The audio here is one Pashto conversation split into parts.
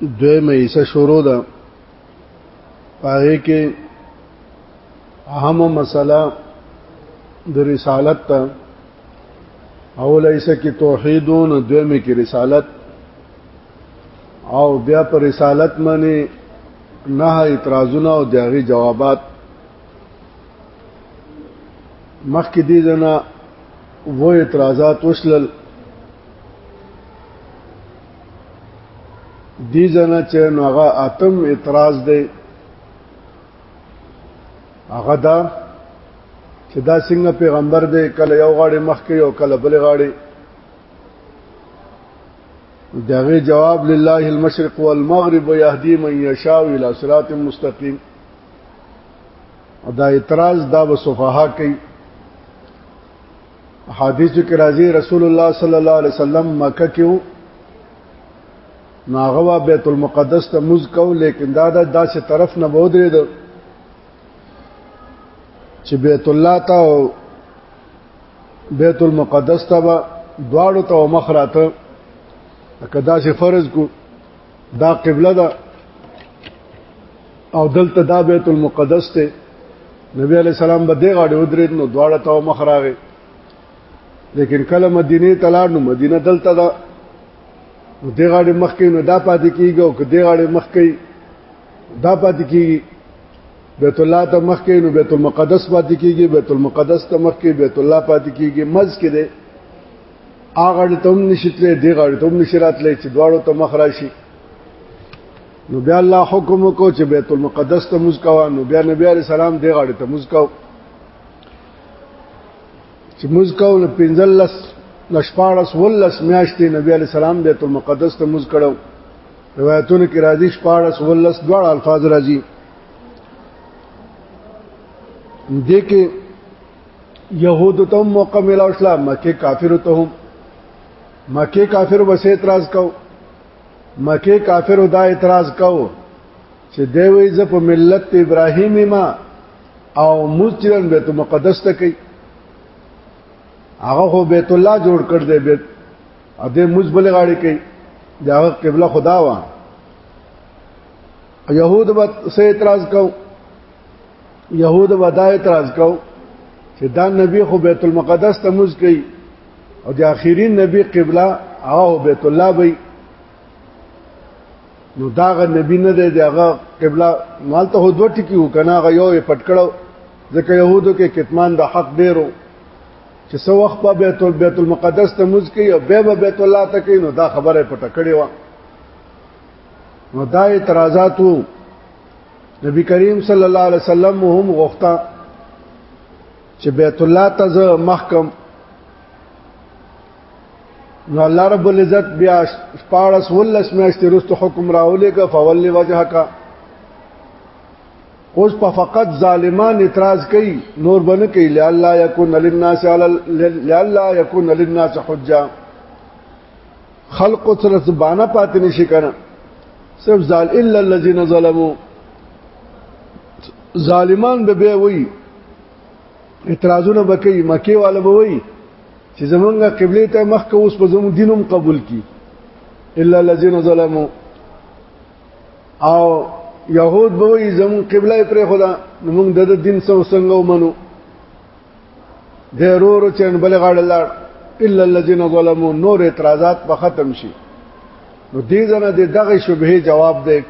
دوی مې ایسه شروع ده پاره کې اهم مسله د رسالت ته اول ایسه کې توحید او دوی مې کې رسالت او بیا پر رسالت باندې نه اعتراضونه او دغه جوابات مخکې دې نه و اعتراضات وشلل دی جنا چې نوغه اتم اعتراض دی هغه دا چې دا څنګه پیغمبر دی کله یو غاړي مخ کې او کله بل غاړي دغه جواب لله المشرق والمغرب يهدي من يشاء الى صراط مستقيم دا اعتراض دا وسفها کوي حدیث کې راځي رسول الله صلی الله علیه وسلم مکه کې ناغوا بیت المقدس ته مز کو لیکن دا د داسې طرف نه بودري دو چې بیت الله ته او بیت المقدس ته دواړو ته مخ راته کدا چې فرض کو دا قبله ده او دلته دا بیت المقدس ته نبی علی السلام به دی غاړي ودرید نو دواړه ته مخ راغی لیکن کله مدینه ته لاړ نو مدینه دلته ده نو دی غاړي مخ کې نو دا پاتې کیږي او که دی غاړي مخ کې دا پاتې کیږي بیت الله ته مخ کې نو بیت المقدس پاتې کیږي بیت المقدس ته مخ کې بیت الله پاتې کیږي مز کې ده هغه ته هم نشتلې دی غړ ته هم نشراتلې چې دواړو ته مخ راشي نو بیا الله حکم کو چې بیت المقدس ته مسکوا نو بیا نبی عليه السلام دی غړ ته مسکاو چې مسکاو له 15 لشپارس ولس میاشتې نبی عليه السلام بیت المقدس ته مز کړو روایتونو کې راځي شپارس ولس دواړه الفاظ راځي دې کې يهود ته موقع ملاو شله مکه کافر ته هم مکه کافر وسه اعتراض کو مکه کافر دا اعتراض کو چې دی وی ز په ملت ابراهیم ما او مسجد بیت مقدس ته کوي هغه هو بیت الله جوړ کړ دی بیت ا دې مزبل غاړي کوي دا قبله خدا وا يهود به سه اعتراض کو يهود به دا اعتراض کو چې دا نبی خو بیت المقدس ته موز کوي او د اخیری نبی قبله هغه بیت الله وي نو داغه نبی نه دی دغه قبله مال ته دوه ټکی وکنه هغه یو پټ کړو ځکه يهودو کې کتمان د حق ډیرو چې سو وخت په بیت بیت المقدس ته موز کوي او به بیت الله ته کوي نو دا خبره پټه کړې و نو دا اعتراضات وو نبی کریم صلی الله علیه وسلم هم غوښتا چې بیت الله ته زه محکم نو الله رب العزت بیا پارس ولس میاشتې رست حکم راولې کا فول وجهک اوس په فقط ظالمان اعتراض کوي نور بنه کوي لالا یکون للناس علی لالا یکون للناس حجه خلق سره زبانه پاتې نشي کنه صرف زال الا الذين ظلموا ظالمان به به وي اعتراضونه وکي مکی والا به وي چې زمونږه قبله ته مخ کو اوس په زمو دینم قبول کی الا الذين ظلموا او يهود به وي زمو قبله پر خدا موږ د دین سره څنګه ومنو ضرور چن بل غړ لاړ الا الذين ظلموا نور اعتراضات په ختم شي نو دې زنه د دغه شبهه جواب دی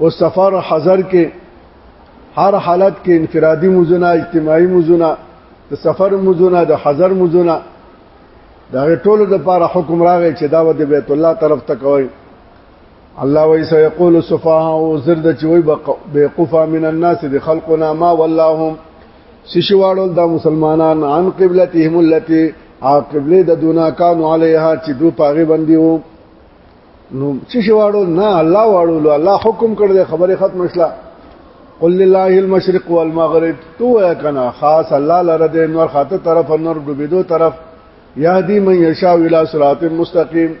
او سفر حذر کې هر حالت کې انفرادي مزونه اجتماعي مزونه د سفر مزونه د حذر مزونه دا ټولو د پاره حکم راغی چې دا د بیت الله طرف ته کوي الله وایي سيقول السفهاء زرد چې وي بيقفا من الناس د خلقنا ما ولاهم سشواړول دا مسلمانان عن قبلتهم التي عاقبله د دونا کان علیها چې دو پاغه باندې وو نو سشواړول نه الله واړول الله حکم کړ دې خبره ختم شله قل لله المشرق والمغرب تو یا کنا خاص الله لره دې نور خاطر طرف نور ډوبېدو طرف یهدی من یشاء الی صراط مستقیم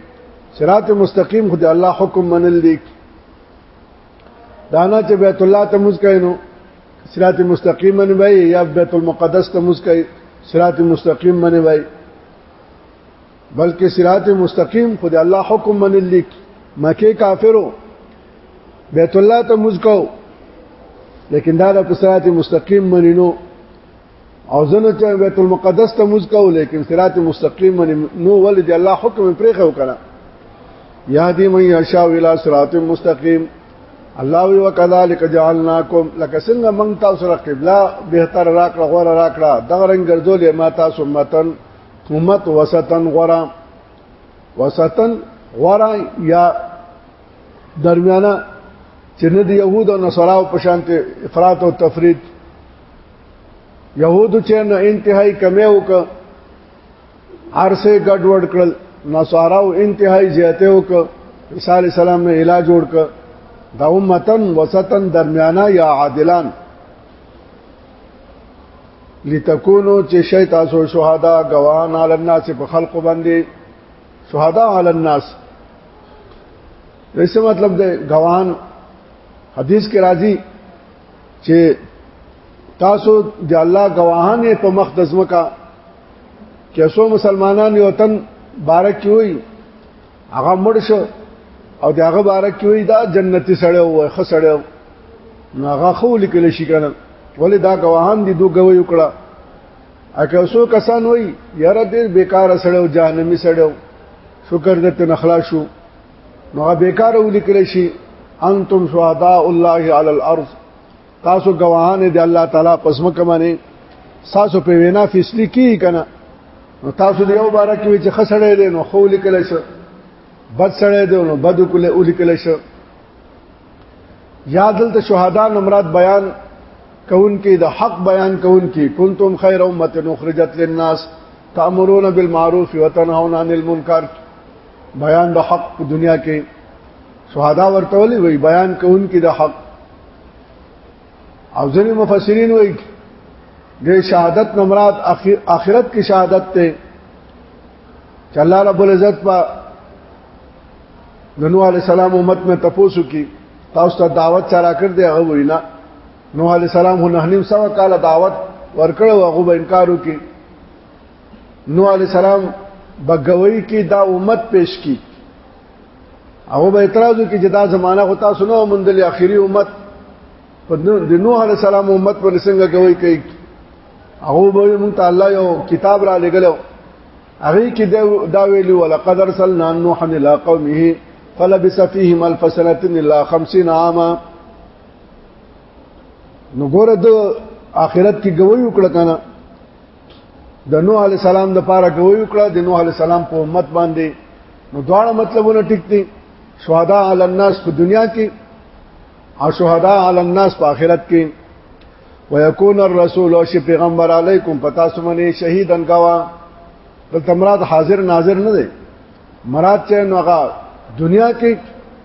صراط مستقیم خدای الله حکم منل دي دانا چې بیت الله ته موږ کینو صراط مستقیم باندې وای یا بیت المقدس ته موږ کای صراط مستقیم باندې وای بلکې صراط مستقیم خو د الله حکم باندې لیک مکه کافرو بیت الله ته موږ کو لیکن دا د صراط مستقیم باندې نو او زنه چې بیت المقدس ته موږ کو لیکن صراط مستقیم باندې نو ول دی الله حکم پرې خو کړه یا دی مې اشا ویلا صراط مستقیم الله وی وکذالک جعلناکم لکه څنګه موږ تاسو سره قبله بهتر راکړه غوړ راکړه دغه رنګ ګرځولې ما تاسو متن امت وسطن غورا وسطن غورا یا درمیانه چې نه د يهود او نصاراو په شان ته افراط او تفرید يهودو چې نه انتهائی کمی وک ارسه ګډ وډ کړل نصاراو انتهائی زیاته وک عیسی علی السلام نه الہ جوړ ک دا امتن وسطن درمیانا یا عادلان لتكونوا چې شي تاسو شهدا غواهان علی الناس په خلق باندې شهدا علی الناس دغه مطلب دی غواهان حدیث کې راځي چې تاسو د الله گواهان په مخ د زمکا کې څو مسلمانان یو تن بارک وي هغه مړ شو او داغه بارک وي دا جنتی سړی وای خ سړی نو هغه خو لیکل شي کنه ولې دا گواهان دي دوه گوي وکړه اکه څو کسان وای یاره دې بیکاره سړی او جهنمی سړی شکر دې ته نخلا شو نو بیکار ولیکل شي انتم شهداء الله علی الارض تاسو گواهان دي الله تعالی پسمه کمنه تاسو په وینا فیصله کی کنه نو تاسو دی یو بار کې چې خسړې دي نو خو لیکل شي بد سړې دي نو بد کله ولیکل شي یا دلته شهدا نو مراد بیان کون کې د حق بیان کون کې کنتم خیر امه اخرجت للناس تأمرون بالمعروف وتنهون عن المنکر بیان د حق په دنیا کې شهدا ورته ولي وي بیان کوون کې د حق او ځینې مفسرین وایي د شهادت نمراد اخرت کې شهادت ته چې الله رب العزت په د نوح علی السلام امت نه تاسو کې تاسو ته دعوت چارا کړ دی هغه وینا نوح علی السلام هو نه نیم سو کال دعوت ورکړ او هغه انکار وکړي نو علی السلام بګوي کې دا امت پیش کی هغه به اعتراض وکړي چې دا زمانہ خو تاسو نو مندل اخیری امت په د نوح علی السلام امت پر څنګه کوي کوي هغه به مونږ ته الله یو کتاب را لګلو هغه کې دا ویلو ولقد ارسلنا نوحا الى قومه فلبث فيهم الف سنه الا 50 عاما نو ګوره د آخرت کې گوي وکړه کنه د نوح علی السلام د پاره کوي وکړه د نوح علی السلام په امت باندې نو دواړه مطلبونه ټیک دي شهدا علی الناس په دنیا کې او شهدا علی الناس په آخرت کې ويكون الرسول او شي پیغمبر علیکم پتا سمنه شهیدن گوا دلته مراد حاضر ناظر نه دی مراد چې نوغه دنیا کې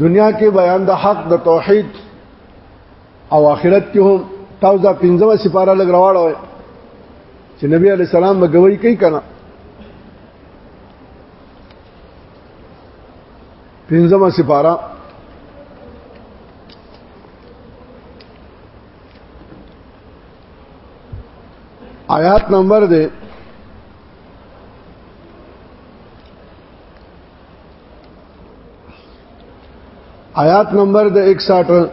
دنیا کې بیان د حق د توحید او آخرت کې هم تاسو دا پنځمه سپاره لګ راوړل چې نبی علی السلام مګوي کوي کنه پنځمه سپاره آیات نمبر دے آیات نمبر د 61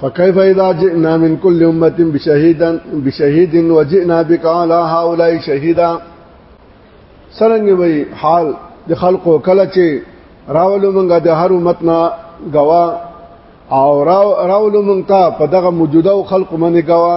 فكيف اذا جئنا من كل امه بشهيدا بشهيد وجئنا بك على هؤلاء شهيدا سرنګ وي حال د خلقو کله چې راولو مونږه د هر امت نه غوا او راولو مونږه په دغه موجوده خلقو باندې غوا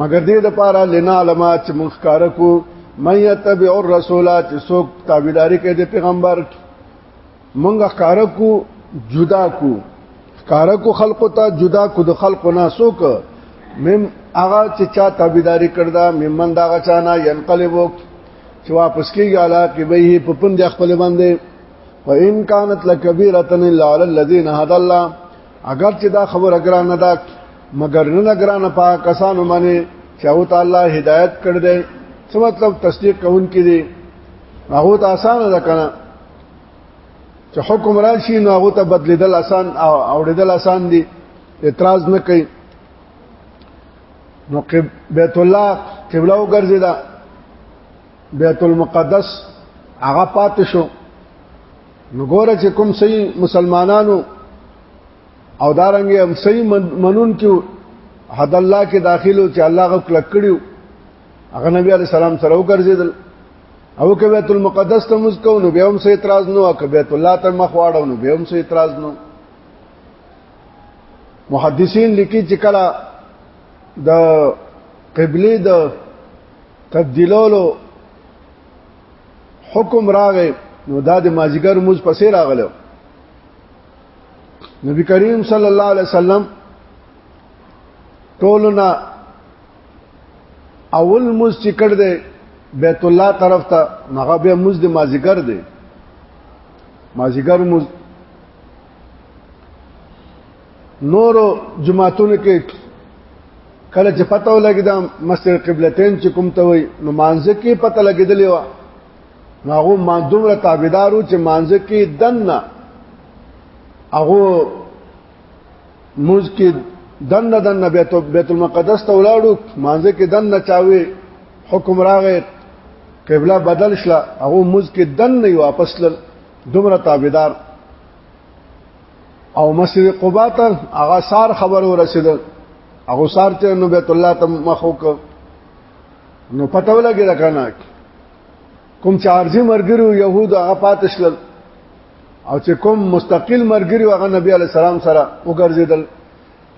مګر دې د پاره لنا علما چې موږ کار کو مې يتبع الرسول چې څوک تابعداري کوي د پیغمبر موږ کار کو جدا کو کار کو خلق ته جدا کو د خلق نه څوک مم هغه چې چا تابعداري کړدا ممن دا غچانا ينقلبو چې واپس کیږي علا کې به په پند خپل باندې وان كانت لكبيره الا على الذين هدى الله اگر چې دا خبر اگر نه دا مگر نه ګران په کسانو باندې چې او تعالی هدایت کړ دې څه مطلب تصدیق کوون کې دي هغه ته آسان ده کنه چې حکم راشي نو هغه ته بدلیدل آسان او اوریدل آسان دي اعتراض نه کوي نو بیت الله قبله وګرځیدا بیت المقدس هغه پات شو نو ګوره چې کوم صحیح مسلمانانو او دارنګ هم صحیح منون کې حد الله کې داخلو چې الله غو کلک کړیو هغه نبی علی سلام سره وګرځیدل او که بیت المقدس ته مسکو نو به هم څه اعتراض نو او که بیت الله ته مخ واړو نو به هم څه اعتراض نو محدثین لیکي چې کله د قبله د تبدیلولو حکم راغی نو دا د مازیګر موز پسې راغلو نبی کریم صلی الله علیه وسلم ټولنا اول مز چې کړ دې بیت الله طرف ته هغه به مز د مازیګر دی مازیګر مز نور جماعتونو کې کله چې پته ولګی دا مسجد قبلتین چې کوم ته وي نو مانځ کې پته لګیدلی و نو هغه ما دومره تابعدارو چې مانځ کې دنه هغه موږ کې دنه دنه بیت بیت المقدس ته ولاړو مانځ کې دنه چاوي حکم راغې قبله بدل شله هغه موږ کې دنه واپس لل دومره تابعدار او مسجد قباء ته هغه سار خبر ورسېدل هغه سار ته نو بیت الله ته مخ وک نو پته ولګی دا کنه کوم چې عارضی مرګري او يهود هغه پاتشل او چې کوم مستقل مرګري هغه نبی عليه السلام سره وګرځیدل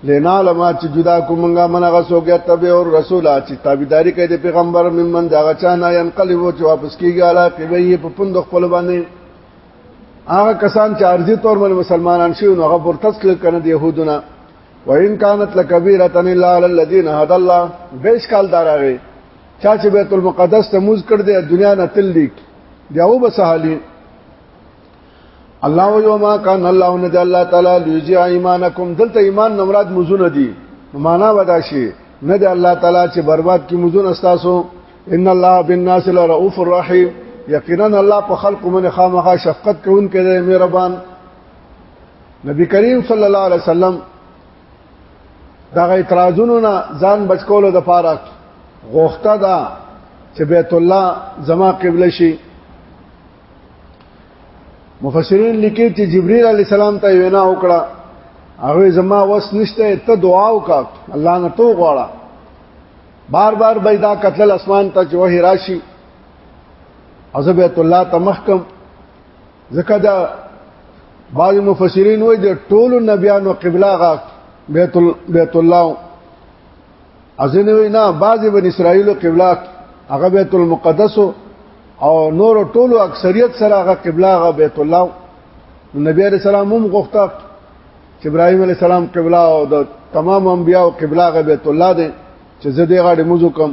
لینا لما چې جدا کومنګا منغه سوګیا تبع او رسول چې تابعداري کوي د پیغمبر ممن دا غچا نه ينقلب چې واپس کیږي علا کوي په پوند خپل باندې هغه کسان چې ارزي تور باندې مسلمانان شي نو هغه پرتس کړ کنه د يهودونه وان كانت لكبيره الا على الذين هدى الله بیش کال دارغه چا چې بیت المقدس ته موز کړ دی دنیا نه تل دی بیا و بسحالی الله یو ما کان الله ان الله تعالی لوزی ایمانکم دلته ایمان نه مراد مزونه دي معنا ودا شي نه دی الله تعالی چې برباد کی مزون استاسو ان الله بالناس لرؤوف الرحیم یقینا الله په خلق من خامخا شفقت کوونکی دی مهربان نبی کریم صلی الله علیه وسلم دا اعتراضونو نه ځان بچکولو د پاره غوښته ده چې بیت الله زما قبله شي مفسرین لیکي چې جبرئیل علی السلام ته وینا وکړه هغه زما وس نشته ته دعا وکړه الله نه تو غواړه بار بار بيدا قتل اسمان ته چې وه راشي عزبیت الله تمحکم ځکه دا بعض مفسرین وایي د ټولو نبیانو قبله غا بیت بیت الله ازنه وینا بعض بن اسرائیل قبله هغه بیت المقدس او نور ټولو اکثریت سره هغه قبله هغه بیت الله نبی علیہ السلام هم غوښته چې ابراهيم عليه السلام قبله او د تمام انبيو قبله غ بیت الله ده چې زه دې غاړې موضوع کوم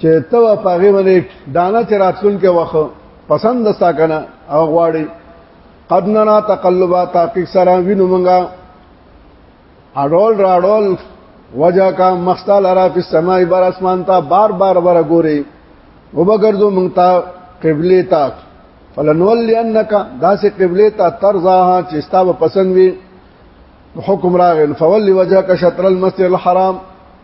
چې ته په هغه باندې دانه چې راتلونکي وخت پسند ستا کنه او غواړي قد نرا تقلبا تحقیق سره وینو مونږه اډول راډول وجه کا مختا لرا فی السماء بر اسمان تا بار بار بر ګوري وبګردو مونږ تا قبله تا فلنولی انک داسې قبله تا ترزاها چې ستا پسند وي حکم راغی فولی وجهک شطر المسجد الحرام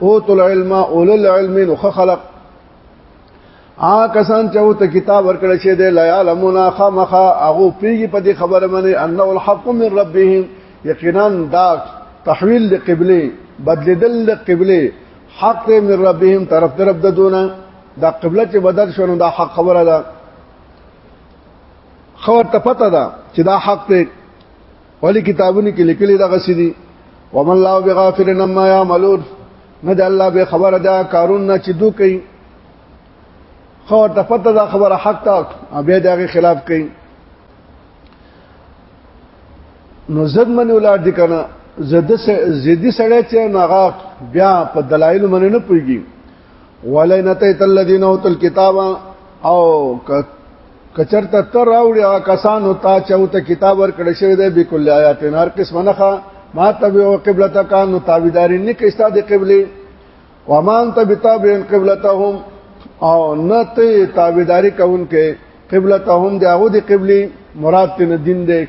اوت العلم اول العلم نو خلق آ کسان چې او ته کتاب ورکړی شه دی لا علمون خامخ هغه پیږي په دې خبره باندې انه الحق من ربهم یقینا دا تحویل د قبله بدلیدل د قبله حق من ربهم طرف طرف د دونه دا قبله چې بدل شونه دا حق خبره ده خبر ته پته ده چې دا حق دی ولی کتابونه کې لیکلي دغه سدي ومن الله بغافل مما يعملون نه د الله به خبره ده کارون نه چې دو کوي خو ته پته دا خبره حق تا به دغه خلاف کوي نو زد من ولار دي کنه زد سه زدي سړی چې ناغه بیا په دلایل من نه پويږي ولئن اتیت الذین اوتل کتاب او کچرته تر راوړي هغه کسانو ته چې او ته کتاب ورکړی شوی دی به کل آیات نار قسم نه ښه ما تبعو قبلتک نو تابعداري نه کوي ستاسو قبله ومان تبتابعن قبلتهم او نه ته تابعداري کوونکې قبلتهم دی هغه دی قبلي مراد ته دین دی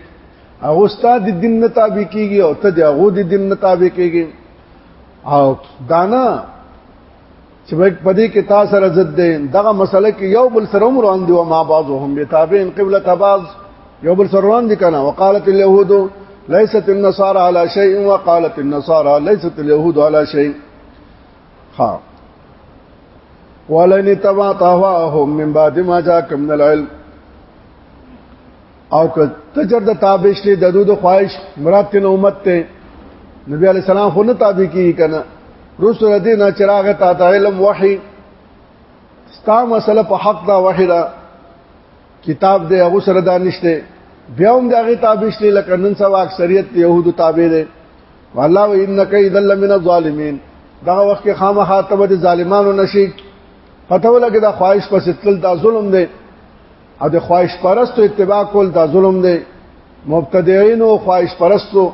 هغه ستاسو د دین نه تابع کیږي او ته دی هغه د دین نه تابع کیږي او دانا چې په دې کې تاسو سره ضد دي دغه مسله کې یو بل سره عمر ان دی او ما بعضهم بتابعين قبلة بعض یو بل سره روان دي کنه وقالت اليهود ليست النصارى على شيء وقالت النصارى ليست اليهود على شيء ها ولن تبعت هواهم من بعد ما جاءكم من العلم او که تجر د تابع شې د دود خواهش مراد تن امت ته نبی علی السلام خو نه تابع کیږي کنه رسول دې نه چراغ ته تا علم وحي ستا مسله په حق دا وحي دا کتاب دې هغه سره دانشته بیا هم دغه تابع شې لکه نن سبا اکثریت يهودو تابع دي والله انک اذا لمن الظالمین دا وخت کې خامخا تبد ظالمانو نشي پته ولګي دا خواهش پسې تل دا ظلم دی او د خواهش پرستو اتباع کول دا ظلم دی مبتدعين او خواهش پرستو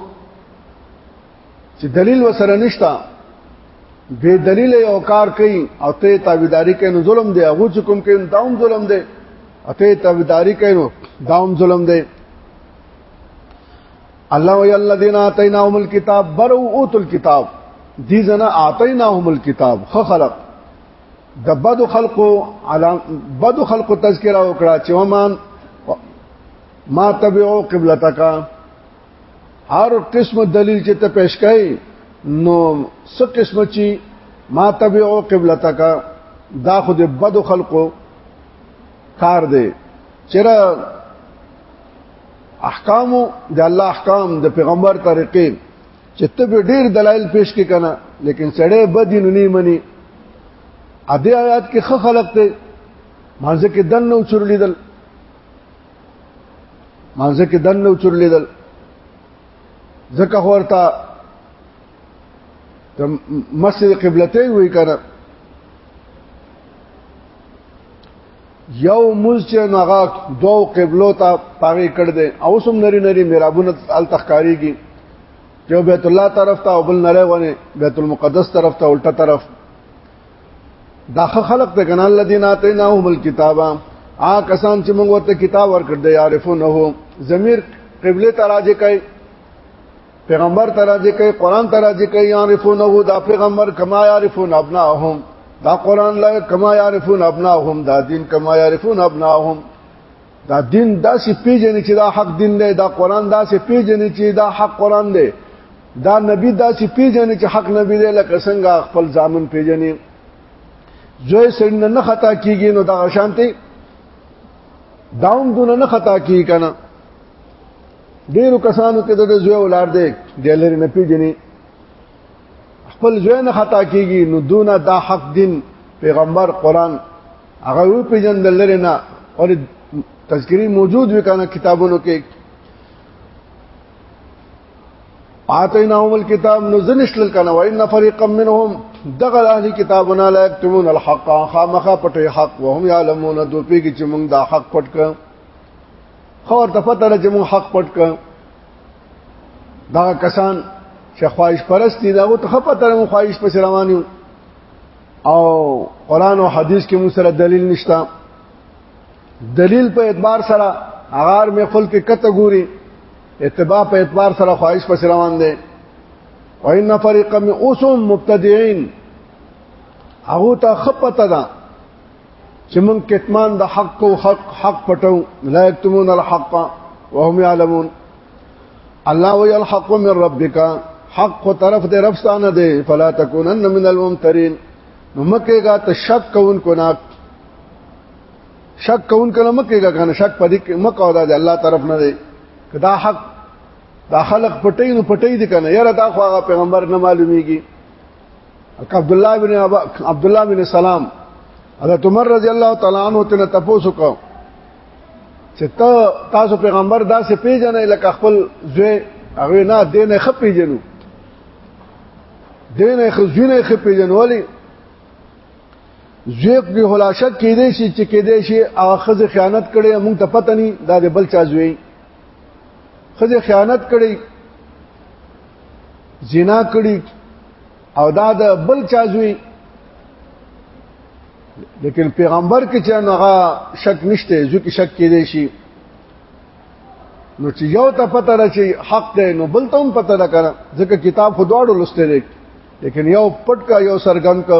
چې دلیل وسره نشتا به دلیل یو کار کوي او ته تابعداري کوي نو ظلم دی هغه چې کوم کوي دا هم ظلم دی او ته تابعداري کوي نو دا هم ظلم دی الله وی الذین آتیناهم الكتاب برو اوتل کتاب دی زنا آتیناهم الكتاب خ خلق د بدو خلقو علام بدو خلقو تذکرہ وکړه چې ومان ما تبعو قبلتک هر قسم دلیل چې ته پیش کړي نو څه قسم چې ما تبعو قبلتک دا خو د بدو خلقو کار دی چیرې احکام د الله احکام د پیغمبر طریقې چې ته به ډیر دلایل پیش کې کنه لیکن سړی بدی نه نه مني ا دې آیات کې خ خلق ته مانځه کې دن نو چورلیدل مانځه کې دن نو چورلیدل ځکه ورته ته مسجد قبلته وی کنه یو موز چې نغا دوو قبلو ته پاره کړ دې او سم نری نری میرابونه ال تخکاریږي یو بیت الله طرف ته او بل نری غونه بیت المقدس طرف ته الټه طرف دا خلق ته کنه الذين اتيناهم الكتاب آ کسان چې موږ ورته کتاب ورکړ دې عارفونه زمير قبله تراجه کوي پیغمبر تراجی کوي قران تراجی کوي يعرفونه دا پیغمبر کما يعرفون ابناهم دا قران لا کما يعرفون ابناهم دا دین کما يعرفون ابناهم دا دین داسې پیژنې چې دا حق دین دی دا قران داسې پیژنې چې دا حق قران دی دا نبی داسې پیژنې چې حق نبی دی لکه څنګه خپل ځامن پیژنې زوی سړنه نه خطا کیږي نو دا شانتي داوم دونه نه خطا کیږي کنه ډیرو کسانو کې د زوی ولار دی ډیلر نه پیژني خپل زوی نه خطا کیږي نو دونه دا حق دین پیغمبر قران هغه وی پیژن د لری نه او تذکری موجود وکانه کتابونو کې آتیناهم الكتاب نزلش لکنه وان فريقا منهم دغل اهل کتابنا لا يكتمون الحق خامخه پټي حق وهم يعلمون دوی کې چې موږ دا حق پټ کړ خو ورته پته ده چې موږ حق پټ کړ دا کسان چې خواهش پرست دي دا ته خپه تر موږ خواهش پس روان یو او قران او حدیث کې موږ سره دلیل نشتا دلیل په اعتبار سره اغار مې خپل کې کته ګوري اتباع په اعتبار سره خواهش پس روان دي وان فريق من اوسم مبتدعين هغه ته خپته ده چې مونږ کتمان د حق او حق حق پټو لا یکتمون الحق وهم یعلمون الله وی الحق من ربک حق و طرف دې رب ستانه دې فلا تکونن من الممترین نو مکه گا ته شک کون کو نا شک کون کله مکه گا کنه شک پدې مکه او دا الله طرف نه دې کدا حق دا خلق پټې نو پټې دي کنه یاره دا خو هغه پیغمبر نه معلومیږي عبد الله بن عبد الله بن سلام حضرت عمر رضی الله تعالی عنہ ته تاسو کو چې ته تاسو پیغمبر داسې پیژنې لکه خپل زوی هغه نه دینه خپ پیژنو دینه خزینه خپ پیژنولې زوی په هلاشت کې دي چې کې دي چې هغه خزه خیانت کړي مونږ ته پته نه دا بل چا زوی خځه خیانت کړي زنا کړي او دا د بل چا زوی لیکن پیغمبر کې چې هغه شک نشته ځو کې شک کې دی شي نو چې یو ته پته را چې حق دی نو بل ته هم پته را کړه ځکه کتاب خو دواړو لسته دی لیکن یو پټ کا یو سرګن کا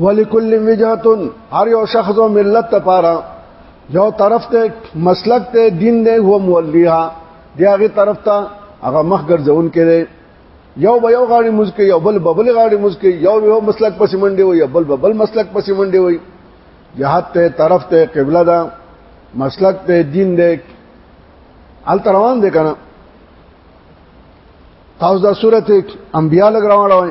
ولکل وجهتون هر یو شخص او ملت لپاره یو طرف ته مسلک ته دین دی هو مولیها دی هغه طرف ته هغه مخ ګرځون کړي یو به یو غاړي مسکه یو بل ببل غاړي مسکه یو یو مسلک پسې منډي وي یو بل ببل مسلک پسې منډي وي جهاد ته طرف ته قبله ده مسلک ته دین دی ال روان دي کنه تاسو د سورته انبیاء لګراوړل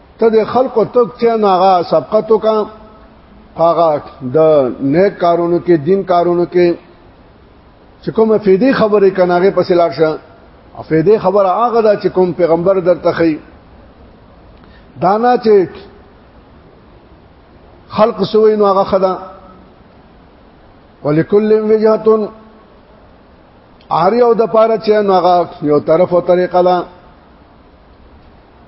ته د خلکو تک چې ناغه سبقتو کا هغه د نیک کارونو کې دین کارونو کې چې کومه فیدی خبره کناغه پسې لاړ شه افیدی خبره هغه ده چې کوم پیغمبر درته خي دانا چې خلق سوې نو هغه خدا ولکل وجهتون اړ یو د پاره چې نو هغه یو طرف او طریقه ده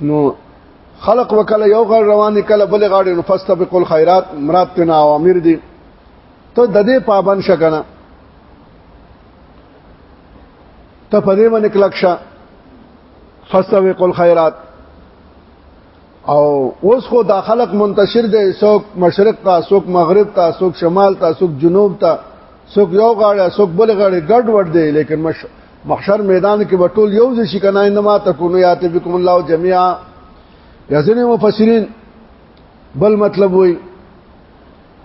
نو خلق وکله یو غړ روان کله بل غړ نو فاستبقوا الخيرات مراد تنا اوامر دي ته د دې پابند شکنه ته په دې باندې کلک شه فاستبقوا الخيرات او اوس خو دا خلق منتشر دي څوک مشرق ته څوک مغرب ته څوک شمال ته څوک جنوب ته څوک یو غاړه څوک بل غاړه ګډ وډ دی لیکن مش محشر میدان کې به ټول یو ځای شي کنه انما تکونو یات بكم الله جميعا یزن مفسرین بل مطلب وای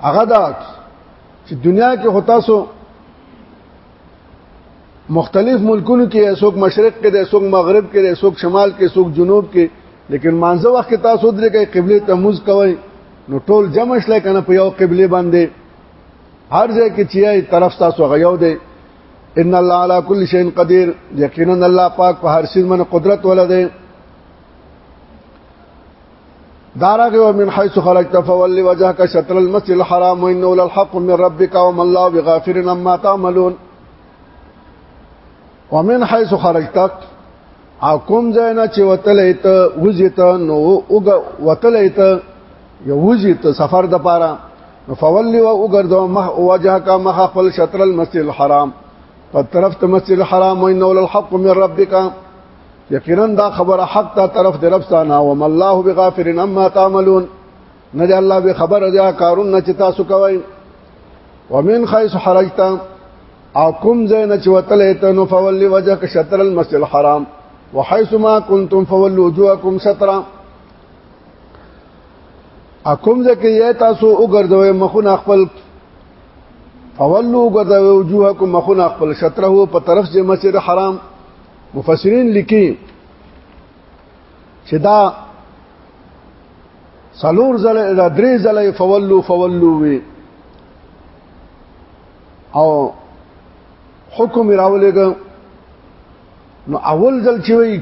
هغه دا چې دنیا کې هوتا سو مختلف ملکونو کې اسوک مشرق کې د اسوک مغرب کې د اسوک شمال کې اسوک جنوب کې لیکن مانځه وخت تاسو درې کې قبله ته موز کوي نو ټول جمع شل کنه په یو قبله باندې هر ځای کې چې طرف تاسو غيو دی ان الله على كل شيء قدير یقینا الله پاک په هر شي من قدرت ولده دارغه ومن حيث خلقت فولي وجهك شطر المسجد الحرام وانه للحق من ربك وما الله بغافل عما تعملون ومن حيث خرجت او کوم ځای نه چې وتلې ته وځې ته نو وتلې ته یوځي ته سفر د پاره فولي او وګرځو مخ وجه کا مخ خپل شطر المسجد الحرام په طرف ته مسجد الحرام وان اول الحق من ربک یقینا دا خبره حق ته طرف د رب سانا او الله بغافر عما تعملون نه دی الله به خبر دی کارون نه چې تاسو کوي ومن خیس حرجتا او کوم زین چې وتلې ته نو فولي وجهک شطر المسجد الحرام وحيث ما كنتم فولوا وجوهكم شطرا اکم زکه یا تاسو وګرځوي مخونه خپل فولو وګرځوي وجوهکم مخونه خپل شطره په طرف چې مسجد حرام مفسرین لیکي چې دا سلور زله دا درې زله فولو فولو وي او حکم راولېګ نو اول ځل چې وي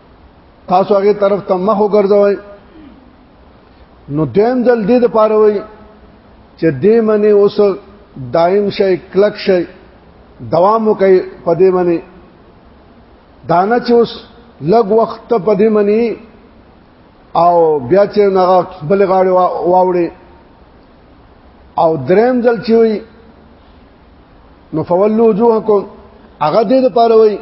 تاسو هغه طرف ته مخ وګرځوي نو دیم ځل دې د پاره وي چې دې منی اوس دایم شي کلک شي دوام وکي په دې منی دانه چې اوس لګ وخت په دې منی او بیا چې نغه بل غاړي واوړي او دریم ځل چې وي نو فولوا وجوهکم هغه دې د پاره وي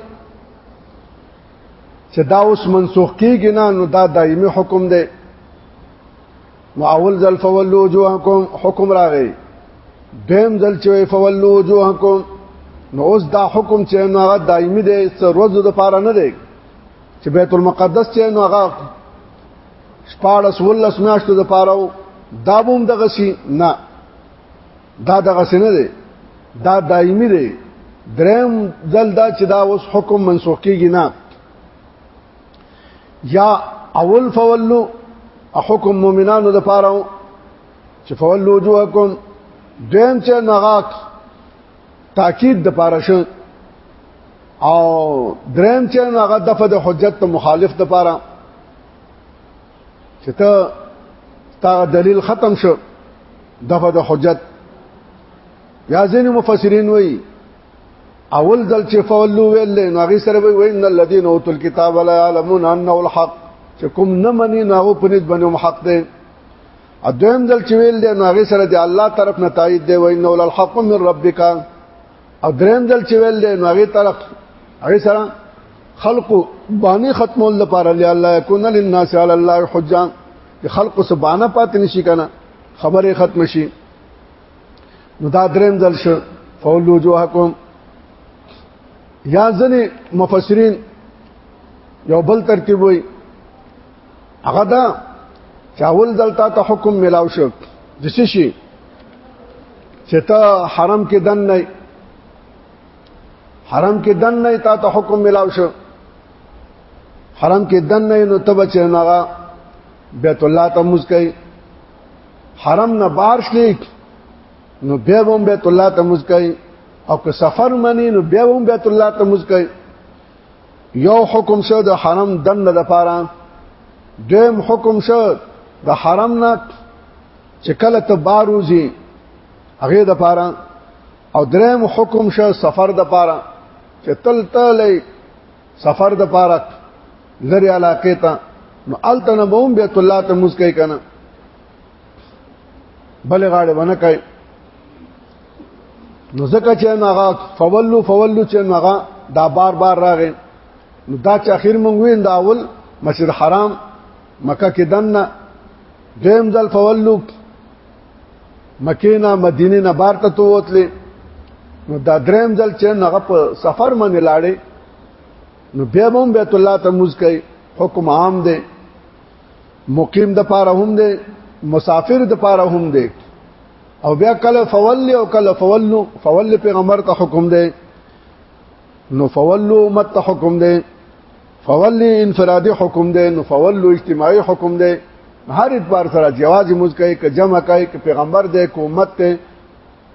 چې دا اوس منسوخ کیږي نه نو دا دایمي حکم دی نو اول ځل فولو وجوهکم حکم راغی دیم ځل چې فولو وجوهکم نو اوس دا حکم چې نو هغه دایمي دی څه ورځو د پاره نه دی چې بیت المقدس چې نو هغه شپاړس ولس میاشتو د پاره دا بوم دغه شي نه دا دغه سینه دی دا دایمي دی دریم ځل دا چې دا اوس حکم منسوخ کیږي نه یا اول فولو حکم مؤمنانو د پاره چې فولو وجوهکم دیم چې نغاک تاکید د پاره شو او دریم چې هغه دغه د حجت مخالف د پاره چې ته تا دلیل ختم شو دغه د حجت یا ځین مفسرین وایي اول ځل چې فولو ویل نو هغه سره وی وین الذين اوتل الكتاب لا يعلمون انه الحق چې کوم نه مني نو هغه پنځ باندې حق دی اځم ځل چې ویل دی نو هغه سره دی الله طرف نه تایید دی وین الحق من ربک او دریم ځل چې ویل دی نو هغه طرف هغه سره خلق باندې ختمول لپاره لري الله يكون للناس على الله حجه خلق سبحانه پات نشي کنه خبره ختم شي نو دا دریم ځل شو فولو جوهکم یا ځنې مفسرین یو بل ترتیب وي هغه دا چاول دلته ته حکم ملاو شو د څه شي چې ته حرم کې دن نه حرم کې دن نه تا ته حکم ملاو شو حرم کې دن نه نو ته بچ نه غا بیت الله ته مسکای حرم نه بار شلی نو بیا هم بیت الله ته مسکای او که سفر منی نو بیا هم بیت الله ته مسکای یو حکم شو د حرم دن د پاره دویم حکم شو د حرم نه چې کله ته باروزی هغه د پاره او دریم حکم شو سفر د پاره چې تل تل سفر د پاره لری علاقه ته نو التنبوم بیت الله ته مسکې کنه بل غاړه ونه کوي نو زکه چې ناغه فولو فولو چې ناغه دا بار بار راغې نو دا چې اخر مونږ وین دا اول مسجد حرام مکه کې دنه دیم ځل فولو مکه نه مدینه نه بار ته توتلې نو دا دریم ځل چې ناغه په سفر باندې لاړې نو بیا هم بیت الله ته موز کوي حکم عام دی مقیم د پاره هم دی مسافر د پاره هم دی او بیا کله فول او کله فولو فول پیغمبر ته حکم دی نو فولو امت ته حکم دی فول انفرادي حکم دی نو فولو اجتماعي حکم دی هر اعتبار سره جواز موږ کوي ک جمع کوي ک پیغمبر دی ک امت ته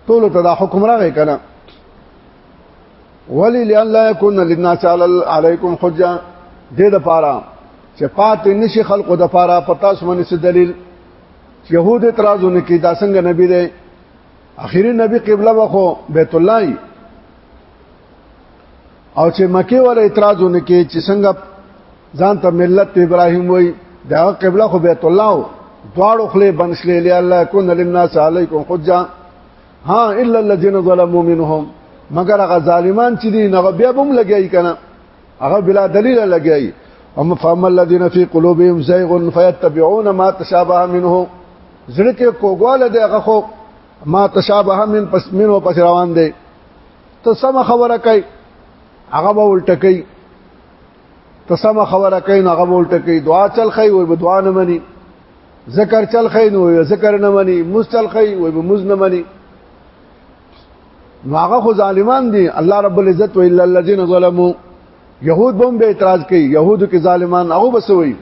ټول ته دا حکم راغی کنه ولی لئن لا یکون للناس علیکم حجه دې د پاره چې پاتې نشي خلقو د پاره پتا سمنه څه دلیل يهود اعتراضونه کوي دا څنګه نبی دی اخیری نبی قبله وخو بیت الله او چې مکی ول اعتراضونه کوي چې څنګه ځان ته ملت ابراهیم وای دا قبله خو بیت الله دواړو خله بنسلې لري الله کو نلنا علیکم حجه ها الا الذين ظلموا منهم مگر هغه ظالمان چې دي هغه بیا هم لګیای کنه هغه بلا دلیل لګیای اما فهم الذين في قلوبهم زيغ فيتبعون ما تشابه منه زړه کې کوګواله دی هغه خو ما تشابه من پس منو پس روان دی ته سم خبره کوي هغه به الټه کوي ته سم خبره کوي هغه به الټه کوي دعا چل خي وي دعا نه مني ذکر چل خې نو وي ذکر نه مني مستل خې وي به مز نه مني نو هغه خو ظالمان دي الله رب العزت و الا الذين ظلموا يهود بم به اعتراض کوي يهودو کې ظالمان هغه بسوي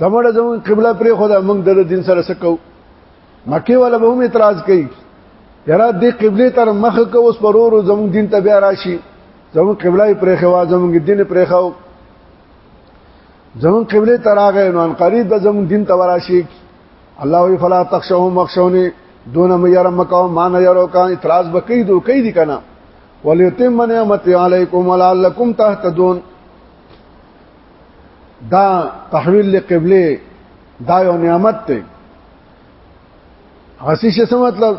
سمړه زمون قبله پرې خدا موږ د دین سره سکو مکه ولا به هم اعتراض کوي یرا دې قبله تر مخ کو اوس پرورو زمون دین ته بیا راشي زمون قبله پرې خوا زمون دین پرې خو زمون قبله تراغه نو ان قریب به زمون دین ته وراشي الله وی فلا تخشوهم مخشونی دون میر مکو ما نه یرو کا اعتراض بکې دو کې دي کنه وليتم نعمت علیکم ولعلکم تهتدون دا تحویل لقبله دا یو نعمت ته غسی څه مطلب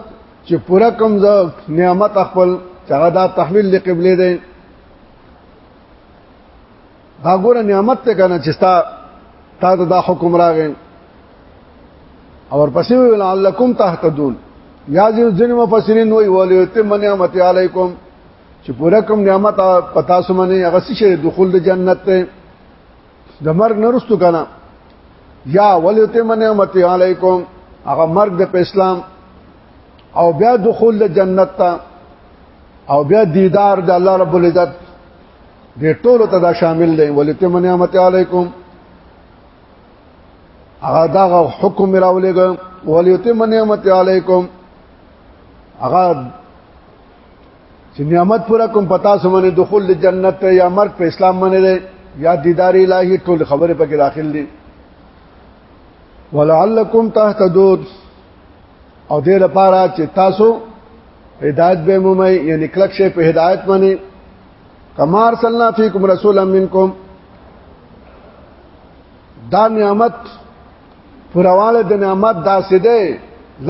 چې پورا کم ز نعمت خپل چا دا تحویل لقبله ده دا ګوره نعمت ته کنه چې تا تا دا حکم راغی او ورپسې ویل لعلکم تهتدون یا ځین مفسرین وی ولی تم نعمت علیکم چې پوره کوم نعمت پتا سمنه هغه څه دخول د جنت ته د مرګ نرستو کنه یا ولی تم نعمت علیکم هغه مرګ د په اسلام او بیا دخول د جنت ته او بیا دیدار د الله رب العزت دې ټولو ته دا شامل دی ولتم نعمت علیکم هغه دا حکم راولېګ ولتم نعمت علیکم هغه چې نعمت پورا کوم پتا سمونه دخول جنت ته یا مرګ په اسلام باندې دی یا دیدار الهی ټول خبره پکې داخل دي ولعلکم تهتدون او دې لپاره چې تاسو هدایت به مومي یعنی کلک شي په هدایت باندې کمار صلی الله فیکم رسولا منکم دا نعمت پرواله د نعمت دا سیده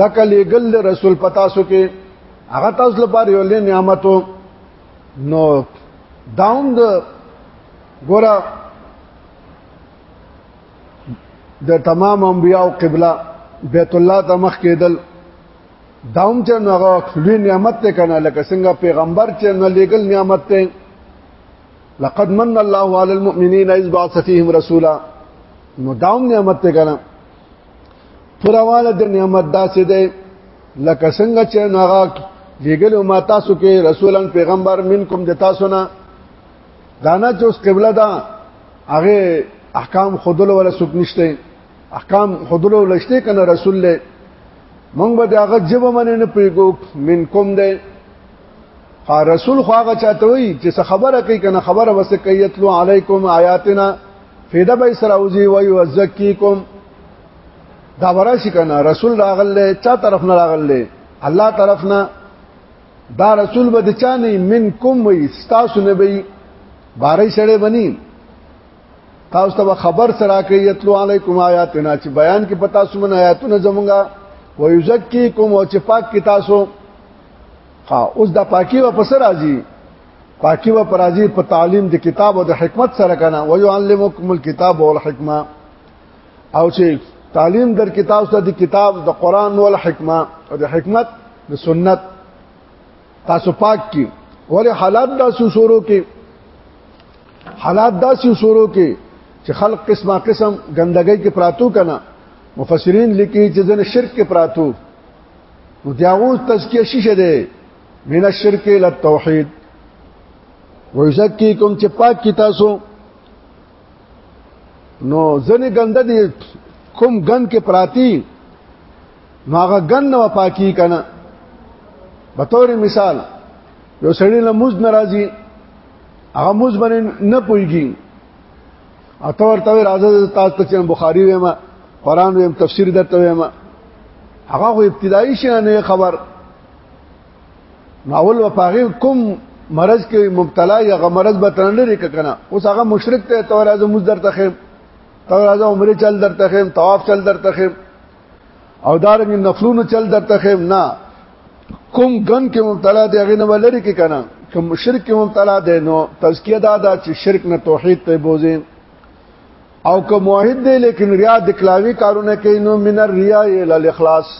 لکه لګل رسول پتا سو کې هغه تاسو لپاره یو لوی نعمتو نو داوند ګوره د تمام انبیاء او قبله بیت الله ته مخ کېدل داوم چې هغه لوی نعمت ته کنه لکه څنګه پیغمبر چې نه لېګل نعمت ته لقد من الله على المؤمنين اذ بعث فيهم رسولا نو داوم نعمت ته کنه پرواله د نعمت داسې ده لکه څنګه چې هغه لېګل ما تاسو کې رسولان پیغمبر منکم د تاسو نه دانا چې اوس قبله دا هغه احکام خودلو ولا سوک نشته احکام خودلو لشته کنه رسول له مونږ به داغه جب منه نه پیګو من کوم ده خا رسول خو هغه چاته وي چې خبره کوي کنه خبره وسه کوي تلو علیکم آیاتنا فیدا به سره اوځي وای وزکیکم دا ورشي کنه رسول راغله چا طرف نه راغله الله طرف نه دا رسول به چا نه من کوم وي تاسو نه وي بارې سره بني تاسو ته خبر سره کوي یتلو علیکم آیاتنا چې بیان کې پتا سمن آیاتونه زمونږه و یزکیکم او چې پاک کی تاسو ها اوس دا پاکي و پس راځي پاکي و پر راځي په تعلیم د کتاب او د حکمت سره کنه و یعلمکم الکتاب والحکمه او چې تعلیم در کتاب ته د کتاب د قران او الحکمه او د حکمت د سنت تاسو پاک کی ولې حالات داسې شروع کې حالات داسې شروع کې چې خلق قسمه قسم ګندګۍ کې پراتو کنا مفسرین لیکي چې ځنه شرک کې پراتو نو دیاغو تزکیه شیشه ده من الشرک الى التوحید ويزکیکم چې پاک کی تاسو نو ځنې ګنده دي کوم ګند کې پراتی نو هغه ګند نو پاکي کنه به تور مثال یو سړی له موز ناراضي هغه موز باندې نه پويږي اته ورته راځه تاسو ته چې بخاری وایم قران وایم تفسیر درته وایم هغه ابتدایي شنه خبر نو اول و پاغي کوم مرض کې مبتلا یا غ مرض به ترنه لري کنه اوس هغه مشرک ته تور اعظم مز درته خیم تور اعظم عمره چل درته خیم طواف چل درته خیم او دارنګ نفلونو چل درته خیم نه کوم ګن کې مبتلا دی هغه نه ولري کې کنه کوم شرک کې مبتلا دی نو تزکیه دا دا چې شرک نه توحید ته بوزي او کوم موحد دی لیکن ریا د کلاوی کارونه کوي نو من الریا الی الاخلاص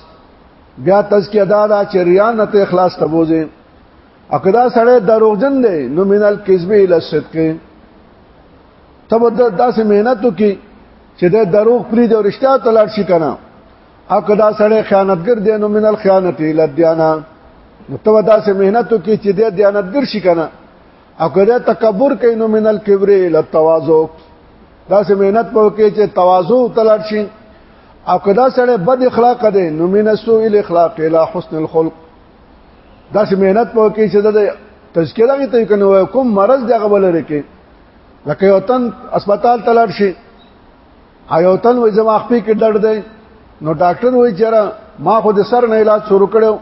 بیا تزکیه دا دا چې ریا نه ته اخلاص ته بوزي اقدا سره دروغجن دی نو مینال کذب اله صدق تب داسې مهنت وکي چې د دروغ پری د رښتیا تلل شي کنه اقدا سره خیانتګر دی نو مینال خیانت اله دیانا نو تب داسې مهنت وکي چې د دیانتګر شي کنه او کله تکبر کینو من الکبر ال تواضع دا سه مهنت په کې چې تواضع تلل شي او کدا سره بد اخلاق ده نو من سوء الاخلاق الى حسن الخلق دا سه مهنت په کې چې د تذکرہ کې ته کنه کوم مرض دغه بل لري کې لکه یو تن اسپیټال تلل شي ایو تن وې زما خپې کې درد دی نو ډاکټر وې چیرې ما خو د سر نه علاج شروع کړو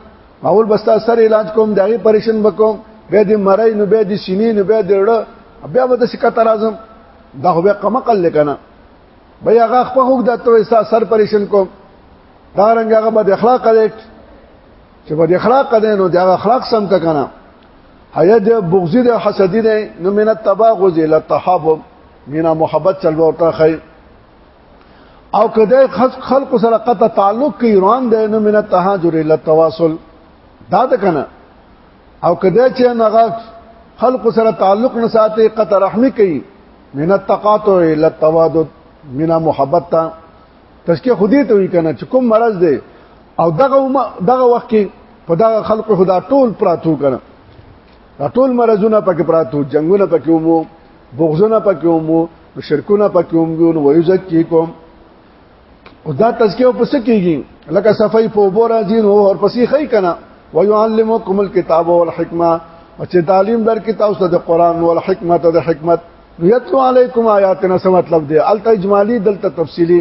اول بستا سر علاج کوم دغه پریشن وکوم به د مړی نو به د سینې نو به د ړه بیا به د سکت راځم دا خو به قمقل لکنه بیا هغه خپل حق د تو ایسا سر پریشن کوم دا رنګ هغه بد اخلاق دی چې بد اخلاق دی نو دا اخلاق سم ته کنه حیا د بغضی د حسدی دی نو مینه تباغض له تحابب مینا محبت چل ورته خی او کده خلق سره قطع تعلق کې روان دی نو من تهاجر ال تواصل دا د کنه او کده چې نغه خلق سره تعلق نه ساتي قطع رحمی کوي من التقاطع ال التوادد من محبت تا تشکیه خودی ته وی کنه چې کوم مرض دی او دغه دغه وخت کې په دغه خلق خدا ټول پراتو کنه ټول مرزونه پکې پراتو جنگونه پکې ومو بغزونه پکې ومو شرکونه پکې ومو نو ويزکیکم او دا تزکیه په څه کېږي لکه صفای په وبو راځي نو اور پسې خی کنه ويعلمکم الكتاب والحکمه او چې تعلیم در کې تاسو د قران او حکمت د حکمت یتلو علیکم آیاتنا څه مطلب دی الته اجمالی دلته تفصیلی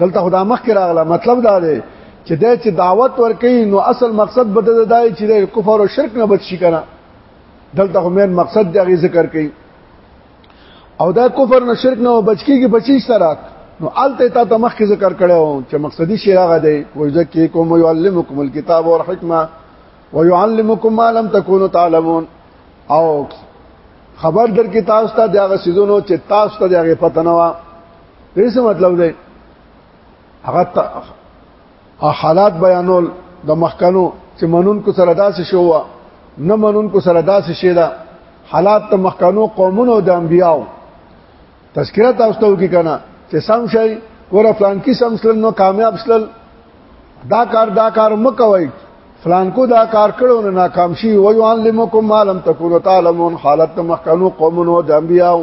دلته خدا مخ کې راغله مطلب دا دی چې د چې دعوت ورکړي نو اصل مقصد به د دای چې د کفر او شرک نه بچ شي کنه دلته هم مقصد د ذکر کړي او دا کفر نه شرک نه بچ کیږي بچی سره نو الته تا ته مخکې ذکر کړو چې مقصدی شی راغی دی وجزکی کوم یعلمکم الكتاب والحکمه ويعلمکم ما لم تكونوا تعلمون او خبر در کې تاسو ته دغه سيزونو چې تاسو ته دغه پته نه و دې څه مطلب دی هغه حالات بیانول د مخکنو چې منون کو سره داسې شو نه منون کو سره داسې شي دا حالات د مخکنو قومونو د انبیاو تذکرہ تاسو ته وکي کنه چې سم شي ګور فلان کی سم سل نو کامیاب سل دا کار دا کار مکوي فلان کو دا کار کړو نه ناکام شي ويعلمکم ما لم تکونوا تعلمون حالت مخکنو قومونو د انبیاو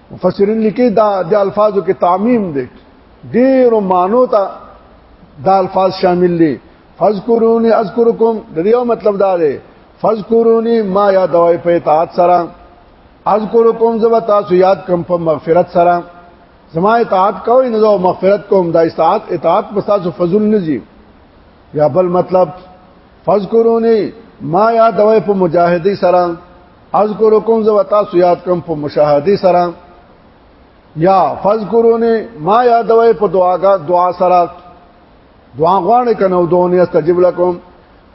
مفسرین لیکي دا د الفاظو کې تعمیم دی ډیرو مانو ته دا الفاظ شامل دي فذكروني اذكركم د دې مطلب دا دی فذكروني ما یادوي په اطاعت سره اذكركم زب تاسو یاد کوم په مغفرت سره زما اطاعت کوئ نه زو مغفرت کوم دا اطاعت اطاعت په تاسو فضل نه زی یا بل مطلب فذكروني ما یادوي په مجاهدی سره اذکرکم زو تاسو یاد کوم په مشاهده سره یا فذکرونی ما یادوي په دعاګه دعا سره دعا غواړې کنه او دونی استجب لكم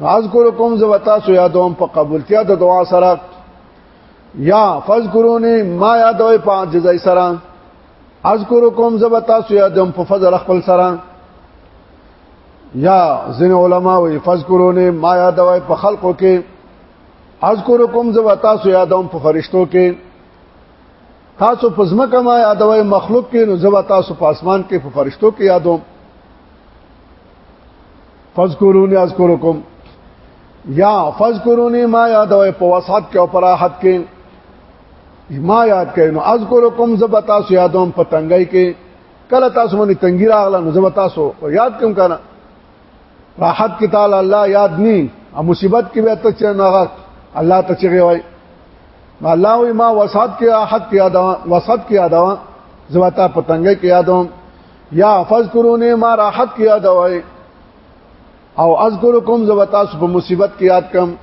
اذکرکم زو تاسو یادوم په قبولتیا د دعا سره یا فذکرونی ما یادوي په عجزای سره اذکرکم زو تاسو یادوم په فضل خپل سره یا زین علماء وی فذکرونی ما یادوي په خلقو کې اذکرکم زو تاسو یادوم په فرشتو کې تاسو په ځمکه ما یادوي مخلوق کې نو زو تاسو په اسمان کې په فرشتو کې یادوم فذكروني اذكركم یا فذكروني ما یادوي په وسعت کې او په راحت کې ما یاد کړئ نو اذكركم زو تاسو یادوم په تنګي کې کله تاسو باندې تنګي راغله نو زو تاسو یاد کوم کنه راحت کې تعالی الله یاد ني او مصیبت کې به ته چې نه الله ته چې وای الله وی ما وسات کې راحت کې یاد وسات کې یاد زواتا پتنګ کې یادوم یا فذكروني ما راحت کې یاد وای او اذكركم زواتا سب مصیبت کې یاد کم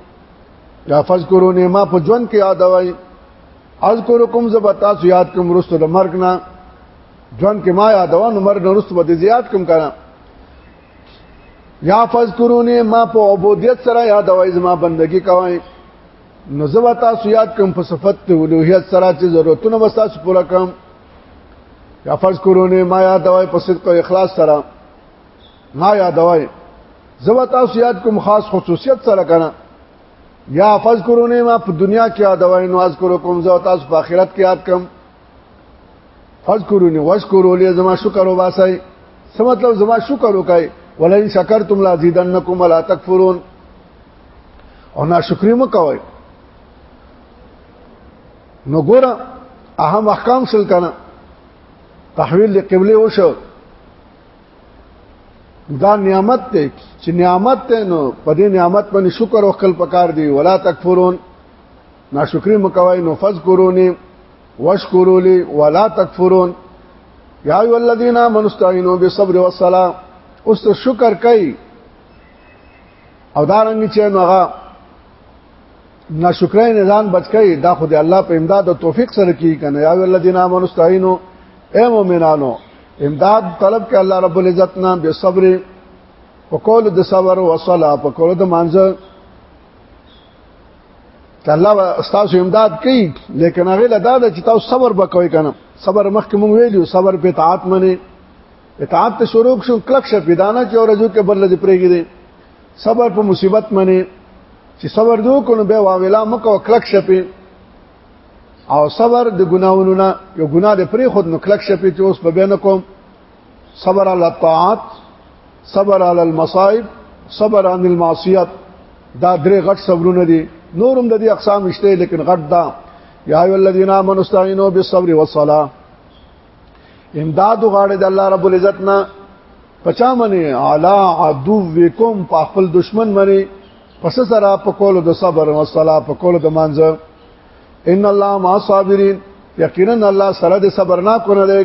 یا فذكروني ما په ژوند کې یاد وای اذكركم زواتا سو یاد کم رسول مرګ نه ژوند کې ما یادوان مرګ نه رسول به زیات کم کړم یا فذکرونی ما په عبودیت سره یاد وای زما بندگی کوی نو زه تاسو یاد کوم په صفت ته اولوہیت سره چې ضرورتونه به تاسو پوره کوم یا فذکرونی ما یاد وای په صدق او اخلاص سره ما یاد وای زه تاسو یاد کوم خاص خصوصیت سره کنه یا فذکرونی ما په دنیا کې یاد وای نو اذکرکم زه تاسو په آخرت کې یاد کوم فذكروني واشكروا لي زما شکر وباسي څه مطلب زما شکر وکای ولئن شکرتم لازیدنکم ولا تکفرون او ناشکری مو کوي نو ګوره اهم احکام سل کنه تحویل لقبله وشو دا نعمت ته چې نعمت ته نو په دې نعمت باندې شکر وکړ پکار دی ولا تکفرون ناشکری مکوای نو فذكروني واشکروا لي ولا تکفرون یا ایو الذین آمنوا استعینوا بالصبر والصلاه اوس ته شکر کوي او دا رنګ چې نوغه ناشکرای نه ځان بچ کوي دا خو د الله په امداد او توفیق سره کوي کنه یا ایو الذین آمنوا استعینوا اے مؤمنانو امداد طلب کې الله رب العزت نه به صبر وکول د صبر او صلاه په کول د مانځه ته الله استاد امداد کوي لیکن هغه لدا د چې تاسو صبر وکوي کنه صبر مخکې مونږ ویلو صبر په اطاعت منه اطاعت ته شروع شو کلک شه پیدانه چې اورځو کې بل دې پرېږي دي صبر په مصیبت منه چې صبر دو کونه به واویلا مکو کلک شه په او صبر د ګناونو نه یو ګناه دې پرې خود نو کلک شه په چې اوس په بینه کوم صبر علی الطاعات صبر علی المصائب صبر عن المعصیت دا درې غټ صبرونه دي نورم د دې اقسام شته لیکن غټ دا یا ایو الذین آمنوا استعینوا بالصبر والصلاه امداد غاړه د الله رب العزت نه پچا منی علا عدوکم په خپل دشمن منی پس سره په کولو د صبر او صلا په کولو د مانځه ان الله ما صابرین یقینا الله سره د صبر نه کونه دی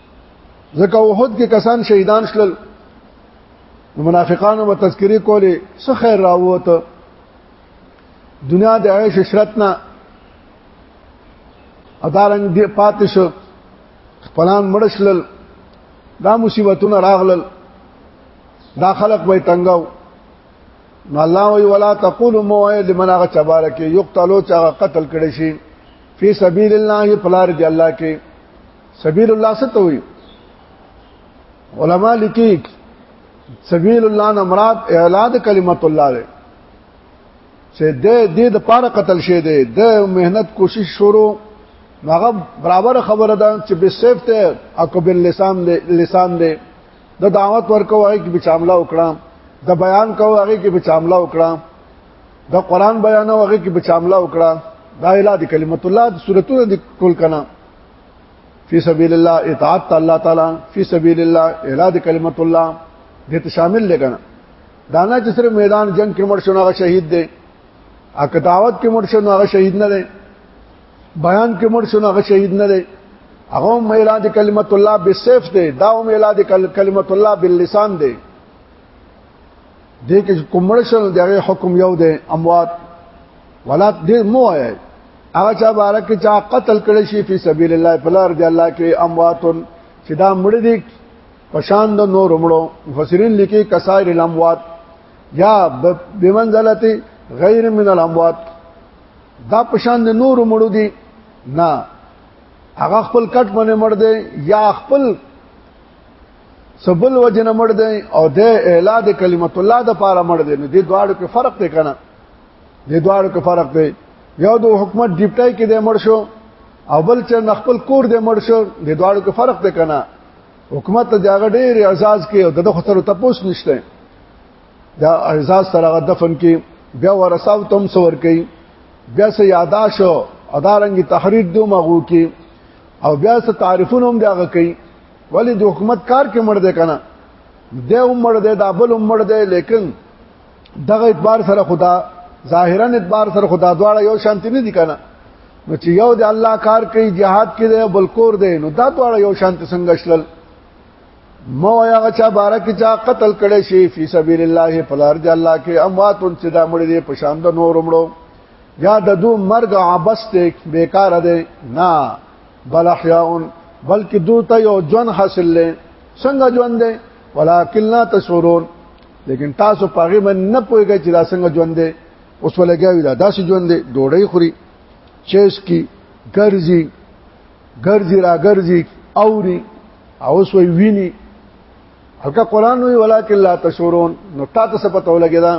ځکه وحد کې کسان شهیدان شلل منافقانو به تذکری کولې څه خیر راووته دنیا د عیش عشرت نه ادارنګ دی پاتې شو خپلان مړشلل دا مصیبتونه راغلل دا خلق به تنگاو نو الله وی ولا تقول موعد لمن هغه چبار کې یقتلوا چې قتل کړي شي فی سبیل الله فلار دی الله کې سبیل الله څه ته وي علما لیکي سبیل الله نه مراد اعلان کلمت الله دی چې د دې د پاره قتل شه دی د مهنت کوشش شروع هغه برابر خبره ده چې به سیف ته او کبل لسان دی لسان دی د دعوت ورکو هغه کې بچاملا وکړه د بیان کو هغه کې بچاملا وکړه د قران بیان هغه کې بچاملا وکړه دا اله د کلمت الله د سورته د کول کنا فی سبیل الله اطاعت الله تعالی فی سبیل الله اعلان کلمت الله دې ته شامل لګنه دانا چې سره میدان جنگ کې مړ شونه شهید دی اکداوت کې مړ شونه هغه شهید نه دی بیان کې مړ شونه هغه شهید نه دی هغه میلاد کلمت الله بالسيف دی دا میلاد کلمت الله باللسان دی دې کې کومړ شنو دغه حکم یو دی اموات ولا دې مو آئے هغه چا بارک چا قتل کړي شي په سبیل الله فلار دی الله کې امواتن چې دا مړ دي پشان د نور مړو مفسرین لیکي کسائر الاموات یا بمنزلته غیر من الاموات دا پشان د نور مړو دي نه هغه خپل کټ باندې مړ دی یا خپل سبل وجه نه مړ دی او د اعلا د کلمت الله د پاره مړ دی نو د دواړو کې فرق دی کنه د دواړو کې فرق دی یو د حکومت ډیپټای کې د مړ شو او بل چې خپل کور د مړ شو د دواړو کې فرق دی کنه حکومت ته داغه ډېر اعزاز کې او دغه خطر ته پوس نشته دا اعزاز سره دفن کې بیا ورساو تم سور کې بیا سه یاداش او ادارنګي تحریر دوه مغو کې او بیا سه تعریفونه هم داغه کوي ولی د حکومت کار کې مړ دی کنه د عمر دی د ابل عمر دی لیکن دغه اعتبار سره خدا ظاهرا اعتبار سره خدا دواړه یو شانتی نه دي کنه نو چې یو د الله کار کوي jihad کې دی بل کور دی نو دا دواړه یو شانتی څنګه شلل مو یا غچا بارک چا قتل کړي شي فی سبیل الله پلار دی الله کې اموات چې دا مړ دي په شان د نور مړو یا د دو مرګ عبس ته بیکار دی نه بل احیاون بلکې دوته یو جون حاصل لې څنګه ژوند دی ولکن لا تشورون لیکن تاسو پاغه من نه پوهیږئ چې دا څنګه ژوند دی اوس ولګیاوی دا داسې ژوند دی ډوړی خوري چیس کی ګرځي ګرځي را ګرځي اوري او سوی ویني هلکه قران وی ولکن لا تشورون نو تاسو په تو لګی دا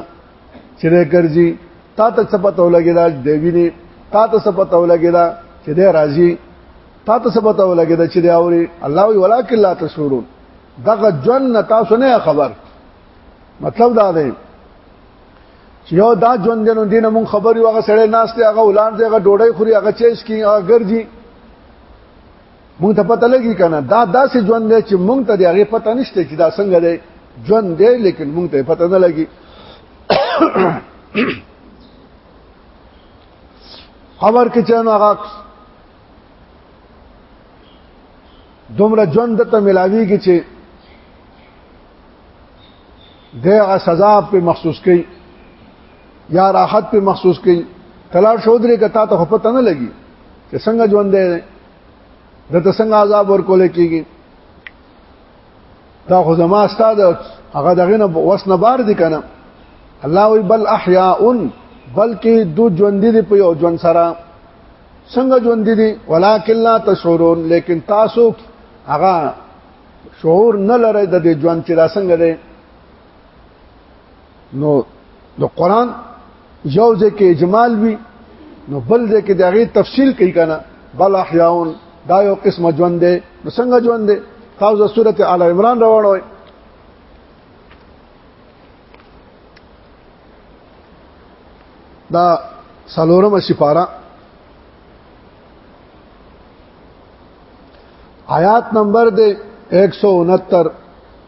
چې نه ګرځي تا ته څه پته ولګی دا دی ویني تا ته څه پته ولګی دا چې دی راځي تا ته څه پته ولګی دا چې دی اوري الله وی ولکن لا تشعرون دغه جن تاسو نه خبر مطلب دا دی چې یو دا ژوند جنو دین مون خبري هغه سړی ناشته هغه ولان دی هغه ډوډۍ خوري هغه چیس کی هغه ګرځي مونږ ته پته لګی کنه دا داسې ژوند دی چې مونږ ته د هغه پته نشته چې دا څنګه دی ژوند دی لیکن مونږ ته پته نه لګي خبر کې چانو هغه دومره ژوند ته ملاوي کې چې دغه سزا په مخصوص کړي یا راحت په مخصوص کړي کلار شودري کته ته پته نه لګي چې څنګه ژوند دی د ته څنګه عذاب ورکول کیږي دا خو زما استاد هغه دغه نه وس نه بار دي کنه الله وی بل احیاء بلکې دو ژوند دي په یو ژوند سره څنګه ژوند دي ولکن لا تشعرون لیکن تاسو هغه شعور نه لرئ د دې ژوند چې دا څنګه دی نو د قران یو ځکه اجمال وی نو بل ځکه دغه تفصیل کوي کنه بل احیاون دا یو قسم ژوند دی نو څنګه ژوند دی تاسو سورته آل عمران راوړوئ دا سلورم سپارا آیات نمبر دے 169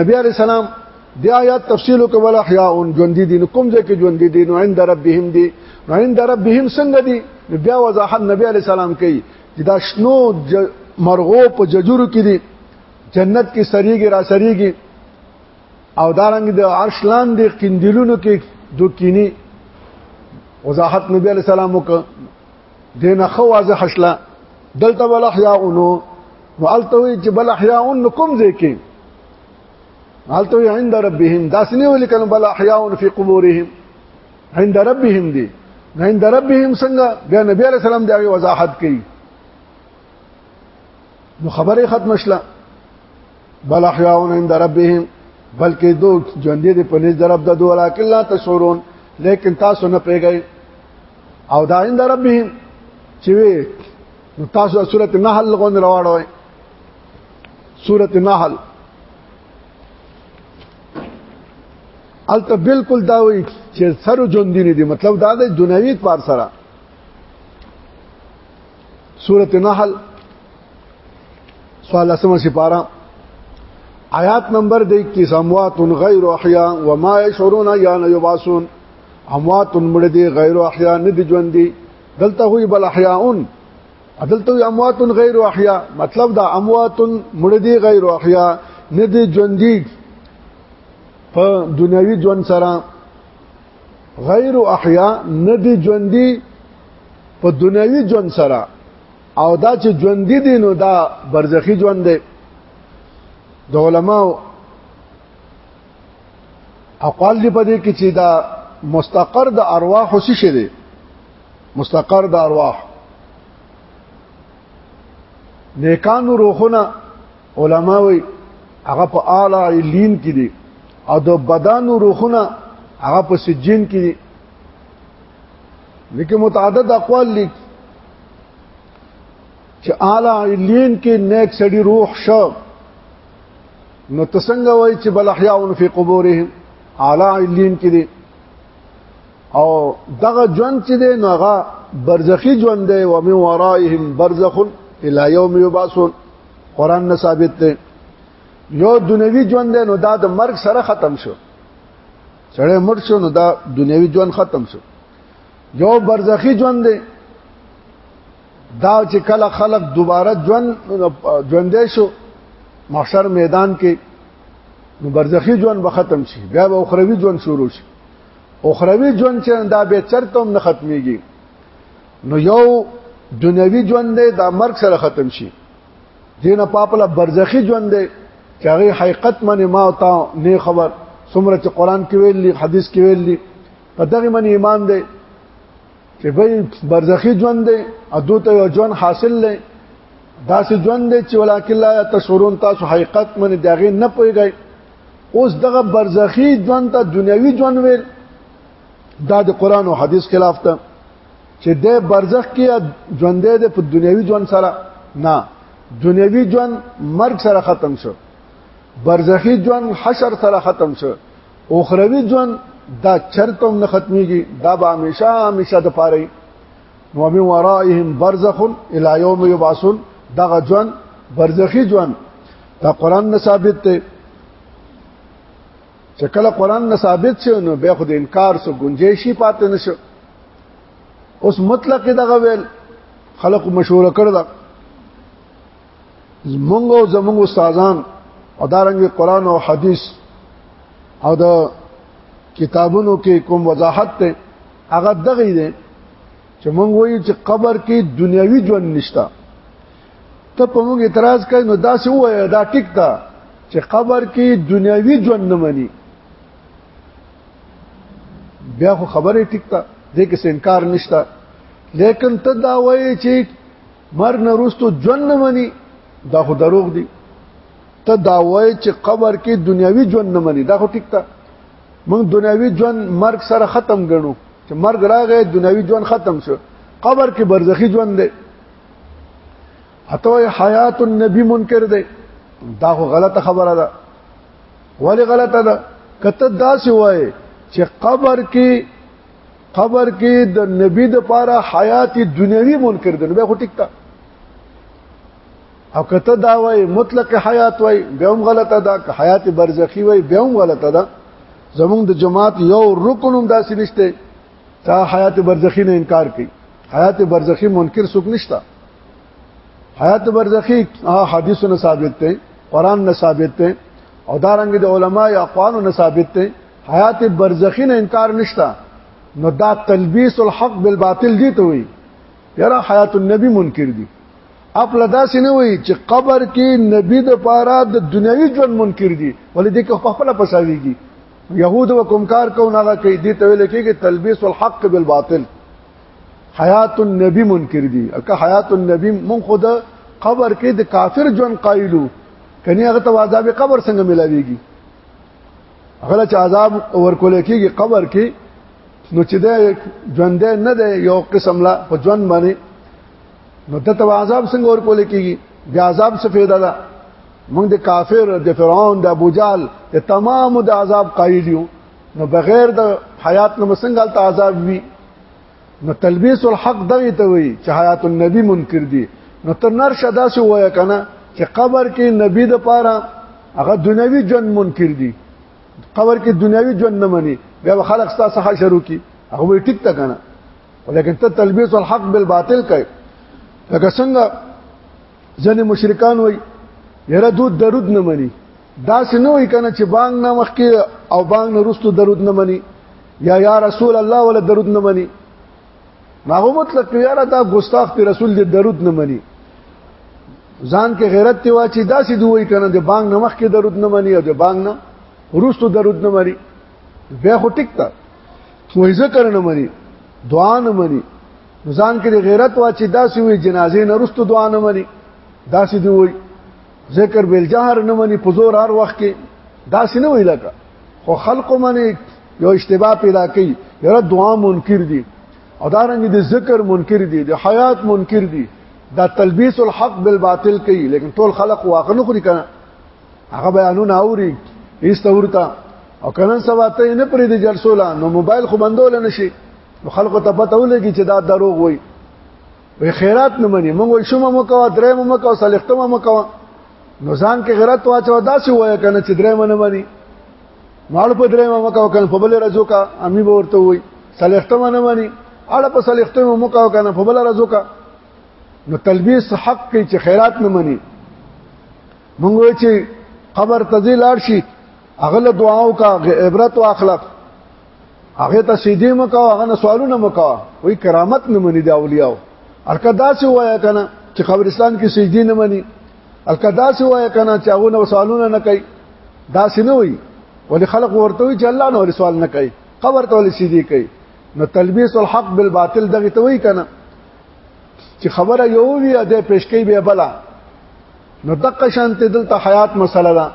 نبی علی السلام د آیات تفصیل کول احیاء ژوند دي نو کوم ځکه ژوند دي نو عند ربهم دي نو عند ربهم څنګه دي نو بیا وضاحت نبی علی السلام کوي چې دا شنو مرغو په ججورو کې دي جنت کې سریږي را سریږي او دارنګ د عرش لاندې قندیلونو کې دوکینی وضاحت نبی علی السلام وکړه دینه خو واضح شله دلته ول احیاء نو نو التوی چې بل احیاء نو کوم ځای کې التوی عند ربهم داسنی ولیکن بل احیاء فی قبورهم عند ربهم دی عند ربهم څنګه بیا نبی علیہ السلام دی وضاحت کړي نو خبره ختم شله بل احیاء عند ربهم بلکې دو ژوندې دي په نس درب د دوه لکه لا تشورون لیکن تاسو نه پیګی او دا عند ربهم چې وي نو تاسو سورته نحل غون راوړوي سورته نحل الته بالکل دا وی چې سر جون دي نه دي مطلب دا د دنیوي پار سره سورته نحل سوال اسمه سپاره آیات نمبر 21 اموات غیر احیا وما یشعرون یا یبعثون اموات مړ دي غیر احیا نه دي ژوند دي دلته وی بل احیاون دلته وی اموات غیر احیا مطلب دا اموات مړ دي غیر احیا نه دي ژوند دي په دنیوي ژوند سره غیر احیا نه دي ژوند دي په دنیوي ژوند سره او دا چې ژوند دي نو دا برزخی ژوند دی د علماو اقوال دی په دې کې چې دا مستقر د ارواح څه شي دی مستقر د ارواح نیکانو روحونه علما وي هغه په اعلی علین کې دي او د بدانو روحونه هغه په سجین کې دي لیکن متعدد اقوال لیک چې اعلی علین کې نیک سړي روح شو نو تسنګ وای چې بل احیاون فی قبورهم علی علین کې دي او دغه ژوند چې دی نو هغه برزخی ژوند دی و من ورائهم برزخ الی یوم یبعثون قران نه ثابت دی یو دنیوي ژوند دی نو دا د مرګ سره ختم شو سړی مړ شو نو دا دنیوي ژوند ختم شو یو برزخی ژوند دی دا چې کله خلق دوباره ژوند ژوندې شو محشر میدان کې نو برزخی ژوند به ختم شي بیا به اخروی ژوند شروع شي اخروی ژوند چې دا به چرته هم نه ختميږي نو یو دنیوي ژوند دی دا مرګ سره ختم شي دینه پاپله برزخی ژوند دی چې هغه حقیقت منه ما او تا نه خبر څومره چې قران کې ویلي حدیث کې ویلي په دغه منی ایمان دی چې به برزخی ژوند دی ادو ته یو ژوند حاصل لې داسې ژوند دی چې ولکه لا تشورون تاسو حقیقت من دغه نه پويږئ اوس دغه برزخی ژوند ته دنیوي ژوند ویل دا د قران او حدیث خلاف ته چې د برزخ کې ژوند دی په دنیوي ژوند سره نه دنیوي ژوند مرګ سره ختم شو برزخی ژوند حشر سره ختم شو اخروی ژوند دا چرته هم نه ختميږي دا به همیشه همیشه د پاره نو من ورائهم برزخ الى يوم يبعثون دا ژوند برزخی ژوند دا قران نه ثابت دی چې کله قران نه ثابت شي نو به خود انکار سو گنجائشي پاتې نشو اوس مطلق دغه ویل خلق مشوره کړل زمونږ او زمونږ استادان او دارنګ قران او حديث او د کتابونو کې کوم وضاحت ته هغه دغه دی چې مونږ وایو چې قبر کې دنیوي ژوند نشتا ته په مونږ اعتراض کوي نو دا څه وایي دا ټیک ده چې قبر کې دنیوي ژوند نه مني بیا خو خبره ټیک ده دې کې انکار نشتا لیکن ته دا وایي چې مرګ نه رستو ژوند نه مني دا خو دروغ دي ته دا وای چې قبر کې دنیوي ژوند نه مني دا خو ټیک ده موږ دنیوي ژوند مرګ سره ختم ګڼو چې مرګ راغی دنیوي ژوند ختم شو قبر کې برزخی ژوند دی اته حیات النبی منکر دی دا خو غلطه خبره ده ولی غلطه ده کته دا سی وای چې قبر کې قبر کې د نبی د پاره حیات دنیوي منکر دی به ټیک تا او کته دا وای مطلق حیات وای به هم غلطه ده که حیات برزخی وای به هم غلطه ده زمونږ د جماعت یو رکن هم داسې نشته تا حیات برزخی نه انکار کوي حیات برزخی منکر څوک نشته حیات برزخی حدیثونه ثابت دي قران نه ثابت دي او دارنګ د علماء اقوالو نه ثابت دي حیات برزخی نه انکار نشتا نو دا تلبیس الحق بالباطل دی ته وی یاره حیات النبی منکر دی خپل داسې نه وي چې قبر کې نبی د پاره د دنیوي ژوند منکر دي ولې دې که خپل پساويږي يهود و کومکار کو نه کوي دې ته ویل کېږي تلبيس الحق بالباطل حیات النبی منکر دي اکه حیات النبی مون خود قبر کې د کافر ژوند قایلو کني هغه ته عذاب قبر څنګه ملاويږي غل چې عذاب ورکول کېږي قبر کې نو چې دا ژوند نه دی یو قسم لا په ژوند باندې نو د تو عذاب څنګه ورکول کېږي د عذاب څه فایده ده موږ د کافر د فرعون د ابو جال د تمام د عذاب قایل یو نو بغیر د حیات نو څنګه عذاب وی نو تلبیس الحق دغه ته وی چې حیات النبی منکر دي نو تر نر شدا سو وای کنه چې قبر کې نبی د پاره هغه دنیوي جن منکر دي قبر کې دنیوي جن نه مني بیا خلک ستا څخه شروع کی هغه وی ټیک تا کنه ولیکن ته تلبیس الحق بالباطل کوي لکه څنګه ځنې مشرکان وای یره دود درود نه مني دا سنوې کنه چې بانګ نه مخکې او بانګ نه رستو درود نه مني یا یا رسول الله ولا درود نه مني هغه مطلق یاره دا ګستاخ په رسول دې درود نه مني ځان کې غیرت دی واچي دا سې دوی کنه د بانګ نه مخکې درود نه مني او د بانګ نه رستو درود نه مني بیا خو ټیک تا وای ذکر نه مني دعا نه مني ځان کې غیرت واچي دا سې وي جنازې نه رستو دعا نه مني دا سې دوی ذکر بل جهر نه مني په زور هر وخت کې دا سينه وی لکه خو خلق مني یو اشتباه پیدا کوي یره دعا منکر دي او دا رنګ دي ذکر منکر دي د حیات منکر دي دا تلبیس الحق بالباطل کوي لیکن ټول خلق واقع نه خوري کنه هغه بیانونه اوري ایست ورته او کنن سبا ته نه پرې د جلسو لا نو موبایل خو بندول نشي نو خلکو ته پته ولګي چې دا دروغ وایي وی خیرات نه مني مونږ ول شوم مو کوه درې مو کوه صالحتم مو کوه نو ځان کې غیرت واچو داسې وای کنه چې درې منه مني مال په درې مو کوه کنه په بل رزو کا امي به ورته وای صالحتم نه مني اړه په صالحتم مو کوه کنه په بل رزو کا نو تلبیس حق کې چې خیرات نه مني مونږ وای چې قبر تزي لاړ شي اغله دعاو کا عبرت واخلق هغه ته سیدی مکو هغه نه سوالونه مکو وای کرامت نه منی دا اولیاء الکه داسې وای کنه چې قبرستان کې سجدي نه مني الکه داسې وای کنه چې هغه نو سوالونه نه کوي داسې نه وي ولې خلق ورته وي چې الله نو سوال نه کوي قبر ته ولې سجدي کوي نو تلبیس الحق بالباطل دغه ته وای کنه چې خبره یو وی د پیشکی به بلا نو دقه شانته دلته حیات مسله ده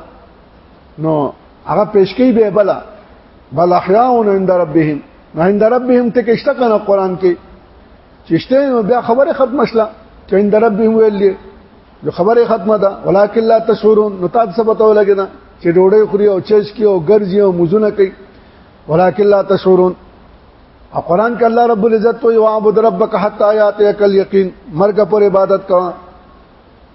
نو هغه پیشکی به بلا بل احیاون عند ربهم نو عند ربهم ته کشته کنه قران کې چشته نو بیا خبره ختم شله چې عند ربهم ویل دي جو خبره ختمه ده ولکن لا تشورون نو تاسو سبته ولګی نه چې ډوډۍ خوري او چیش کی او ګرځي او مزونه کوي ولکن لا تشورون او قران کې الله رب العزت وي واعبد ربک حتا یاتیک الیقین مرګ پر عبادت کوه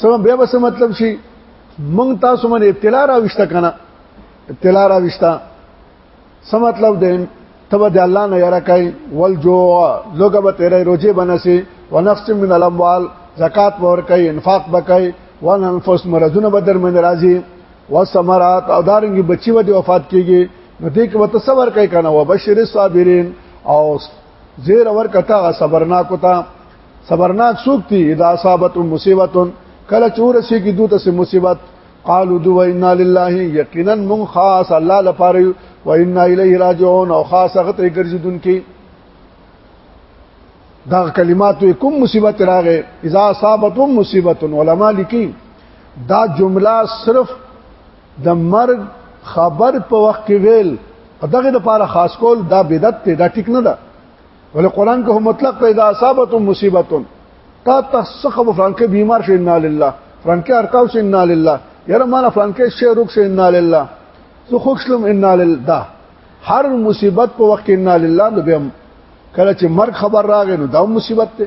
سم بیا به مطلب شي مونږ تاسو باندې ابتلا راوښته کنه ابتلا راوښته سم مطلب دی تبه د الله نه یره کوي والجوع لوګه به تیرې روزي بنسي ونقص من الاموال زکات ور کوي انفاق بکای وننفس مرزونه به در من راضي وسمرات او دارنګي بچي و دي وفات کیږي نو دې کې وته صبر کوي کنه وبشر الصابرین او زیر ور کته صبرناک ته صبرناک څوک دي اذا اصابت مصیبت کله چور شي کې دوی ته مصیبت قالو دو انا لله یقینا من خاص الله لپاره و انا الیه راجعون او خاص غته ګرځیدون کې دا کلمات کوم مصیبت راغې اذا اصابتهم مصیبت علماء لیکي دا جمله صرف د مرګ خبر په وخت کې ویل دغه لپاره خاص کول دا بدعت دی دا ټیک نه ده ولې قران کې مطلق پیدا اصابت مصیبت تا تسخه فرانکه بیمار شي ان لله فرانکه ارتاو شي ان لله یره مال فرانکه شي روک شي ان لله زه خوښلم ان لله هر مصیبت په وخت ان لله نو بیا کله چې مرګ خبر راغی نو دا مصیبت ته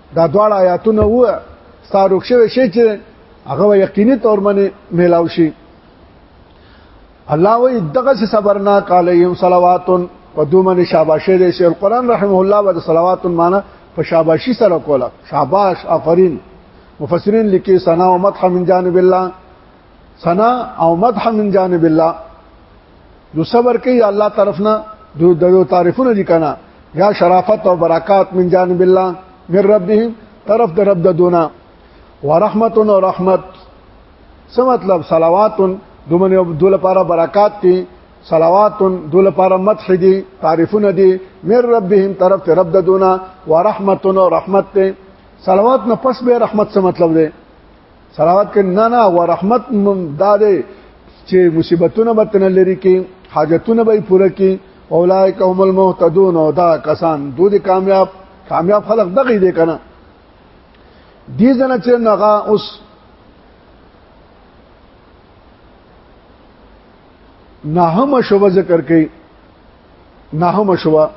دا دواړه آیاتونه و ستاروک شوی شي چې هغه یقیني تور باندې میلاو شي الله وی دغه صبرنا قال یم صلوات په دومن شاباشه دې شیخ القران رحمه الله و صلوات معنا په شاباشي سره کوله شاباش آفرین مفسرین لیکي ثنا او مدح من جانب الله ثنا او مدح من جانب الله نو صبر کوي الله طرف نه دو دو تعریفونه دي کنه یا شرافت او برکات من جانب الله من ربهم طرف د رب د دونه ورحمت او رحمت څه مطلب صلوات دومره دول لپاره برکات دي صلوات دول لپاره مدح دي تعریفونه دي من ربهم طرف ته رب د دونه ورحمت او رحمت ته صلوات نه پس به رحمت څه مطلب دی صلوات کې نه نه او رحمت داده چې مصیبتونه به تنه لري کې حاجتونه به پوره کې اولائک هم المهتدون او دا کسان دوی دي کامیاب کامیاب خلق دغې دي کنه دي زنه چې نغا اوس ناهم شوبه ذکر کوي ناهم شوبه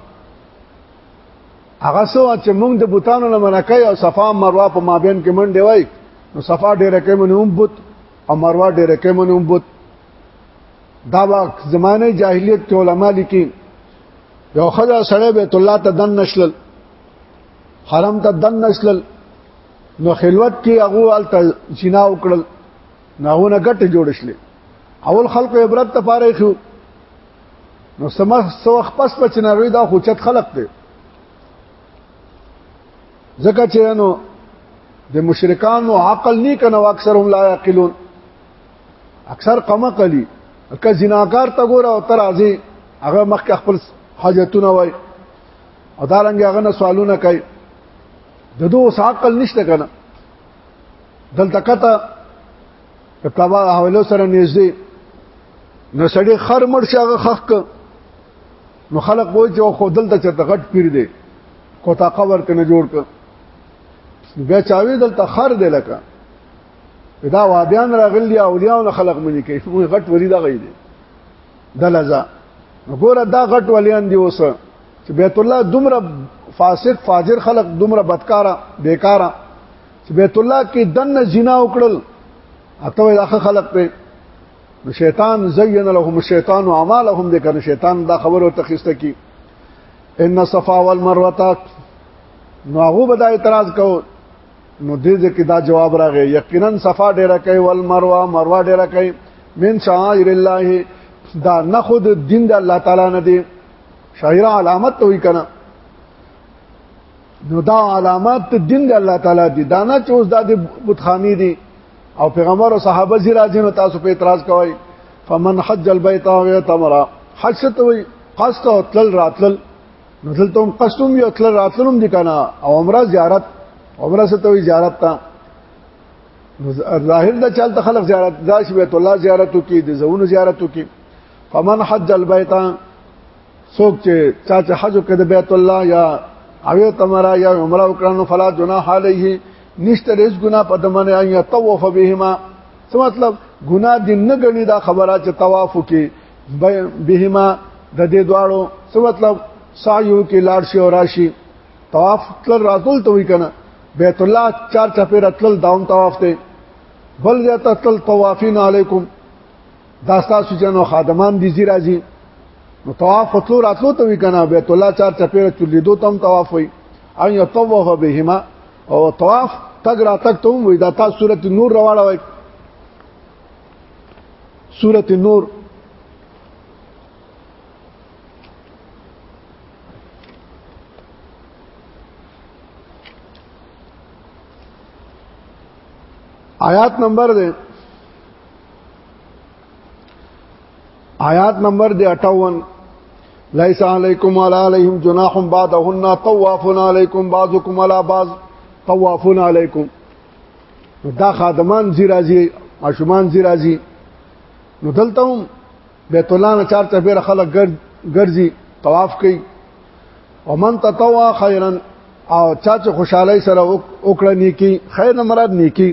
هغه سو چې موږ د بوتانو نه منکای او صفا مروه په مابین کې منډه وای نو صفا ډیره کې منوم بوت او مروه ډیره کې منوم بوت دا وخت زمانه جاهلیت کې علما لیکي یو خدای سره بیت الله ته دن نشل حرم ته دن نشل نو خلوت کې هغه ال ته جنا وکړل ناونه ګټه جوړ شلې اول خلکو عبرت ته پاره خو نو سمخ سو وخت پس بچ ناروی دا خو چت خلق دی ځکه چې نو د مشرکانو عقل نه کنه اکثر هم لا یقلون اکثر قمه قلی که زناکار ته ګوره او تر ازي هغه مخ خپل حاجتونه وای او دا رنګ هغه نه سوالونه کوي د دوه عقل نشته کنه دلته کته په کبا حوالو سره نږدې نو سړی خر مړ شي هغه خخ نو خلق وای چې خو دلته چې غټ پیر دی کوتا قبر کنه جوړ ک بیا چاوي دلته خر دی لکه دا وابیان راغلی اولیاء او خلق منی کوي موږ غټ وری دا غي دي دلزا ګوره دا غټ ولیان دی اوس چې بیت الله دومره فاسق فاجر خلق دومره بدکارا بیکارا چې بیت الله کې دنه زنا وکړل اته وای اخ خلق په نو شیطان زین لهم الشیطان اعمالهم دې کنه شیطان دا خبر او تخسته کی ان صفا والمروه نو هغه به دا اعتراض کو نو دې ځکه دا جواب راغی یقینا صفا ډیره کوي والمروه مروه ډیره کوي من شعائر الله دا نه خود دین د الله تعالی نه دی شاعر علامت ته وی کنه نو دا علامات ته دین د الله تعالی دی دا نه چې اوس د بتخانی دی او پیغمبر او صحابه زی راځي نو تاسو په اعتراض کوئ فمن حج البيت او يتمر حج څه ته وي قصد او تل راتل نو دلته هم قصدوم یو تل راتلوم دي کنه او عمره زیارت عمره څه ته وي زیارت ته ظاهر د چلته خلک زیارت داش بیت الله زیارتو کې د زونو زیارتو کې فمن حج البيت سوک چې چا چې حج وکړ د بیت الله یا اوی تمرا یا عمره وکړنو فلا جناح علیه نشته رز ګنا په دمنه ان یطوف بهما څه مطلب ګنا دې نه غني دا خبره چې طواف کې بهما د دې دواړو څه مطلب سعیو کې لاړ شي او راشي طواف تل راتل ته وی کنه بیت الله چار چپه راتل داون طواف ته بل ځای ته تل طوافین علیکم دا تاسو جنو خادمان دي زی راځي نو طواف تلو راتلو ته وی کنه بیت الله چار چپیره چلیدو تم طواف وي او یطوف بهما او طواف تګ را تک ته وي دا تاسو سورته نور راواړه وي سورته نور آیات نمبر ده آیات نمبر دی 58 ليس عليكم ولا عليهم جناح بعدهن طوافون عليكم بعضكم على بعض طوافون عليكم دا خادمان زی راځي ماشومان زی راځي نو دلته هم بیت الله نه چار چپیر خلک ګرځي طواف کوي ومن تطوع خيرا او چا چې خوشحالي سره وکړه نیکی خیر مراد نیکی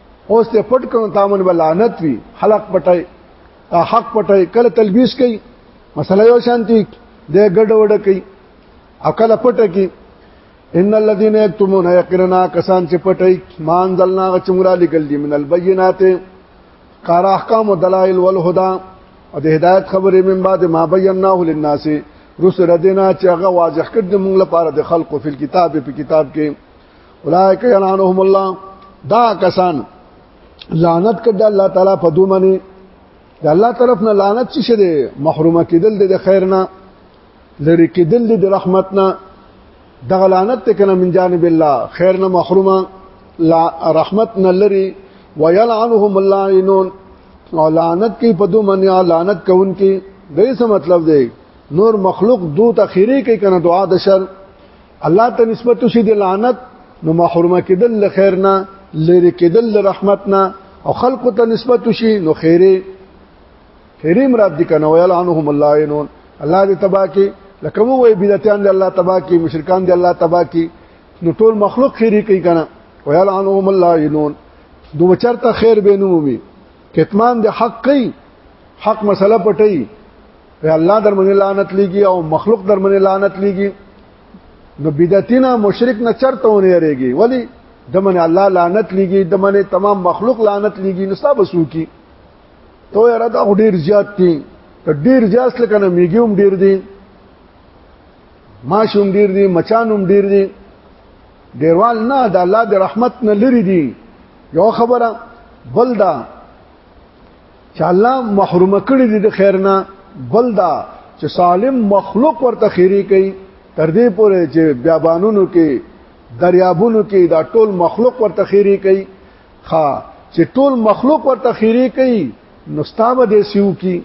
اوس ته پټ کړو تامن بلانت وی حلق پټای تا حق پټای کله تلبیس کوي مسله یو شانتی د ګډ وډ کوي او کله پټ کوي ان الذين يكتمون يقرنا کسان چې پټای مان دلنا چمرا لګل دي من البينات قار احکام او دلائل والهدى او د هدایت خبرې من بعد ما بیناه للناس رسل دینا چې هغه واضح کړ د موږ لپاره د خلقو فل کتاب په کتاب کې اولائک یلعنهم الله دا کسان لعنت کړه الله تعالی په دوه منی د الله طرف نه لعنت څه شه دي محرومه کېدل د خیر نه لری کېدل د رحمت نه دغه لعنت ته کنه من جانب الله خیر نه محرومه لا رحمت نه لري ويلعنهم اللعنون او لعنت کې په دوه منیا لعنت کوون کې دې څه مطلب دی نور مخلوق دو تخیری کې کنه دعا د شر الله ته نسبت شي د لعنت نو محرومه کېدل له خیر نه لری کېدل له رحمت نه او خلق ته نسبت شي نو خیره خیره مراد دي کنه ویل عنهم الله ينون الله دې تبا کې لکه مو وي بدعتيان دې الله تبا کې مشرکان دې الله تبا کې نو ټول مخلوق خیره کوي کنه ویل عنهم الله ينون دو بچرته خیر بینومي کتمان د حق کوي حق مسله پټي په الله در باندې لعنت لګي او مخلوق در باندې لعنت لګي نو بدعتینا مشرک نه چرته ونی یریږي ولی د من الله لعنت لګي د من تمام مخلوق لعنت لګي نو صاحب سوکی تو یاره دا ډیر زیات دي ډیر زیات لکه نه میګیوم ډیر دي ماشوم ډیر دي مچانوم ډیر دي ډیروال نه د الله د رحمت نه لري دي یو خبره بل دا چې الله محروم کړی دی د خیر نه بل دا چې سالم مخلوق ورته خیری کوي تر دې پورې چې بیابانونو کې دریابونو کې دا ټول مخلوق ورته خیری کوي ها چې ټول مخلوق ورته خیری کوي نو ستابه دې سیو کی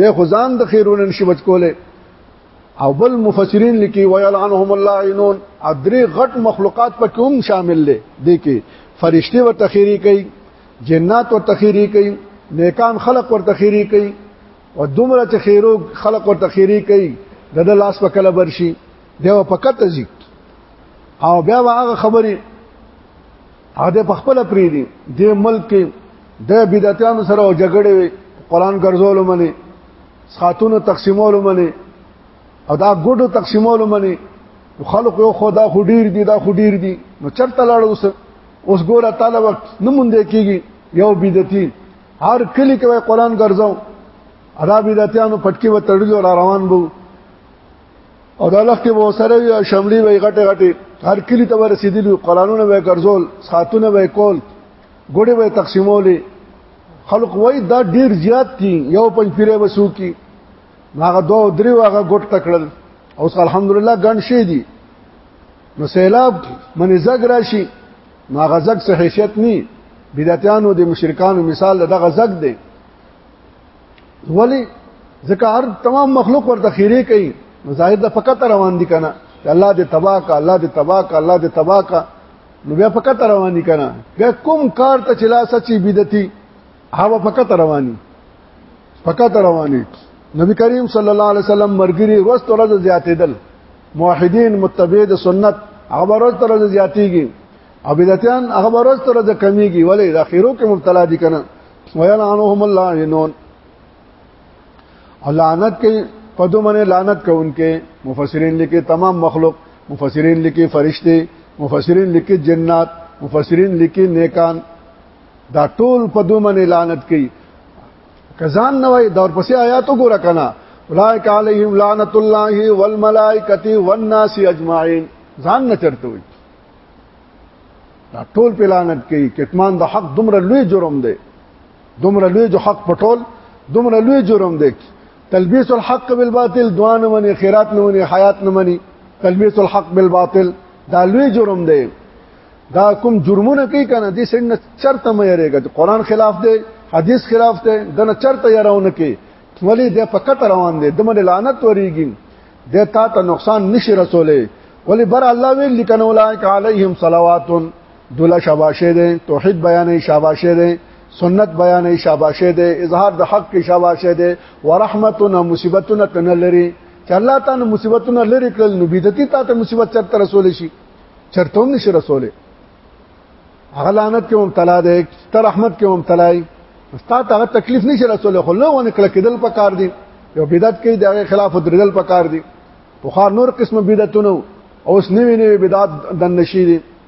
د خزان د خیرونه نشي بچ کوله او بل مفسرین لیکي ويلعنهم الله عينون ادري غټ مخلوقات پکې هم شامل دي دي کې فرشتي ور تخيري کوي جنات ور تخيري کوي نیکان خلق ور تخيري کوي او دومره چې خیرو خلق ور تخيري کوي د لاس په کله برشي دیو پکته زی او بیا هغه خبري هغه په خپل پری دي د ملک د بدعتانو سره جګړه وي قران ګرځول مني سخاتونو تقسیمولو منی او دا ګډو تقسیمولو منی خلق یو خدا خو ډیر دي دا خو ډیر دي نو چرته لاړ اوس اوس ګوره تعالی وخت نه مونږ کېږي یو بدعتي هر کلی کوي قران ګرځاو ادا بدعتانو پټکی و تړلو را روان بو او دا لخت به سره وي شملي وي غټه غټه هر کلی ته رسیدلی قرانونه به ګرځول ساتونه به کول ګوډه به تقسیمولې خلق وای دا ډیر زیات دي یو پنځ پیره وسو کی هغه دوه درې واغه ګټ تکړل او الحمدلله ګڼ شي دي نو سیلاب منې زګ راشي نو هغه زګ څه حیثیت ني بدعتانو د مشرکانو مثال دغه زګ دی ولی ځکه هر تمام مخلوق ورته خیره کوي مظاهر د فقط روان دي کنه الله دې تباہ کا الله دې تباہ کا الله دې تباہ کا نو بیا فقط رواني کنه بیا کوم کار ته چې لا سچي بدعتي هغه فقط رواني فقط رواني نبی کریم صلی الله علیه وسلم مرګري ورځ تر ورځ زیاتېدل موحدین متبع د سنت هغه ورځ تر ورځ زیاتېږي او بدعتان هغه ورځ تر ورځ کمیږي ولې د اخیرو کې مبتلا دي کنه ویل انهم الله ینون او لعنت کې په دوه معنی لعنت کوونکې مفسرین لیکي تمام مخلوق مفسرین لیکي فرشته مفسرین لیکي جنات مفسرین لیکي نیکان دا ټول په دوه معنی لعنت کوي کزان نه وای دور پسې آیات وګوره کنه اولائک علیهم لعنت الله والملائکه والناس اجمعین ځان نه چرته وي دا ټول پلانت کوي کتمان د حق دومره لوی جرم دی دومره لوی جو حق پټول دومره لوی جرم دی تلبیس الحق بالباطل دوان منی خیرات نه منی حیات نه منی تلبیس الحق بالباطل دا لوی جرم دی دا کوم جرمونه کوي کنه دې سند چرته مې یریږي قرآن خلاف دی حدیث خلاف دی دنه چرته یراونه کوي ولی د پکټ روان دی دمن لعنت وریږي د تا ته نقصان نشي رسولې ولی بر الله وی لکنه اولایک علیهم صلوات دوله شاباشه ده توحید بیانې شاباشه ده سنت بیانې شاباشه ده اظهار د حق کې شاباشه ده ورحمتنا مصیبتنا کنه لري چې الله تعالی مصیبتونه لري کړل نو بدعتي تا ته مصیبت چرته رسول شي چرته هم نشي رسول هغه لعنت کې مبتلا ده ته رحمت کې مبتلا دی ستا ته هغه تکلیف نشي رسول خو له ونه کړه کېدل پکار دي یو بدعت کې د خلاف درېدل پکار دي بخار نور قسم بدعتونه اوس نوی نوی بدعت د نشي دي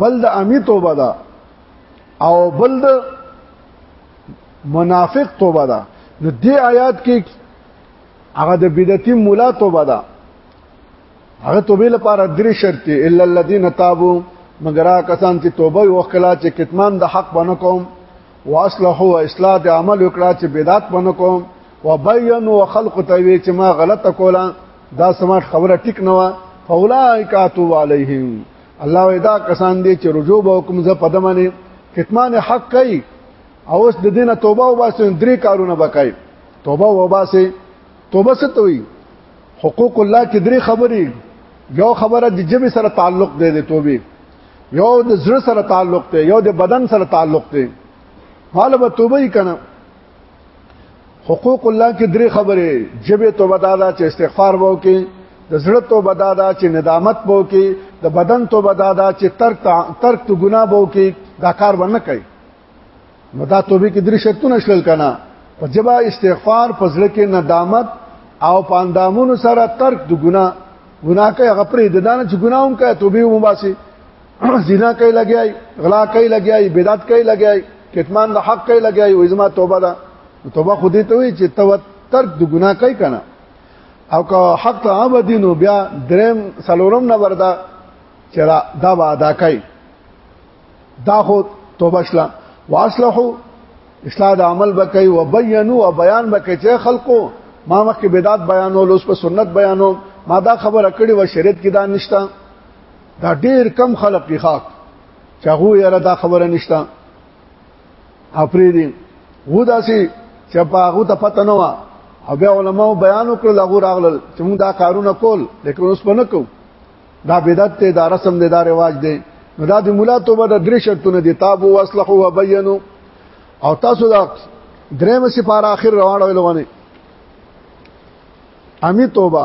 بل د امی توبه ده او بل د منافق توبه ده نو دې آیات کې هغه د بدعتي مولا توبه ده هغه توبې لپاره درې شرط دي الا الذين تابوا مگر کسان چې توبه وکړه چې کتمان د حق باندې کوم واصلحوا واصلاح د عمل وکړه چې بدعت باندې کوم وبينوا خلق توي چې ما غلطه کوله دا سمات خبره ټیک نه و فاولائک اتو علیهم الله ودا کسان دي چې رجوع به حکم ز پدمنه کتمان حق کوي او اوس د دینه توبه او باسي درې کارونه وکړي توبه او باسي توبه څه توي حقوق الله کې درې خبرې یو خبره د جبه سره تعلق دی د توبه یو د زړه سره تعلق دی یو د بدن سره تعلق دی حاله به توبه یې کنه حقوق الله کې درې خبرې جبه توبه دادا چې استغفار وو کې د زړه توبه دادا چې ندامت وو کې د بدن توبه دادا چې ترک ترک تو ګناه وو کې دا کار ونه کوي نو دا توبه کې درې شرطونه شل کنا په جبا استغفار په زړه کې ندامت او پاندامونو سره ترک د ګناه ګناه کوي هغه پرې د دانه چې ګناه هم کوي توبه هم واسي زنا کوي لګیای غلا کوي لګیای بدعت کوي لګیای کتمان د حق کوي لګیای وې زما توبه ده توبه خو دې ته وي چې تو ترک د ګناه کوي کنه او که حق ته عبدینو بیا درم سلورم نه وردا چې دا به ادا کوي دا خو توبه شلا واصلحو اصلاح د عمل بکای او بیانو او بیان بکای چې خلکو ما مخکې بدعت بیانول اوس په سنت بیانو ما دا خبره کړې و شریعت کې دا نشته دا ډیر کم خلق دی خاک چاغو یاره دا خبره نشته اپری دی وو داسي چې په هغه ته پته نه و او بیا علماو بیان وکړل هغه راغلل چې موږ دا کارونه کول لیکن اوس په نه کو دا بدعت ته دا رسم دی دا رواج دی نو دا د مولا توبه د درې شرطونه دي تابو واصلحو وبینو او تاسو دا درېم سپاره اخر روانه ولونه امی توبه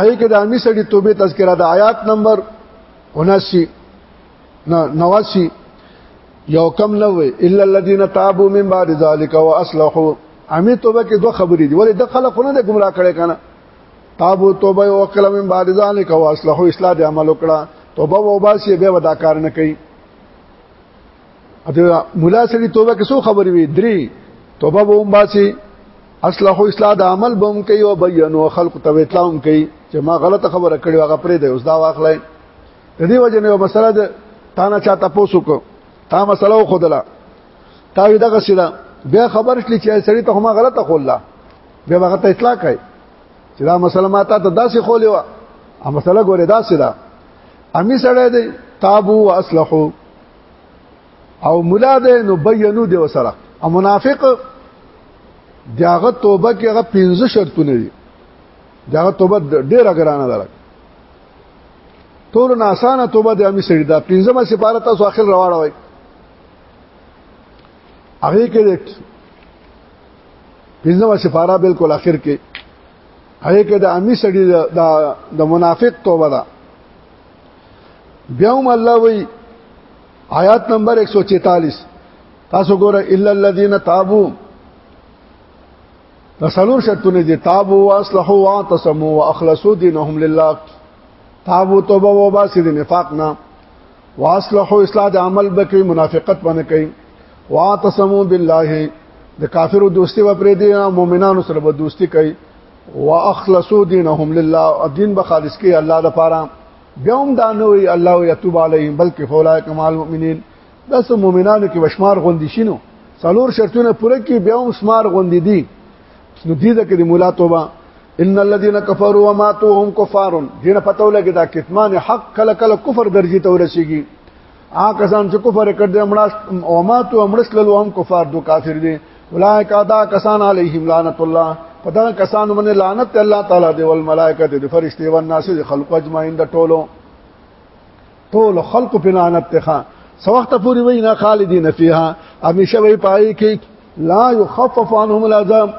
آی کې د امی سړي توبه تذکرہ د آیات نمبر 79 نه 89 یو کم نه وي الا الذين تابوا من بعد ذلك واصلحوا امی توبه کې دوه خبرې دي ولې د خلکو نه د گمراه کړي کنه تابو توبه او کلم من بعد ذلك واصلحوا اصلاح د عمل وکړه توبه وباسي به ودا کار نه کوي اته مولا سړي توبه کې څو خبرې وي درې توبه به هم باسي اصله خو اصلاح د عمل به هم کوي او بیان او خلق ته اطلاع هم کوي چې ما غلطه خبره کړې هغه پرې دی اوس دا واخلای د دې وجه نه یو مسله ده تا نه چاته پوسو کو تا مسله خو دلا تا وی دغه سره بیا خبر شلی چې سړی ته ما غلطه خوله بیا هغه ته اطلاع کوي چې دا مسله ما ته داسې خولې و ا مسله ګوره داسې ده امی سړی دی تابو واصلحو او مولا دی نو بینو دی وسره او منافق داغه توبه کې هغه پنځه شرطونه دي داغه توبه ډیره ګرانه ده ټول ناسانه توبه د امي سړي دا پنځمه سپاره تاسو اخر راوړل وای هغه کې پنځمه سپاره بالکل اخر کې هغه کې د امي سړي د منافق توبه ده بیا هم الله وی آیات نمبر 146 تاسو ګوره الا الذين تابوا تسلور شرطونه دي تابوا واصلحوا واعتصموا واخلصوا دينهم لله تابوا توبه و باسي د نفاق نه واصلحوا اصلاح د عمل بکوي منافقت باندې کوي واعتصموا بالله د کافرو دوستي و پرې دي مؤمنانو سره به دوستي کوي واخلصوا دينهم لله الدين بخالص کې الله لپاره بیا هم دا نه وي الله یتوب علیهم بلکې فولای کمال مؤمنین دا سم مؤمنانو کې بشمار غوندي شینو څلور شرطونه پوره کې بیا هم سمار غوندي دي نو دې ځکه د مولا توبه ان الذين كفروا وماتوا هم كفار دینه پتو لګی دا کتمان حق کله کله کفر درجه ته ورسیږي آ کسان چې کفر کړ دې امړاش او مات او امړش للو هم کفار دو کافر دي اولائک ادا کسان علیهم لعنت الله پدا کسان باندې لعنت الله تعالی دی ول ملائکه دی فرشتي او الناس دی خلق اجمعین د ټولو ټول خلق په لعنت ته خان سو وخت پوری وای نه خالدین فیها همیشه وای پای کې لا یخفف عنهم العذاب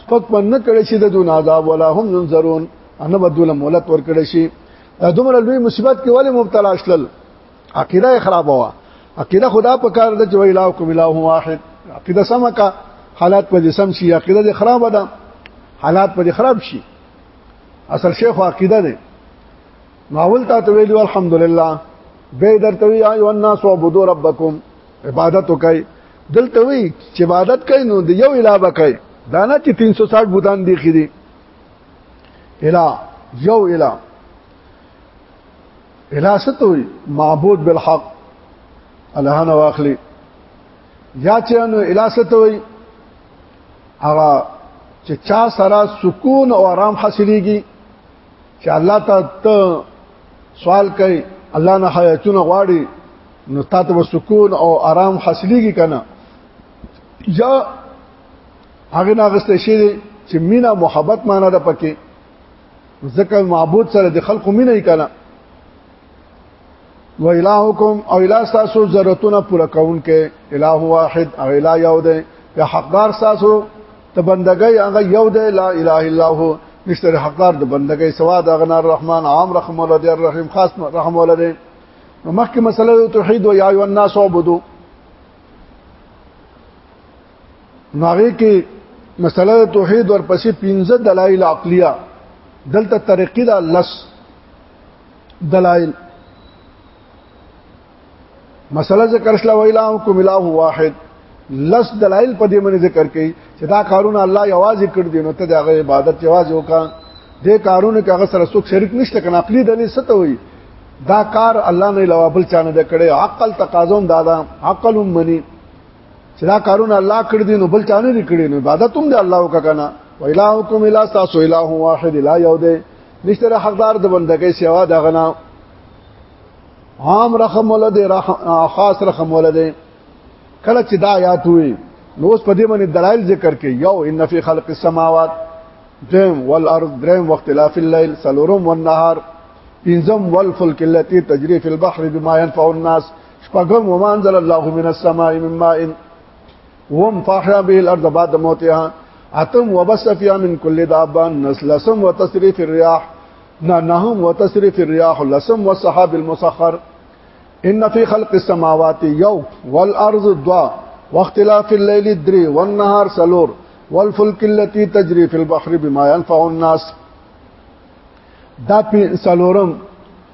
سپک من نه کړي چې د دون عذاب ولا هم ينظرون ان بدول مولت ور کړي شي دومره لوی مصیبت کې ولی مبتلا شلل عقیده خراب وا عقیده خدا په کار ده چې وی الهو کوم الهو واحد عقیده سم کا حالات په جسم شي عقیده خراب ده حالات په خراب شي اصل شیخ عقیده ده ناول تا ته ویلو الحمدلله به درته وی ایو الناس عبدو ربکم عبادت وکای دلته وی چې عبادت کین نو د یو الهه وکای دا نه چې 360 بوتان دی خېری الہ یو الہ الہ ستوي معبود بالحق الله نه واخلي یا چې نو الہ ستوي هغه چې چا سره سکون او آرام حاصلېږي چې الله ته سوال کوي الله نه حیاتونه غواړي نو تاسو به سکون او آرام حاصلېږي کنه یا هغه ناغسته شي چې مینا محبت معنا ده پکې ځکه معبود سره د خلکو مینه یې کړه و الهکم او اله تاسو ضرورتونه پوره کون کې اله واحد او اله یو دی یا حقدار تاسو ته بندګۍ هغه یو دی لا اله الا هو نشته حقدار د بندګۍ سوا د غنا الرحمن عام رحم الله دی الرحیم خاص رحم الله دی مخکې مسله توحید او یا ایو الناس عبدو نو هغه کې مسله توحید ورپسې پنځه دلایل عقلیه دلته طریقې دا لس دلایل مسله ذکر شلا ویلا کوم اله واحد لس دلایل په دې باندې ذکر کړي چې دا کارونه الله یوازې کړ دي نو ته دغه عبادت یوازې وکا دې کارونه کې هغه سره څوک شریک نشته کنه عقلي دلیل څه ته وي دا کار الله نه علاوه بل چانه د کړي عقل تقاضوم دادا عقل منی چې دا کارونه الله کړ دي نو بل چانه لري کړی نو عبادت هم دی الله وکنا و الهکم الا تاسو اله واحد لا یو دی نشته حقدار د بندګۍ سیوا دا غنا عام رحم ولد خاص رحم ولد کله چې دا آیات وي نو اوس په دې باندې دلایل ذکر کوي یو ان فی خلق السماوات دیم والارض دریم واختلاف الليل سلورم والنهار پنځم والفلک التي تجري في البحر بما ينفع الناس شپږم وما انزل الله من السماء من ماء وم فاحیا به الارض بعد موتها اتم وبس فيها من كل دابا نسلسم وتصريف الرياح نهم وتصريف الرياح لسم والصحاب المسخر ان في خلق السماوات يو والارض دوا واختلاف الليل دري والنهار سلور والفلك التي تجري في البحر بما ينفع الناس دا سلورم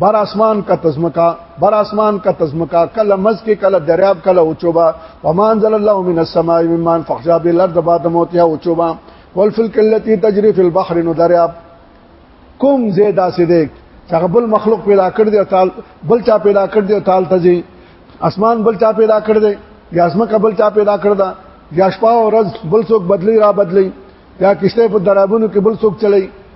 بر اسمان کا تزمکا بر اسمان کا تزمکا کله مز کې کله دریاب کله اوچوبا ومان ذل الله من السماء ممن فخجا بالارض بعد موتها اوچوبا والفلك التي تجري في البحر نو دریاب کوم زیدا سیدک هغه بل مخلوق پیدا کړ دی تعال بل چا پیدا کړ دی تعال تجي اسمان بل چا پیدا کړ دی یا اسمکه بل چا پیدا کړ دا یا شپه او ورځ بل څوک بدلی را بدلی یا کشته په درابونو کې بل څوک چلی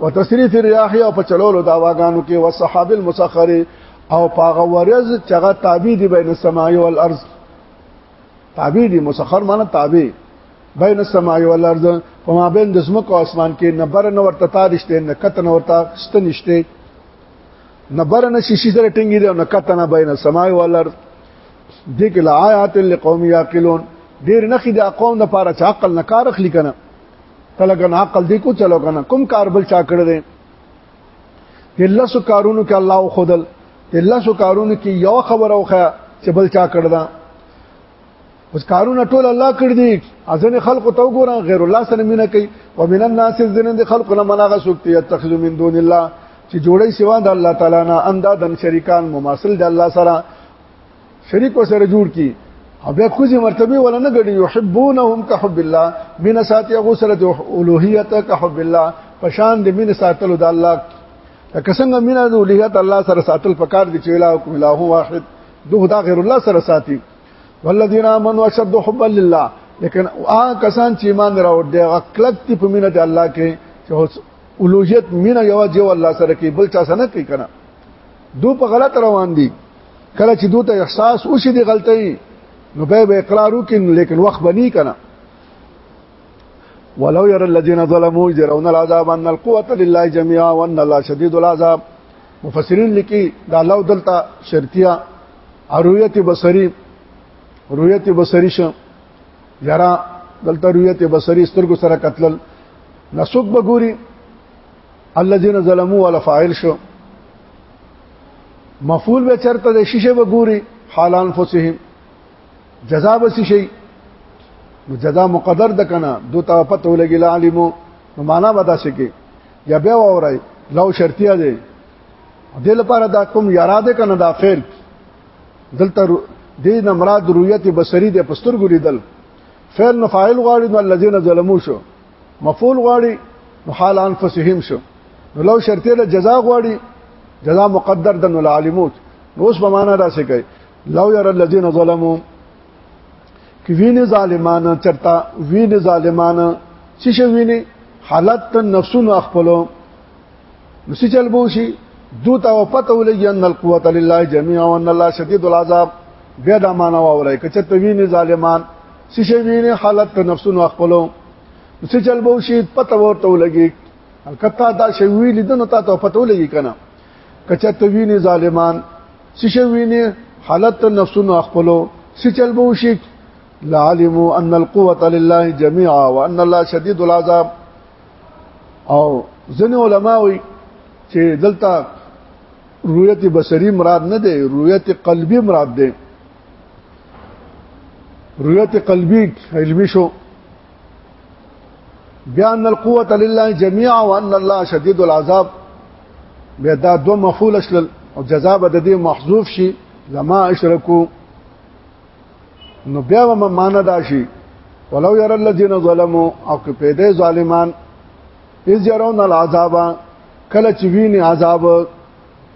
وتصریف الرياح او په چلولو دا واغانو کې وصحاب المسخر او پاغه ورز چغه تابع دي بین السماء والارض تابع دي مسخر معنی تابع بین السماء والارض په ما بین د زمکو او اسمان کې نه بر نه ورته تارشته نه کته نه ورته شته نشته نه بر نه شیشي سره ټینګي دی نه کته نه بین السماء والارض دې کې لآیات لقوم یاقلون ډیر نخې د قوم لپاره چې عقل نه کار اخلي کنه کله کنه عقل دی کو چلو کنه کوم کار بل چا کړی دی الله سو کارونو کې الله خودل الله سو کارونو کې یو خبر اوخه چې بل چا کړی دا اوس کارونه ټول الله کړی دي ازنه خلق تو ګوران غیر الله سره مینه کوي ومن الناس زنه د خلق نه مناغه سوکتی يتخذ من دون الله چې جوړي سوا د الله تعالی نه اندادن شریکان مماثل د الله سره شریک وسره جوړ کی او بیا کوزي مرتبه ولا نه غړي يحبونهم كحب الله من ساتي غو سره د اولوهیت كحب الله پشان د من ساتلو د الله لکه څنګه من د اولوهیت الله سره ساتل پکار دي چې الہ او الہ واحد دوه دا غیر الله سره ساتي والذین آمنوا اشد حبا لله لیکن آ کسان چې ایمان راوړ دي غکلک تی په مینه د الله کې چې اولوهیت مینه یو جو الله سره کې بل چا سره نه کوي کنه دو په غلط روان دي کله چې دوی ته احساس وشي د غلطۍ نو به اقرار وکړي لیکن وخت بنی کنه ولو ير الذين ظلموا يرون العذاب ان القوه لله جميعا وان الله شديد العذاب مفسرین لیکي دا لو دلته شرطیه رؤیت بصری رؤیت بصری شه یرا دلته رؤیت بصری سترګو سره قتل نسوک بګوري الذين ظلموا ولا فاعل شو مفعول به چرته د شیشه به ګوري حالان فسهم جزاء به شي نو جزاء مقدر د کنه دو ته پته ولګي عالمو نو معنا به تاسو کې یا به وورای لو شرطیه دی د لپاره دا کوم یارا ده کنه دا فعل دلته د نمراد رؤیت بصری د پستر ګریدل فعل نو فاعل غواړي نو الذين ظلموا شو مفعول غواړي نو حال انفسهم شو نو لو شرطه د جزاء غواړي جزاء مقدر د نو عالموت نو اوس په معنا دا څه کوي لو ير الذين ظلموا کی وینه ظالمان چرتا وینه ظالمان چې شو وینه حالت تن نفسونو خپلو نو چې چل بو شي دو تا پته ولګي ان القوت لله جميعا وان الله شديد العذاب بیا دا معنا وره کچته وینه ظالمان څه شي ویني حالت ته نفسونو خپلو څه چل بو شي پته ورته ولګي کته دا شی ویل دنو تا ته پته ولګي کنه کچا ته ویني ظالمان څه شي ویني حالت ته نفسونو خپلو څه چل بو شي لعلموا ان القوه لله جميعا وان الله شديد العذاب او ځنه علما وي چې دلته رؤیت بصری مراد نه دی رؤیت قلبی مراد دی رؤیت قلبی علمی شو بیا ان القوه لله جميعا وان الله شدید العذاب بیا دا دو مفعول اشل او جزاء به د دې محذوف شي لما اشرکو نو بیا و معنا دا شي ولو ير الذين ظلموا او که پیدا ظالمان اذ يرون العذاب کله چې ویني عذاب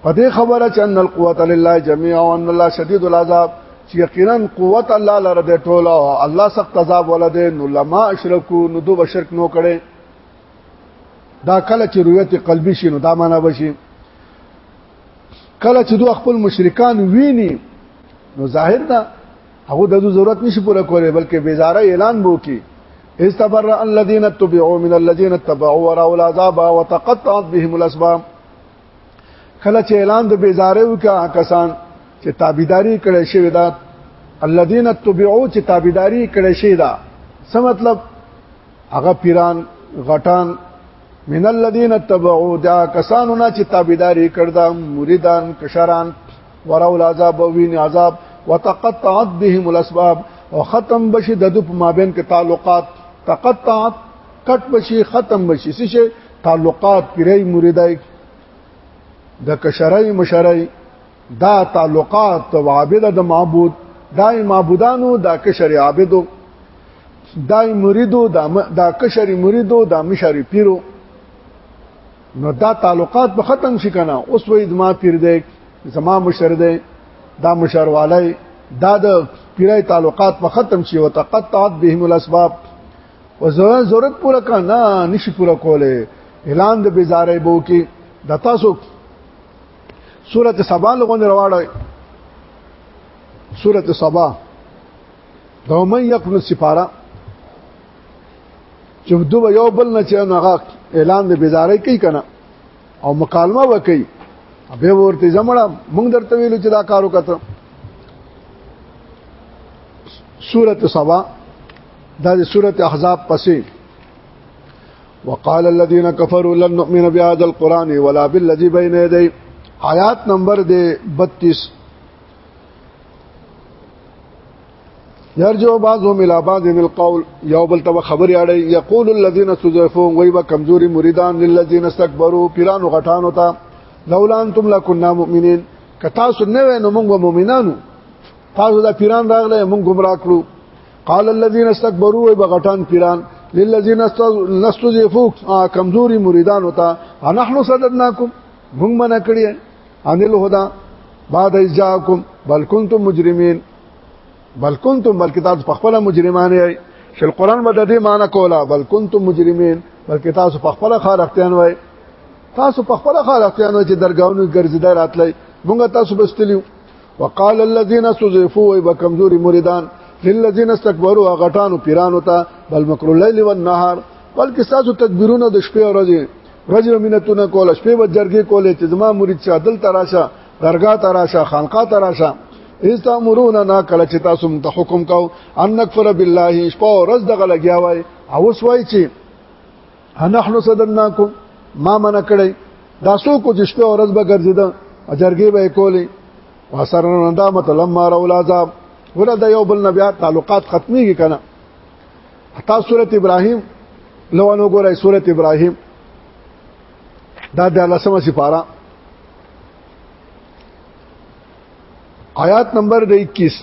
په دې خبره چې ان القوت لله جميعا وان الله شديد العذاب چې یقینا قوت الله لره د ټوله الله سخت عذاب ولده نو لما اشرکو نو دوه شرک نو کړي دا کله چې رویت قلبي شي نو دا معنا بشي کله چې دوه خپل مشرکان ویني نو ظاهر ده هغه د ضرورت نشي پوره کولای بلکې بیزاره اعلان بو کی استبر الذين اتبعوا من الذين اتبعوا ورأوا العذاب وتقطعت بهم الاسباب کله چې اعلان د بیزارې وکا کسان چې تابعداري کړي شوی دا الذين تبعوا چې تابعداري کړي شي دا څه مطلب هغه پیران غټان من الذين تبعوا دا کسانو نه چې تابعداري کړدا مریدان کشران ورو العذاب وین عذاب وتقطعت بهم الاسباب او ختم بشي د دوپ مابین کې تعلقات تقطعت کټ بشي ختم بشي څه شي تعلقات پیرای مریدای د کشرای مشرای دا تعلقات او عابد د معبود دای معبودانو دا کشر عابدو دای مریدو دا دا کشر مریدو دا مشر پیرو نو دا تعلقات به ختم شي کنه اوس وې ما پیر دی زما مشر دی دا مشر والای دا د پیرای تعلقات په ختم شي او تقطعت بهم الاسباب او ځان ضرورت پوره کنا نشي پوره کوله اعلان د بیزارې بو کې د تاسو سورت سبا لغونه رواړی سورت سبا دو من یقن سپارا چې دوه یو بل نه چې هغه اعلان د بیزارې کوي کنه او مکالمه وکړي به ورته زمړه موږ درته ویلو چې دا کارو کته سورت سبا دا د سورته احزاب پسې وقال الذين كفروا لن نؤمن بهذا القران ولا بالذي بين يديه آیات نمبر دے 32 يرجو بعضهم الى بعض من القول یو بل ته خبر یاړي یقول الذين استضعفوا ويبا کمزوري مریدان للذين استكبروا پیران غټانو ته لولا انتم لكنا مؤمنين کتا سنوي نو موږ مؤمنانو تاسو دا پیران راغله موږ گمراه کړو قال الذين استكبروا بغټان پیران للذين نستضيفوا کمزوري مریدان وتا نحنو صددناکم موږ منع کړی ان الهدى بعد اجاکم بل کنتم مجرمین بل کنتم بلکې تاسو په خپل مجرمان یې شل قران به د دې معنی کولا بل کنتم مجرمین بلکې تاسو په خپل خارختیان وای تاسو په خپل خارختیان وای چې درگاونو ګرځیدای راتلای مونږ تاسو بستلیو وقال الذين استضعفوا وي بكمزوري مریدان للذين استكبروا غټانو پیرانو ته بل مکر الليل والنهار بلکې تاسو تدبیرونه د شپې او ورځې ورځې مينتونه کول شپې و جرګې کولې چې زما مرید شه دل تراشه درگاه تراشه خانقاه تراشه ایست امرون نا کله چې تاسو مت حکم کو ان نکفر بالله شپه ورځ دغه لګیا وای او وسوای چې انحنو صدناکم ما منع کړی دا سو کو چې شپه ورځ به ګرځیدا اجرګي به کولی وسر ندامت لما را العذاب ورته د یو بل نه بیا تعلقات ختميږي کنه حتی سوره ابراهيم لو انو ګورای سوره ابراهيم دا د لسمه سپاره آیات نمبر 21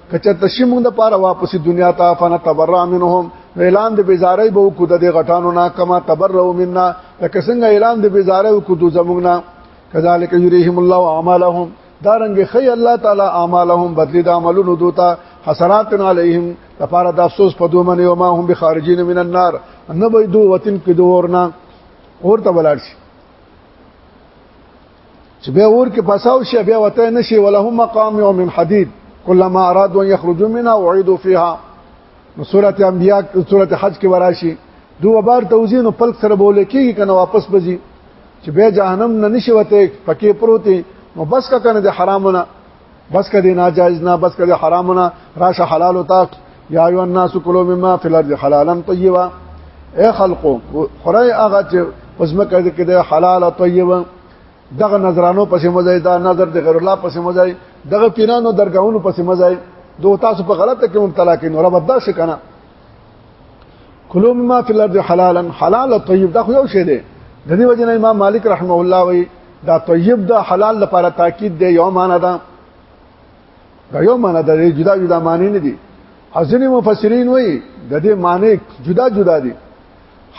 کچر تشی مونږ د پاره واپس دنیا ته فن تبرع منهم اعلان د بیزاری به کو د غټانو نا کما تبرع منا لکه څنګه اعلان د بیزاری کو د زمونږنا کذالک یریهم الله اعمالهم دارنګ خی الله تعالی اعمالهم بدلی د عملونو دوتا حسرات علیهم لپاره د افسوس په دوه منی او ما هم بخارجین من النار نه به دوه وتن کې دورنا اور ته بلار شي چې به اور کې پساو شي بیا وته نشي ولهم مقام من حديد كلما ارادوا ان يخرجوا منها اعيدوا فيها نو سوره انبیاء سوره حج کې وراشي دوه بار توزین او پلک سره بوله کېږي کنه واپس بځي چې به جهنم نه نشي وته پکې پروتي نو بس کا کنه د حرامونه بس کدی ناجایز نه بس کدی حرام نه راشه حلال او تاک یا ایو الناس کلوا مما فی الارض حلالا طیبا اے خلقو خړای هغه چې پسمه کړي کې د حلال او طیبا دغه نظرانو پسې مزای دا نظر د غیر الله پسې مزای دغه پیرانو درگاہونو پسې مزای دوه تاسو په غلطه کې مبتلا کین رب ادا شي کنه کلو مما فی الارض حلالا حلال او طیب دا خو یو شی دی د دې وجه نه امام مالک رحمه الله وی دا طیب دا حلال لپاره تاکید دی یو معنا ده دا یو معنا ده جدا جدا معنی نه دي ازنی مفسرین وی د دې معنی جدا جدا دي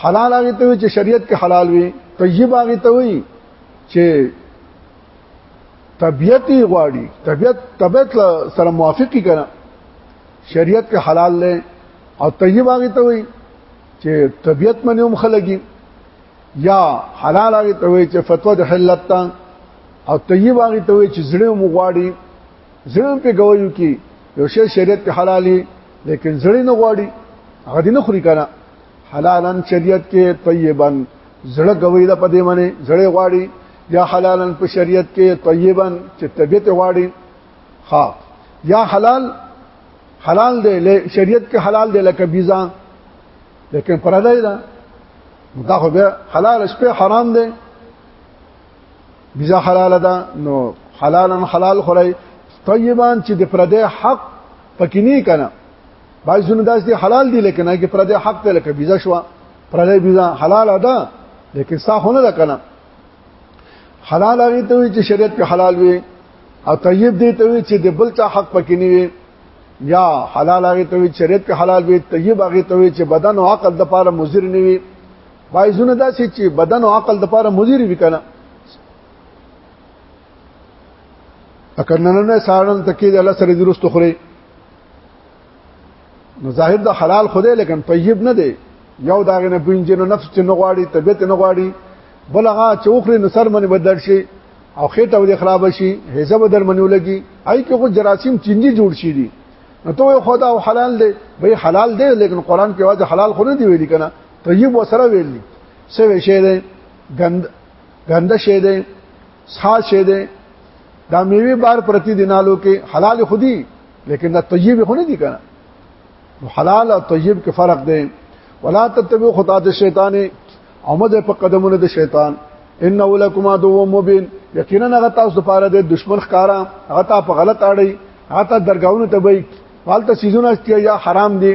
حلال هغه ته چې شریعت کې حلال وي طیب هغه ته وي چې طبيعتي غواړي طبيعت طبيعت سره موافقي کړه شریعت کې حلال لې او طیب هغه ته وي چې طبيعت منه هم خلګي یا حلال هغه ته وي چې فتوا د حلت ته او طیب هغه ته وي چې زړه مو غواړي زړه په گویو کې یو شی شریعت کې حلالي لیکن زړه نه غواړي هغه دې نه خوري کنه حلالن شریعت کې طیبن زړه گوي د پدې منه زړه غواړي یا حلالن په شریعت کې طیبن چې طبيعت غواړي ها یا حلال حلال دی شریعت کې حلال دی لکه بيزا لیکن پردای دا دا خو به حلال شپه حرام دی بيزا حلال ده نو حلالا حلال خوري طیبان چې د پردې حق پکې نه کنه بای زونه داس دي حلال دي لیکن هغه پردې حق ته لکه بيزا شو پردې بيزا حلال ده لیکن صاحب نه ده کنه حلال هغه ته چې شریعت په حلال وي او طیب دې ته وی چې د بل چا حق پکې نه وي یا حلال هغه ته وی شریعت کې حلال وي طیب هغه ته وی چې بدن او عقل د پاره مضر نه وي بایزونه دا چې بدن او عقل د پاره مضر وي کنه اکه نن نه سارن تکي د الله سره درست خوري نو ظاهر د حلال خوده لیکن طیب نه دی یو داغه نه بنجنو نفس چې نه غواړي طبيعت نه غواړي بلغه چوخري نو سر منی بدل شي او خېټه ودې خراب شي هزه به در منو لګي اي کې خو جراثیم چینجی جوړ شي دي نو ته خدا او حلال دی به حلال دی لیکن قران کې واځه حلال خو نه دی ویلي کنه طیب وسره ویلي څه وی شي دی غند غند شي دی ښا شي دی دا میوه بار پرتی دینالو کې حلال خودي لیکن دا طیب خو نه دی کنه حلال او طیب کې فرق دی ولا تتبعوا خطوات الشیطان او مده په قدمونو د شیطان ان ولکم عدو مبین یقینا هغه تاسو لپاره د دشمن ښکارا هغه تا په غلط اړي هغه تا درگاونه ته وای والته سيزونه استیا یا حرام دي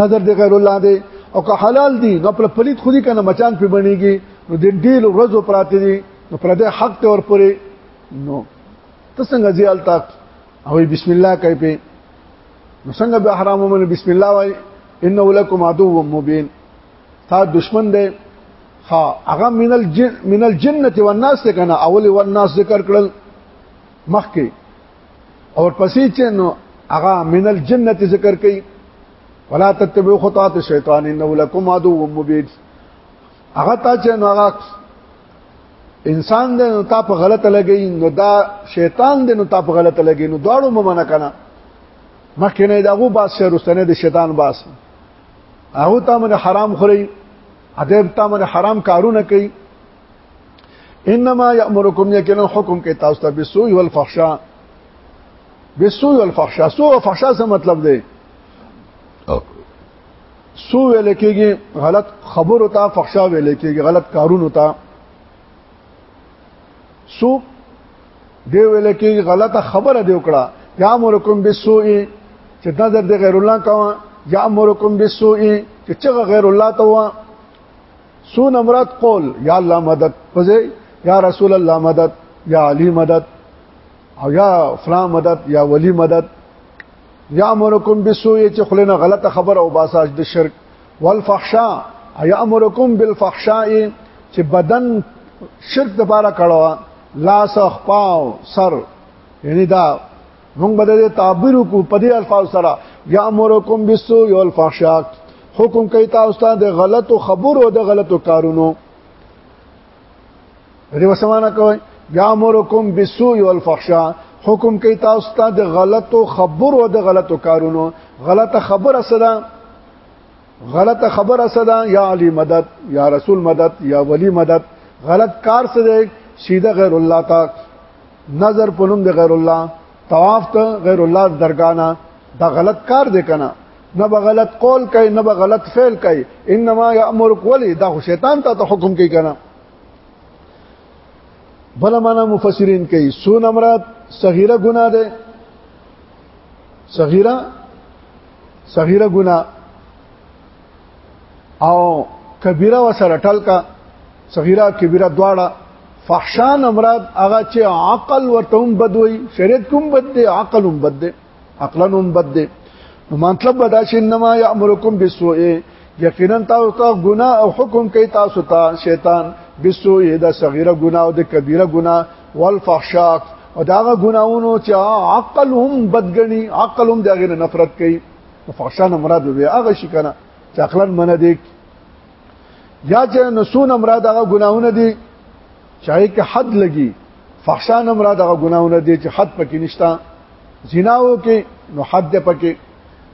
نظر دی غیر الله دی او که حلال دي نو پر پلیت خودي کنه مچان په بنيږي نو د ډیل ورځو پراته دي نو پر دې حق ته ورپوري نو ته څنګه زیال تا او بسم الله کوي په نو څنګه به حرام ومن بسم الله وای انه لکم عدو مبین تا دشمن دی ها هغه من الجن من الجنه والناس ته کنه اول والناس ذکر کړل مخکې او پسې چې نو هغه من الجنه ذکر کړي ولا تتبعوا خطوات الشیطان انه لكم عدو مبین هغه تا چې نو هغه انسان دې نو تا په غلطه لګي نو دا شیطان دې نو تا په غلطه لګي نو دواړو ممنه کنه مخکې نه داغو باس سره رستنه د شیطان باس هغه ته من حرام خوري ادب ته من حرام کارونه کوي انما یامرکم یقینا حکم کې تاسو ته بسوء والفحشاء بسوء والفحشاء سوء او فحشاء څه مطلب دی سوء ویل کېږي غلط خبرو ته فحشاء ویل کېږي غلط کارونو ته سو دی ویل کې غلطه خبره دی وکړه یا امرکم بالسوء چې دا د غیر الله کوه یا امرکم بالسوء چې چې غیر الله ته وه سو نمرات قول یا الله مدد پځې یا رسول الله مدد یا علی مدد او یا فلان مدد یا ولی مدد یا امرکم بالسوء چې خلینو غلطه خبره او باساج د شرک والفحشاء ایامرکم بالفحشاء چې بدن شرک د بارا کړه لاس خپاو سر یعنی دا موږ به د تعبیر کو په دې الفاظ سره یامرکم بالسوء والفحشاء حکم کوي تاسو ته د غلطو خبرو او د غلطو کارونو دې وسمانه کوي یامرکم بالسوء والفحشاء حکم کوي تاسو ته د غلطو خبرو او د غلطو کارونو غلطه خبره صدا غلطه خبره صدا یا علی مدد یا رسول مدد یا ولی مدد غلط کار څه دی سیده غیر الله تا نظر پونم د غیر الله طواف ته غیر الله درګانا دا غلط کار دی کنه نه به غلط قول کوي نه به غلط فعل کوي انما یامرک ولی دا شیطان ته حکم کوي کنه بل معنا مفسرین کوي سون امرات صغیره ګناه ده صغیره صغیره ګناه او کبیره وسره ټلکا صغیره کبیره دواړه فحشان امراد هغه چې عقل ورته هم بد وي شریعت کوم بد دی عقل هم بد دی عقلا هم بد دی نو مطلب دا چې انما یامرکم بالسوء یقینا تاسو ته ګناه او حکم کوي تاسو ته شیطان بالسوء دا صغیره ګناه او د کبیره ګناه والفحشاء او داغه ګناونو چې عقل هم بدګنی عقل هم دغه نفرت کوي فحشا نه مراد به هغه شي کنه چې عقلا منه دي یا چې نسونه مراد هغه ګناونه دي چې هغه حد لګي فحشا نه مراد هغه ګناونه دي چې حد پکې نشتا زناو کې نو حد پکې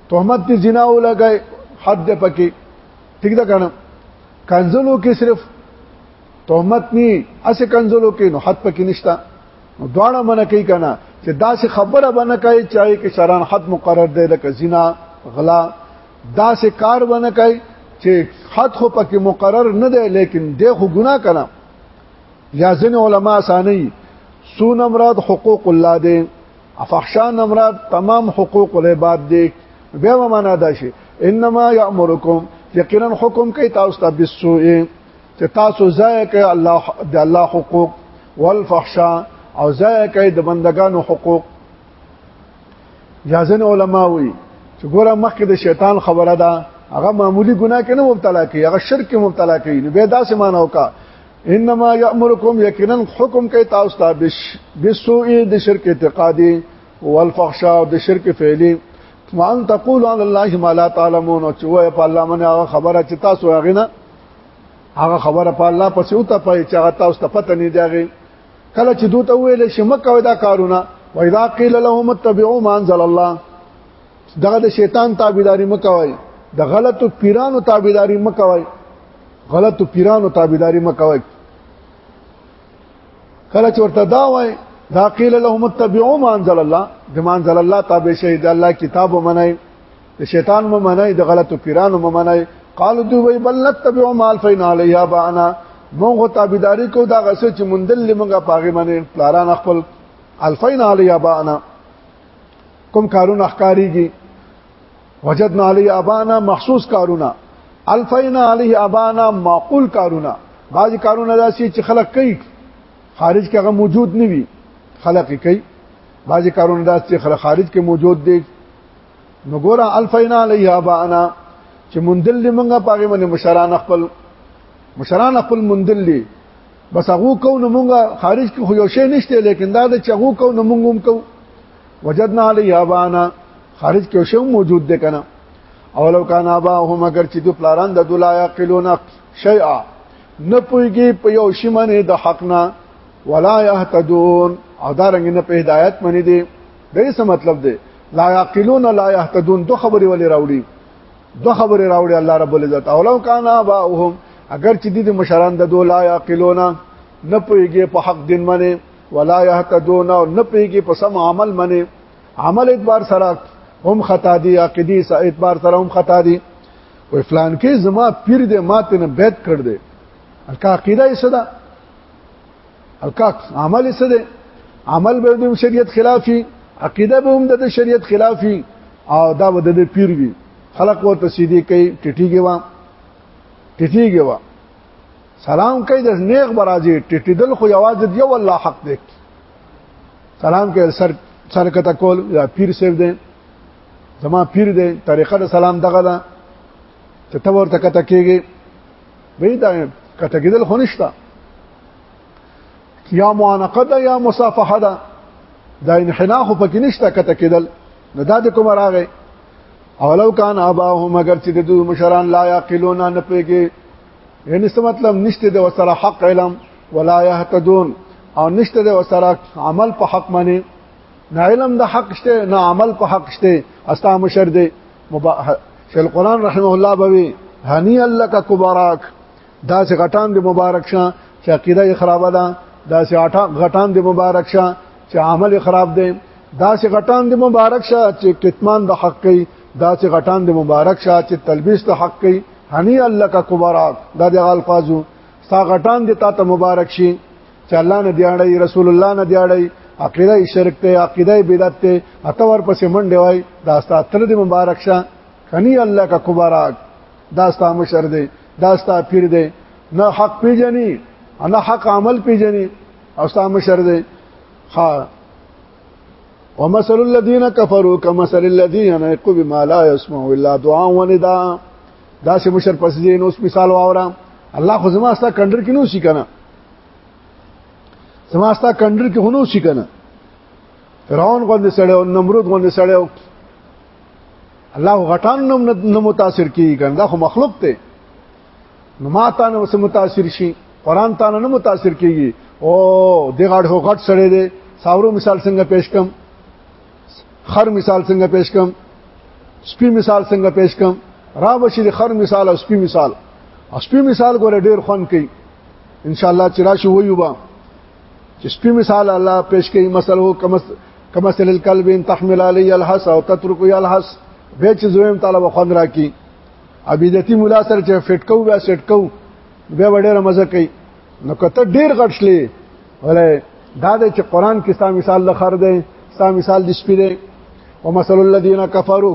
تهمت دي زناو لګای حد پکې ٹھیک ده کنه کنزلو کې صرف تهمت ني اسه کنزلو کې نو حد پکې نشتا نو دواړه من کوي کنه چې داسې خبره بنه کوي چې کې شران حد مقرر دی لکه زنا غلا داسې کار بنه کوي چې حد خو پکې مقرر نه دی لیکن دی خو ګناه کنا یا ځین علما سانی سون امراد حقوق الله دی افحشان امراد تمام حقوق العباد دی بیا معنا دا شي انما یامرکم یقینا حکم کوي تاسو ته بالسوء چې تاسو ځای کوي الله د الله حقوق والفحشاء او ځای کوي د بندگانو حقوق یازن علما وی چې ګوره مخکې د شیطان خبره ده هغه معمولی ګناه کې نه مبتلا کی هغه شرک کې مبتلا کی نو به داسې معنی وکا انما یامرکم یقینا حکم کوي تاسو ته بش بسوء د شرک اعتقادي والفحشاء د شرک فعلی وان تقول علی الله ما لا تعلمون او چې وای په الله باندې هغه خبره چې تاسو هغه نه هغه خبره په الله پسې او ته پي چې هغه تاسو ته پته نه دیږي کله چې دوی ته ویل شي مکه ودا کارونه واذا قيل لهم اتبعوا ما انزل الله دغه د شیطان تابعداري مکوای د غلطو پیرانو تابعداري مکوای غلطو پیرانو تابعداري مکوای کله چې ورته دا وای دا قيل لهم اتبعوا ما انزل الله د ما انزل الله تابع شهید الله کتاب ومنای د شیطان ممنای د غلطو پیرانو ممنای قالو دوی وی بل نتبع مال فین علیها بانا موږ تابعداري کو دا غسه چې مندل لمغه پاغه باندې پلاران خپل الفین علی ابانا کوم کارونه اخکاریږي وجدنا علی ابانا مخصوص کارونه الفین علی ابانا معقول کارونه بعضی کارونه داسي چې خلق کوي خارج کې هغه موجود نه وي خلق کوي بعضی کارونه داسي چې خلق خارج کې موجود دي نو ګوره الفینا علیها بانا چې مندل دی مونږه پاګې باندې مشران خپل مشران خپل مندل دی بس هغه کو نو مونږه خارج کې خو یو شی نشته لیکن دا د چغو کو نو مونږ هم کو وجدنا علیها بانا خارج کې شی موجود دی کنه اولو کان ابا هم اگر چې دو پلاران د دولا یقلون شیئا نه پويږي په یو شی باندې د حق نه ولا يهتدون او دا رنګ نه په هدایت باندې دي دې څه مطلب دی لا یعقلون لا یهتدون دو خبرې ولې راوړي دو خبرې راوړي الله رب العزت اولو کان اباهم اگر چې دې مشران د دو لا یعقلون نه پويږي په حق دین باندې ولا یهتدون نه پويږي په سم عمل باندې عمل اعتبار سره هم خطا دي عقيدي سره اعتبار سره هم خطا دي وې فلان کې زما پیر دې ماته نه بیت کړ دې الکه عقیده یې صدا الکاک عمل څه دی عمل به د شریعت خلافي عقیده به هم د شریعت خلافي او دا به د پیر وي خلق ورته سیدی کوي ټټیږي وا ټټیږي وا سلام کوي د نیغ برازي ټټیدل خو یوازې دی والله حق دی سلام کوي سر سر کته کول یا پیر سیب دی زما پیر دی طریقه د سلام دغه ده چې تور ته کته کیږي وی دا کته کېدل خو نشته یا معانقه ده یا مصافحه ده دا انحناء خو پکې نشته کته کېدل نو دا د کوم راغی اولو کان اباهم اگر چې د دوی مشران لا یاقلون نه پیږي یعنی څه مطلب نشته د وسره حق علم ولا يهتدون او نشته د وسره عمل په حق باندې نه علم د حق شته نه عمل په حق شته استا مشر دی مبا... شیخ القران رحمه الله بوي هني لك كبراك دا سه غټان دی مبارک شه چې عقیده یې خرابه ده دا سه غټان دی مبارک شه چې عمل یې خراب دی دا سه غټان دی مبارک شه چې کتمان د حق کوي دا سه غټان دی مبارک شه چې تلبیس د حق کوي هنی الله کا کبراک دا د الفاظو ستا غټان دی تا ته مبارک شي چې الله نه دیاړی رسول الله نه دیاړی عقیده شرک ته عقیده بدعت ته اتور پسې منډه وای دا ستا تل دی مبارک شه هنی الله کا کبراک دا ستا مشر دی دا ستا پیر دی نه حق پیژني نه حق عمل پیژني او ستا مشر دی ها ومثل الذين كفروا كمثل الذين يقوا بما لا يسمع الا دعاء ونداء دا سه مشر پس دې نو مثال واورا الله خو زما ستا کندر کې نو شي کنه زما ستا کندر کې هنو شي کنه فرعون غوندې سړی او نمرود غوندې سړی الله غټان نوم نه متاثر کیږي کنه دا خو مخلوق ته نو ما تا نه وسه متاثر شي قران تا نه متاثر کیږي او د غټ هو غټ سره دی ساورو مثال څنګه پیش کم خر مثال څنګه پیش کم سپی مثال څنګه پیش کم را بشي د خر مثال او سپی مثال او سپی مثال ګوره ډیر خوان کوي ان شاء الله چې راشي ویوبا چې سپی مثال الله پیش کوي مثلا هو کمس کمسل القلب ان تحمل علی الحس او تترک یا الحس به چې زویم تعالی وخند راکی عبیدتی مولا سره چې فټکو بیا سټکو بیا وړه مزه کوي نو کته ډیر غټ شلی ولې دا د چې قران کې ستا مثال د خر دی ستا مثال د سپی دی او مثل الذين كفروا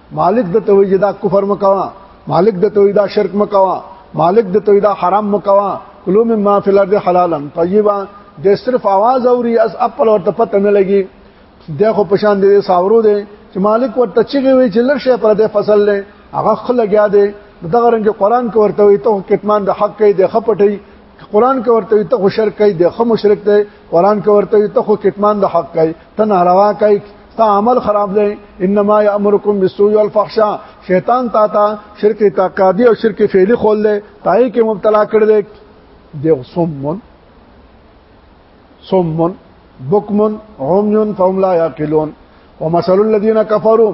مالک د توحید دا کفر مکوا مالک د توحید دا شرک مکوا مالک د توحید دا حرام مکوا کلو مما فی الارض حلالا طیبا د صرف आवाज اوري اس خپل ورته پته نه لګي د خو پشان دي ساورو دي چې مالک ورته چیږي وي چې لښه پر د فصل له هغه خلګیا دي دغه رنګ قران کې ورته وي ته کتمان د حق کې د خپټي قران کې ورته ته خو شرک کوي د خو مشرک دی قران کې ورته ته خو کتمان د حق کوي ته ناروا کوي تا عمل خراب دی انما یامرکم بالسوء والفحشاء شیطان تا تا شرک اعتقادي او شرک فعلی خول دی تای کې مبتلا کړ دی د سمون سمون بکمن عمي فهم لا يعقلون ومثل الذين كفروا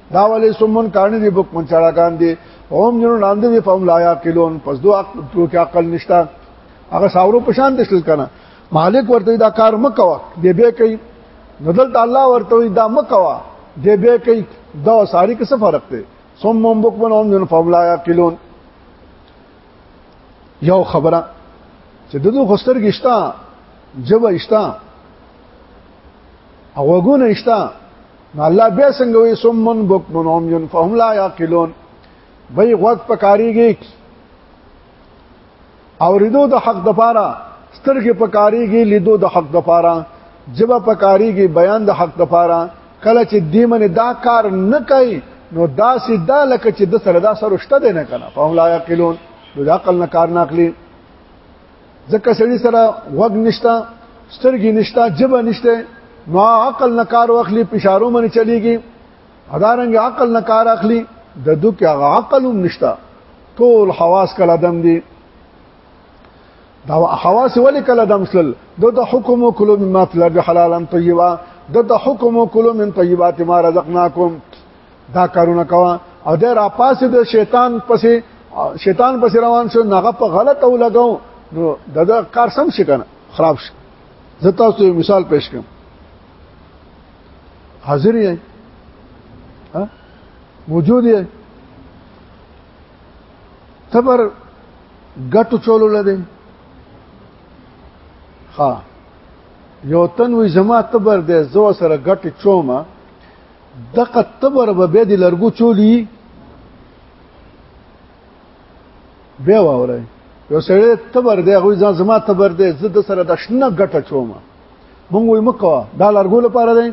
دا ولې سمون کانی دی بک من چاړه کان دی اوم جنو ناند دی فهم لا یاقلون پس دو عقل تو کې عقل نشتا هغه ساورو پشان دشل کنه مالک ورته دا کار مکوا دی به کوي ندل الله ورته دا مکوا دی به کوي دا ساری کې څه فرق دی سمون بک من اوم جنو فهم لا یاقلون یو خبره چې دغه خستر گشتا جبه اشتا او وګونه اشتا نو الله بیا څنګه وي سمن بکمن هم ين فهم لا يعقلون وای غوږ پکاريږي او ردو د حق د پاره سترګې پکاريږي لیدو د حق د پاره جبا پکاريږي بیان د حق د پاره کله چې دی من دا کار نه کوي نو دا سیدا لکه چې د سره دا سره شته نه کنه فهم لا يعقلون د عقل نه کار نه اخلي ځکه سړی سره وګ نشتا سترګې نشتا جبه نشته نو عقل نه کار واخلي پشارو منی چلیږي ادارنګ عقل نه کار اخلي د دو کې هغه عقل هم نشتا ټول حواس کله دم دي دا حواس ولې کله دم شل دو د حکم کلو مما فی الارض حلالا طیبا دو د حکم کلو من طیبات ما رزقناکم دا کارونه کوا او د را پاسې د شیطان پسې شیطان پسې روان شو نغه په غلط او لګاو نو دغه کار سم شي کنه خراب شي زه تاسو یو مثال پېښ کوم حاضر یې ها موجود یې تبر ګټو چولو لده ها یو تن وی زما تبر دې زو سره ګټ چوما دغه تبر به بیا د لرګو چولی بیا واورای یو سړی تبر دی هغه ځان زما تبر دی زه د سره د شنه ګټه چوم مونږ وي مکوا دا لرګو لپاره دی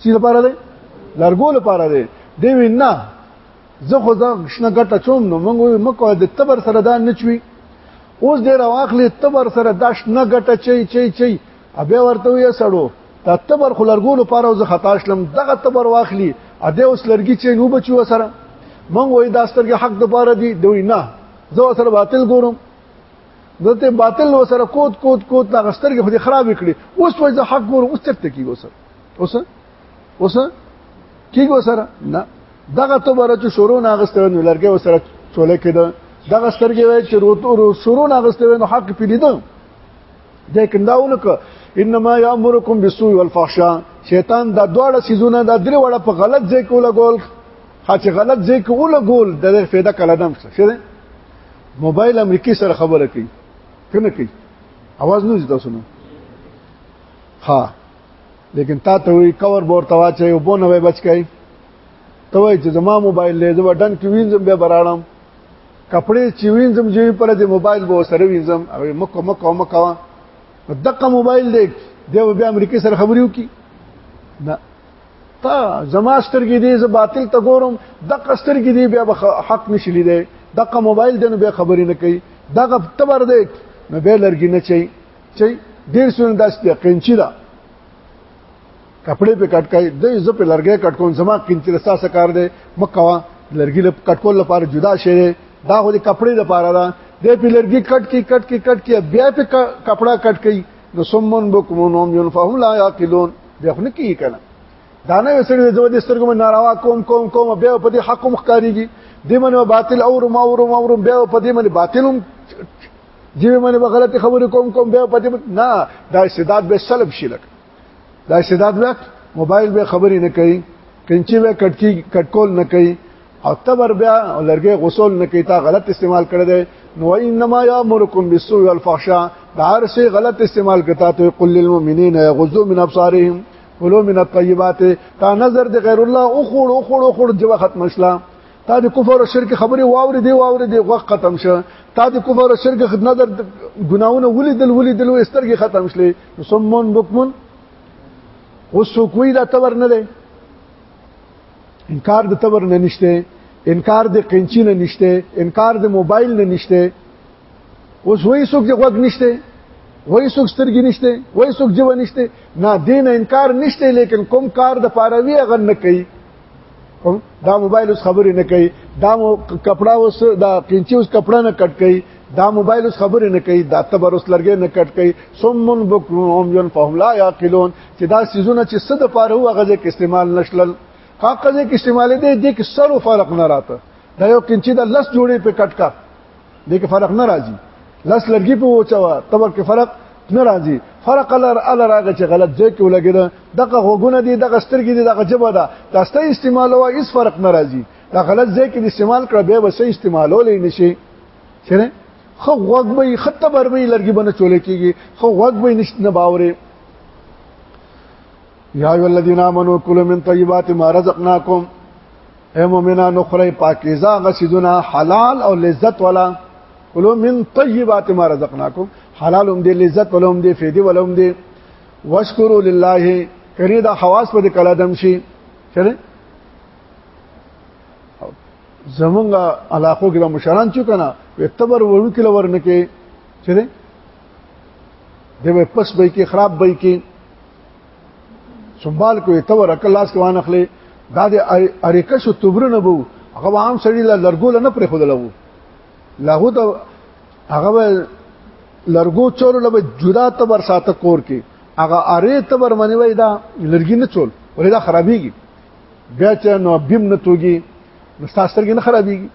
سی لپاره دی لرګو لپاره دی دی وی نه زه خو دا شنه ګټه چوم نو مونږ وي مکوا د تبر سره دا نچوي اوس ډیر واخلې تبر سره دا شنه ګټه چي چي چي ابه ورته یې سړو دا تبر خلرګو لپاره وز خطا شلم دغه تبر واخلی ا دې اوس لرګي چې نو بچو سره مونږ وې دا سترګې حق د پاره دي دوی نه زه سره باطل ګورم دته باطل وسره کوت کوت کوت دا سترګې خو دې خراب کړې اوس وې زه حق ګورم اوس چرته کیږي وسره اوس اوس کیږي وسره نه دغه تبر چې شروع نه غستره نو لرګي وسره چولې کېده دغه سترګې وې چې روتو شروع نه غستره نو حق پیلیدم دې کنداونه ک انما یامرکم بالسوء والفحشاء شیطان دا دواړه سيزونه دا درې وړه په غلط ځای کې ولګول هڅه غلط ځای کې ولګول د دې فایده کله دم څه موبایل امریکای سره خبره کوي کنه کوي आवाज نه زده سنو ها لیکن تا ته وی کور بور توا چې وبونه بچ کای ته وای چې زما موبایل له زما ډن کې وینځم به برانم کپڑے چې وینځم جوی پر د موبایل به سره وینځم هغه مکو مکو مکو دغه موبایل دی دی به امریکای سره خبرې وکي نه تا زما سترګې دې ز باطل ته ګورم دغه سترګې دې بیا حق نشلی دی دغه موبایل دنه به خبرې نه کوي دغه تبر دی نو به لرګي نه چي چي ډیر سونه داسې یقین چي دا کپڑے په کټ کای د ز په لرګي کټ کون زما قیمتي رسا سکار دی مکوا لرګي له کټ کول لپاره جدا شي دا خو د کپڑے لپاره ده د په لرګي کټ کی کټ کی کټ کی بیا په کپڑا کټ کی نو سمون بکمون هم یون فهم لا یاقلون بیا خو نه کی کنه دا نه وسړي د دوه سترګو من ناروا کوم کوم کوم بیا په دې حق مخکاریږي دې منو باطل اور ما اور ما اور بیا په دې منو باطلم جیوی منی به غلطی خبری کوم کوم بیا پتی نه دا استعداد به سلب شي لک دا استعداد به موبایل به خبری نه کوي کنچی به کټکی کټکول نه کوي او تبر بیا لرګي غسل نه کوي تا غلط استعمال کړی دی نو انما یامرکم بالسوء والفحشاء دا هر څه غلط استعمال کتا ته قل للمؤمنین یغضوا من ابصارهم ولو من الطيبات تا نظر د غیر الله او خور او خور او خور جو ختم اسلام تا د کفر او شرک خبره واورې دی واورې دی غوږ ختم شه تا د کفر او شرک نظر ګناونه ولیدل ولیدل او سترګې ختم شلې سمون بکمن وسوکوي دا تبر نه دی انکار د تبر نه نشته انکار د قنچی نه نشته انکار د موبایل نه نشته اوس وای څوک چې غوږ نشته وای څوک سترګې نشته وای څوک جوه نشته نه دین انکار نشته لیکن کوم کار د پاروي غن نه کوي کوم دا موبایل اوس خبرې نه کوي دا مو کپڑا اوس دا قینچي اوس کپڑا نه کټ کوي دا موبایل اوس خبرې نه کوي دا تبر اوس لرګې نه کټ کوي سمون بکروم ين فهم لا يعقلون چې دا سيزونه چې صد پاره هو غزه کې استعمال نشلل هغه ځکه استعمال دي د سر فرق نه راته دا یو قینچي د لس جوړې په کټ کا دې کې فرق نه راځي لس لرګي په وچوا تبر کې فرق نه راځي فرق لر ال راغی چې غلط ځای کې ولګید دغه غوګونه دي دغه سترګې دي دغه جبه ده تاسو استعمال وای هیڅ فرق نه راځي دا غلط ځای کې استعمال کړ به وسه استعمالول نه شي چیرې خو غوګ به خطه بر به لرګي بنه چولې کیږي خو غوګ به نشته نه باورې یا ای الذین آمنو کلوا من طیبات ما رزقناکم اے مؤمنانو خوري پاکیزه غسیدونه حلال او لذت والا کلو من طیبات ما رزقناکم حلال هم دي لذت ولا هم دي فیدی ولا هم دي واشکرو لله کړي دا حواس په کلا دم شي چره زمونږ علاقو کې مشران چې کنه وي تبر وړو کې لور نه کې چره دی په پس به کې خراب به کې سنبال کوي ته ورکه لاس کې وانه خلې دا د اریکه شو تبرنه بو هغه عام سړی لا لرګول نه پرې خدلو لاغو ته هغه لرګو چور لبه جدا تبر ساته کور کې هغه اره تبر منی وای دا لرګي نه چول ولې دا خرابيږي بیا چې نو بیم نه توږي نو تاسو نه خرابيږي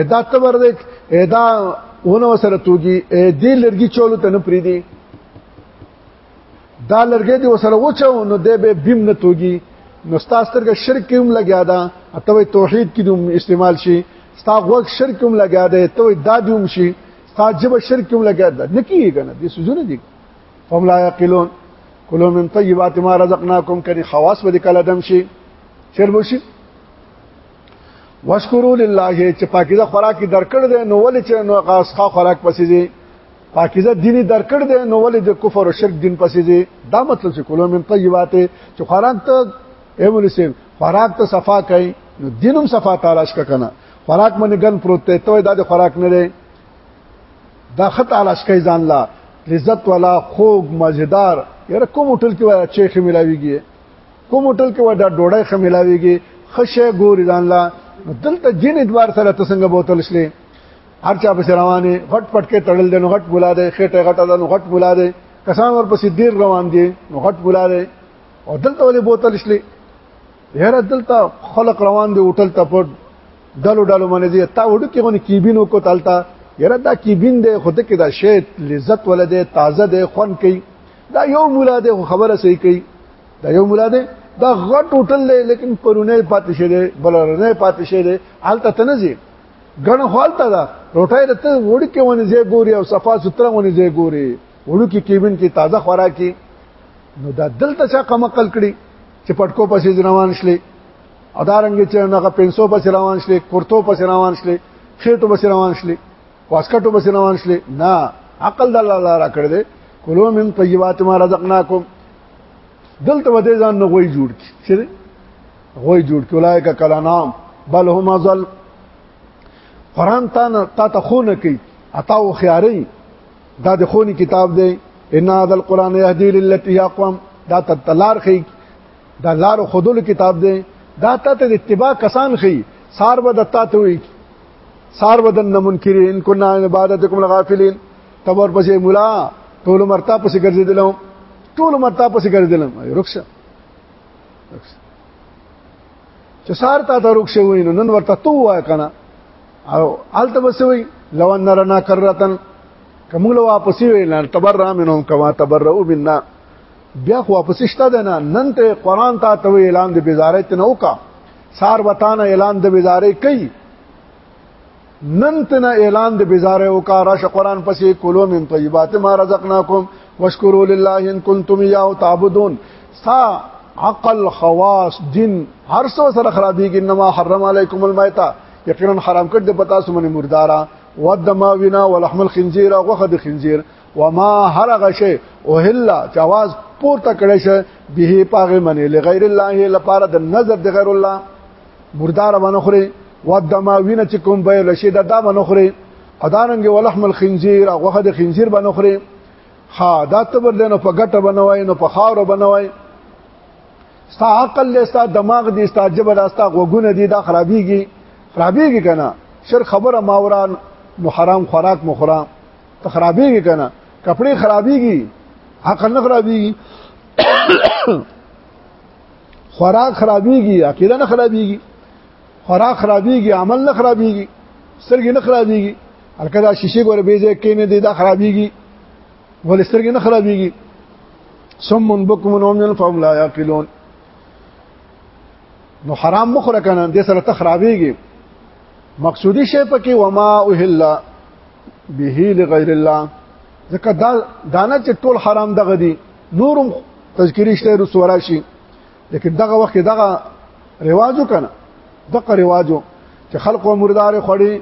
ادا تبر دې ادا ونه وسره توږي دې لرګي چول ته نه پریدي دا لرګې دی وسره وچو نو دې به بیم نه توږي نو ستاسو ترګه شرک هم لګیا دا ته توحید کې دوم استعمال شي ستا غوږ شرک هم لګیا دی ته دا دوم شي ستا جبه شرک هم لګیا دا نکیږي کنه دې سوزونه دي فهم لا یقلون کلو من طیبات ما رزقناکم کني خواص به کله دم شي چل بوشي واشکرو لله چې پاکیزه خوراک درکړ دې نو ولې چې نو غاسخه خوراک پسې دي پاکیزه دیني درکړ دی نو ولې د کفر او شرک دین پسې دی دا مطلب چې کولو من طیبات چې خوراک ته ایمول سي خوراک ته صفا کوي نو دینم صفا تلاش کنه خوراک باندې ګن پروت ته ته دا د خوراک نه دی دا خط تلاش کوي ځان لا لذت والا خوږ مزیدار یره کوم هوټل کې وای چې خملاویږي کوم هوټل کې وای دا ډوډۍ خملاویږي خشه ګوري ځان لا دلته جن ادوار سره تسنګ بوتل شلې هر چا پس روانه غټ پټ کې تړل دي نو غټ بولا دي خټه غټه ده نو غټ بولا دي کسان ورپسې ډیر روان دي نو غټ بولا دي او دلته ولې بوتل شلې هر دلته خلق روان دي هوټل ته پټ دلو دلو باندې دي تا وډو کې غونې کیبینو کو تلتا یره دا کیبین دی خود کې دا شی لذت ولده تازه دی خون کوي دا یو مولا دی خبره صحیح کوي دا یو مولا دی دا غټ هوټل دی لیکن پرونه پاتې شه دی بلرنه پاتې شه دی حالت تنزي غنه حالت ده روټای رته وړ کې ونی زی ګوري او صفا ستره ونی زی ګوري وړو کې کیبن کې تازه خوراکي نو دا دلته چا قمقل کړي چې پټکو پسې روان شلې ادارنګ چې هغه پنسو پسې روان شلې کورتو پسې روان شلې خېټو پسې روان شلې واسکټو پسې روان شلې نه عقل د الله را کړ دې کلو من طیبات ما رزقناکم دلته وته ځان نه غوي جوړ کی چې غوي جوړ کولای کا کلا نام بل هم ازل قران تا نه تا ته خو نه کوي عطا او خياري دا د خوني کتاب دی ان هذا القران يهدي للتي اقوم دا تلار خي دا لار خودل کتاب دی دا ته ته اتباع کسان خي سار بد تا ته وي سار بدن منکرین کنا عبادتکم الغافلین تبر پسې مولا ټول مرتا پسې ګرځیدلم ټول مرتا پسې ګرځیدلم رخصه چې سار تا ته روک شوی نو نن ورته تو وای کنه او الته بسوي لو ان رنا کرتن کوم لو واپسی ویل تبرع منهم کما تبرؤوا منا بیا خو واپس شته ده نه نن ته قران ته ته اعلان د بزارت نه وکا سار وطن اعلان د بزارې کوي نن تنا اعلان د بزاره او کا راشه قران پسې کولو من طیبات ما رزقناکم واشکروا لله ان کنتم یاو تعبدون سا عقل خواص دین هر څو سره خرابېږي انما حرم علیکم المیتہ یقینا حرام کړ د پتا سمنه مردارا ودما وینا ولحم الخنزیر او غخد خنزیر وما هرغه شی او هلا جواز پورته کړی شه به پاغه منی لغیر الله لپاره د نظر د غیر الله مردار باندې خوري ودما وینه چې کوم به لشي دا دا باندې خوري اداننګ ولحم الخنزير او غوخه د خنزير باندې خوري ها دا تبر دنه په ګټه بنوي نو په خاور بنوي ستا عقل له ستا دماغ دی ستا جبر ستا غوګونه دی دا خرابيږي خرابيږي کنه شر خبره ماوران محرم خوراک مخرام ته خرابيږي کنه کپڑے خرابيږي عقل نه خرابيږي خوراک خرابېږي عقیده نه خرابېږي خوراک خرابېږي عمل نه خرابېږي سترګې نه خرابېږي هلکه دا شیشه ګوره بې ځای کېنې دی دا خرابېږي ولې سترګې نه خرابېږي سمون بکمون ومن فهم لا يعقلون نو حرام مخره کنه د سره تخرابېږي مقصودی شی پکې وما اوهلا به لغیر الله ځکه دا دانه چې ټول حرام دغه دي نورم تذکری شته رسو راشي لیکن دغه وخت دغه رواجو کنه دغه رواجو چې خلق او مردار خړی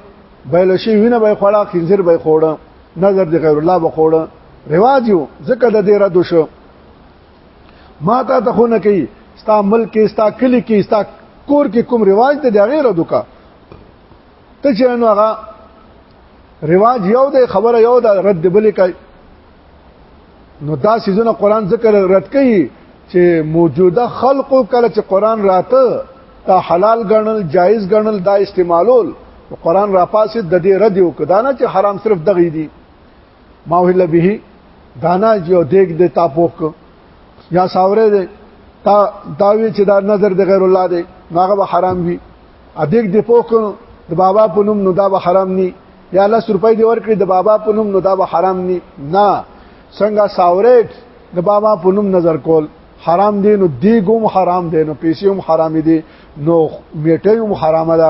بیل شي وینه به خړا خنزیر به خوړه نظر دی غیر الله به خوړه رواجو زکه د دې را دو شو ما تا ته خو نه کوي ستا ملک کې ستا کلی کې ستا کور کې کوم رواج ته دی غیر دوکا ته چې نو هغه رواج یو دی خبره یو ده رد بلې کوي نو دا سيزونه قران ذکر رد کوي چې موجوده خلقو کله چې قران راته تا حلال ګڼل جایز ګڼل دا استعمالول قران را پاسې د دې رد یو کدانه چې حرام صرف دغې دي ما ویل به دانا یو دیګ د تا پوک یا ساوره دی تا دا وی چې دا نظر د غیر الله دی هغه به حرام وي ا دیګ د پوک د بابا په نوم نو دا به حرام ني یا لس روپۍ دی ورکړي د بابا په نوم نو دا به حرام ني نه څنګه ساورټ د بابا په نوم نظر کول حرام دي نو دی ګوم حرام دي نو پیسې هم حرام دي نو میټه هم حرام ده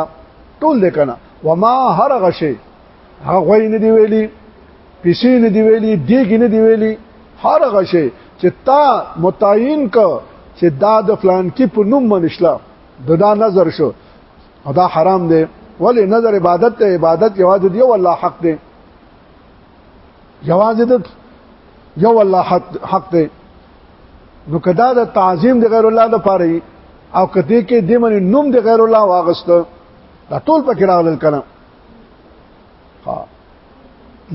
ټول دې کنه وما هر غشي هغه نه دی ویلي پیسې نه دی ویلي دیګ نه دی ویلي هر غشي چې تا متعین ک چې دا د فلان کې په نوم منشلا د دا نظر شو او دا حرام دی ولې نظر عبادت ته عبادت یوازې دی والله حق دی یوازې د یو الله حق دی نو کدا د تعظیم د غیر الله د پاره او کدی کې د من نوم د غیر الله واغست دا ټول پکې راغلل کنه ها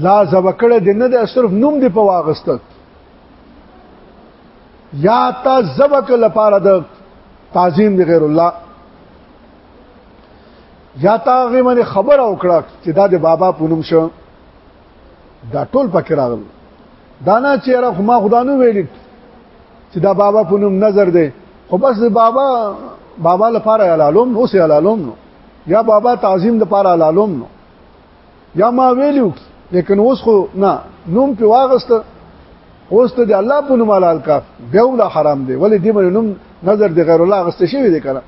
لا زبکړه د نه د صرف نوم دی په واغست یا تا زبک لپاره د تعظیم د غیر الله یا تا هغه باندې خبر او کړه چې دا د بابا پونم شو دا ټول پکې راغل دانا چې را خو ما خدانو ویل چې دا بابا پونم نظر دی خو بس بابا بابا لپاره علالوم نو سه علالوم نو یا بابا تعظیم لپاره علالوم نو یا ما ویلو لیکن اوس خو نه نوم په واغسته اوس ته د الله په نوم حلال کا بیا ولا حرام دی ولې دې باندې نوم نظر دی غیر الله غسته شوی دی کنه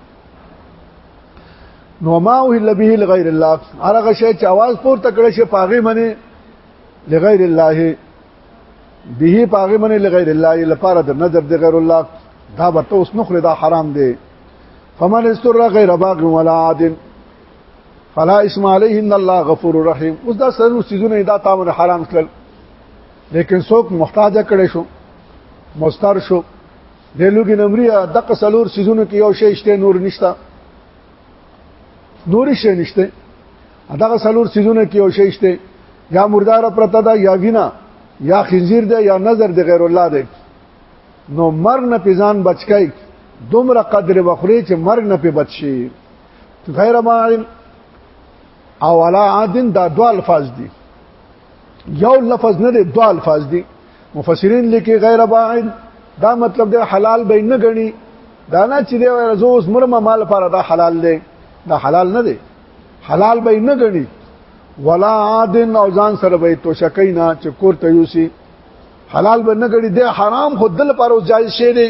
نو ما او الا به لغیر الله هرغه شی چې आवाज پور تکړه شي پاغه منی لغیر الله به پاغه منی لغیر الله لپاره د نظر دی غیر الله دا به اوس نخره دا حرام دی فمن استر غیر باغ ولا عادن فلا اسم علیه ان الله غفور رحیم اوس دا سرو سيزونه دا تامن حرام کړل لیکن څوک محتاج کړي شو مستر شو د لوګي نمرې د قسلور سيزونه کې یو شی شته نور نشتا نور شی نشته دا قسلور سيزونه کې یو شی شته یا مردار پرته دا یا وینا یا خنزیر ده یا نظر د غیر الله ده نو مر نه پېزان بچکای دومره قدر وخوري چې مر نه په بچي غیر ماعن او علا عادن دا دو الفاظ دي یو لفظ نه دي دو الفاظ دي مفسرین لیکي غیر باعن دا مطلب دی حلال به نه غني دا نه چې دی ورزو اوس مرمه مال لپاره دا حلال دی دا حلال نه دی حلال به نه غني ولا عادن او ځان سره به تو شکای نه چې کور ته یوسی حلال به نه غړي د حرام خود دل پر جایز شي دی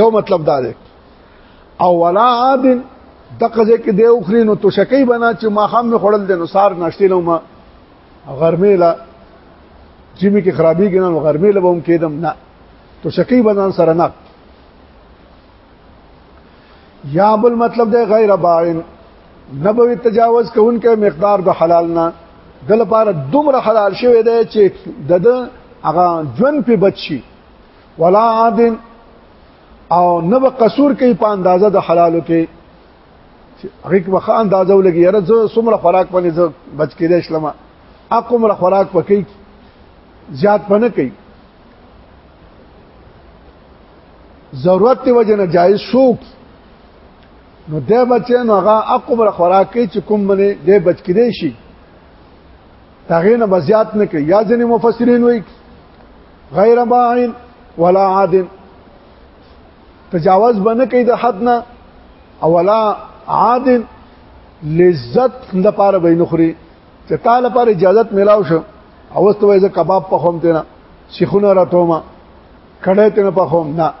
یو مطلب دا دی او ولا عاد دغه ځکه دی اوخري نو تو شکی بنا چې ما خام می خړل د نصار ناشته نو ما غرمه لا چې می کې خرابې ګنن غرمه لا بم کېدم نه تو شکی بنا سره نه یا بل مطلب دی غیر باین نبوی تجاوز کوونکې مقدار د حلال نه د لپاره دومره حلال شوی دی چې د هغه ژوند په بچي ولا عادن او نه به قصور کوي په اندازه د حلالو کې هغه به خان اندازه ولګي یاره زه څومره خوراک باندې زه بچ کېدې اسلامه اقومره خوراک پکې زیات پنه کوي ضرورت دی وجه نه جایز شو نو د بچنو هغه اقومره خوراک کوي چې کوم باندې د بچ کېدې شي هغه نه بزیات نه کوي یا ځنې مفسرین وایي غیر باین ولا عادن تجاوز بنه کوي د حد نه او ولا عادن لذت د پاره بین خوري چې تعالی پر اجازه ملاو شو او ته وایي کباب په خوم تینا شیخونه راتوما کړه تینا په خوم نه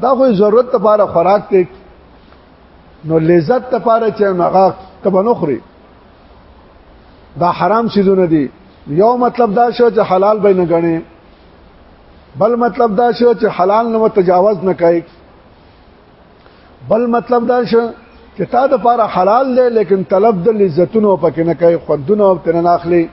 دا خو ضرورت لپاره خوراک ته نو لذت ته پاره چې هغه کبه نخري دا حرام شیزونه دي یو مطلب دا شو چې حلال به نه غني بل مطلب دا شو چې حلال نه تجاوز نه کوي بل مطلب دا شو چې تا د پاره حلال دی لیکن طلب د لذتونو پکې نه کوي خوندونه او تنه اخلي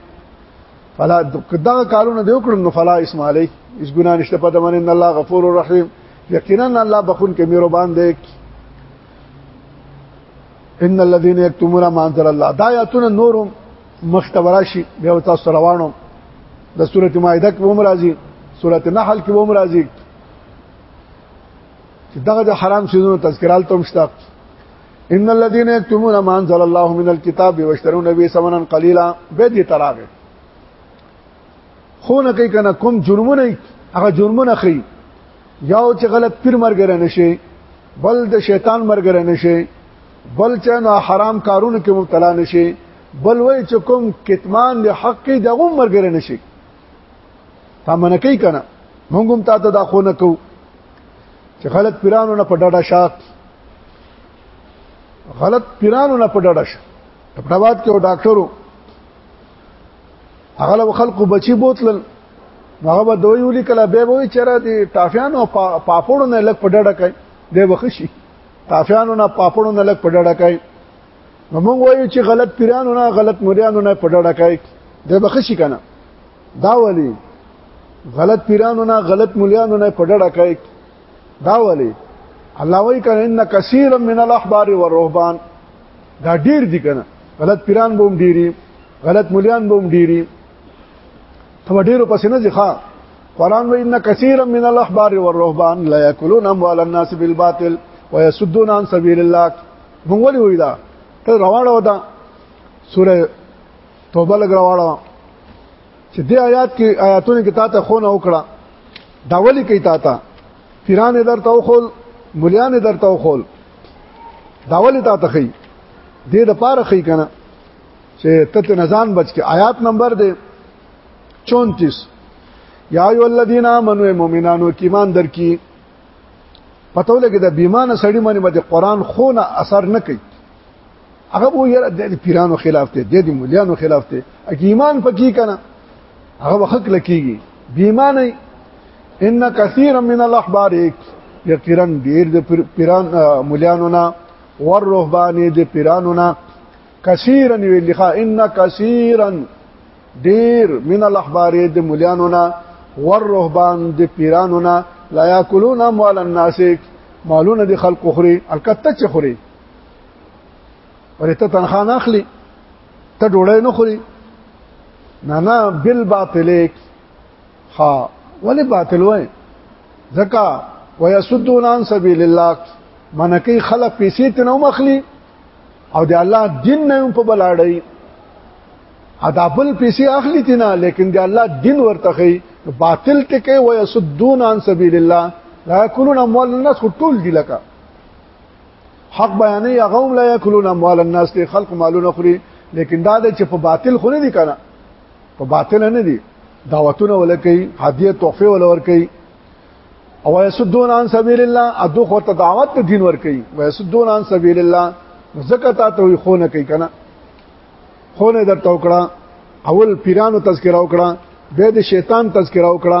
فلا دغه کارونه دی وکړم نو فلا اسم علی اس ګنا نشته په دمن ان الله غفور الرحیم یقینا الله بخون کې مهربان دی ان الذين يكتمون ما انزل الله دا آیاتونه نورم مختبراشي بیا تاسو روانو د سوره مائده کې هم راځي سوره نحل کې هم راځي چې دغه د حرام شیزونو تذکرال ته مشتاق ان الذين يكتمون ما انزل الله من الكتاب ويشترون به ثمنا قليلا به دې تراغه خو نه کوي کنه کوم جرمونه هغه جرمونه خي یاو چې غلط پیر مرګره نشي بل د شیطان مرګره نشي بل چې نه حرام کارونه کې مبتلا نشي بل وای چې کوم کتمان د حق کې دغه مرګره نشي تا منکې کنه موږ هم تا ته دا خو نه کوو چې غلط پیرانو نه په ډډه شات غلط پیرانو نه په ډډه شات په ډبات کې یو ډاکټرو هغه له خلکو بچي بوتلل هغه به دوی ولي کله به وي چېرې دي ټافیانو پاپړو نه لګ په ډډه کوي دی بخشي ټافیانو نه پاپړو نه لګ په ډډه کوي نو موږ وایو چې غلط پیرانو نه غلط مریانو نه په ډډه کوي دی بخشي کنه دا ولی غلط پیرانو نه غلط مليانو نه پډړه کوي دا ولی الله وی کنه ان کثیر من الاحبار والرهبان دا ډیر دي کنه غلط پیران بوم ډیری غلط مليان بوم ډیری ته ډیرو پسې نه ځخه قران وی ان کثیر من الاحبار والرهبان لا یاکلون اموال الناس بالباطل ويسدون عن سبيل الله مونږ ولې وې دا ته روانه ودا سوره توبه لګراواړه چې دې آیات کې آیاتونه کې تا ته خونه وکړه دا ولي کې تا ته پیران درته وخول مليان درته وخول دا ولي تا ته خي دې د پاره خي کنه چې ته نزان بچ کې آیات نمبر دې 34 یا ایو الذین آمنو مومنانو کی ایمان درکی پتو لګی د بیمانه سړی باندې د قران خونه اثر نه کوي هغه وو یره د پیرانو خلاف ته د مليانو خلاف ته اګه ایمان پکې کنه هغه وخت لکېږي بیمان ان کثیر من الاحبار یقینا ډیر د پیران مليانو نه ور رهبانې د پیرانو نه کثیرا ویلخه ان کثیرا ډیر من الاحبار د مليانو نه ور رهبان د پیرانو نه لا یاکلون اموال الناس مالونه د خلق خوري الکته چ خوري ولې ته تنخوا نه اخلي ته ډوړې نه خوري نه نه بل باطل ها ولې باطل وای زکا ويسدون عن سبيل الله منکی خلق پیسې ته نو مخلي او د الله دین نه په بلاړی ادا بل پیسې اخلي تینا لیکن د الله دین ورته کوي باطل ته کوي ويسدون عن سبيل الله لا يكونون اموال الناس ټول دي لکه حق بیانې هغه هم لا یاکلون اموال الناس ته خلق مالونه خوري لیکن دا چې په باطل خو نه دي کنه په باطل نه دي دعوتونه ولکې هدیه تحفه ولورکې او یسدون عن سبیل الله ادو خو ته دعوت ته دین ورکې ويسدون عن سبیل الله زکات ته وي خو نه کوي کنه خو نه درته وکړه اول پیرانو تذکره وکړه به د شیطان تذکره وکړه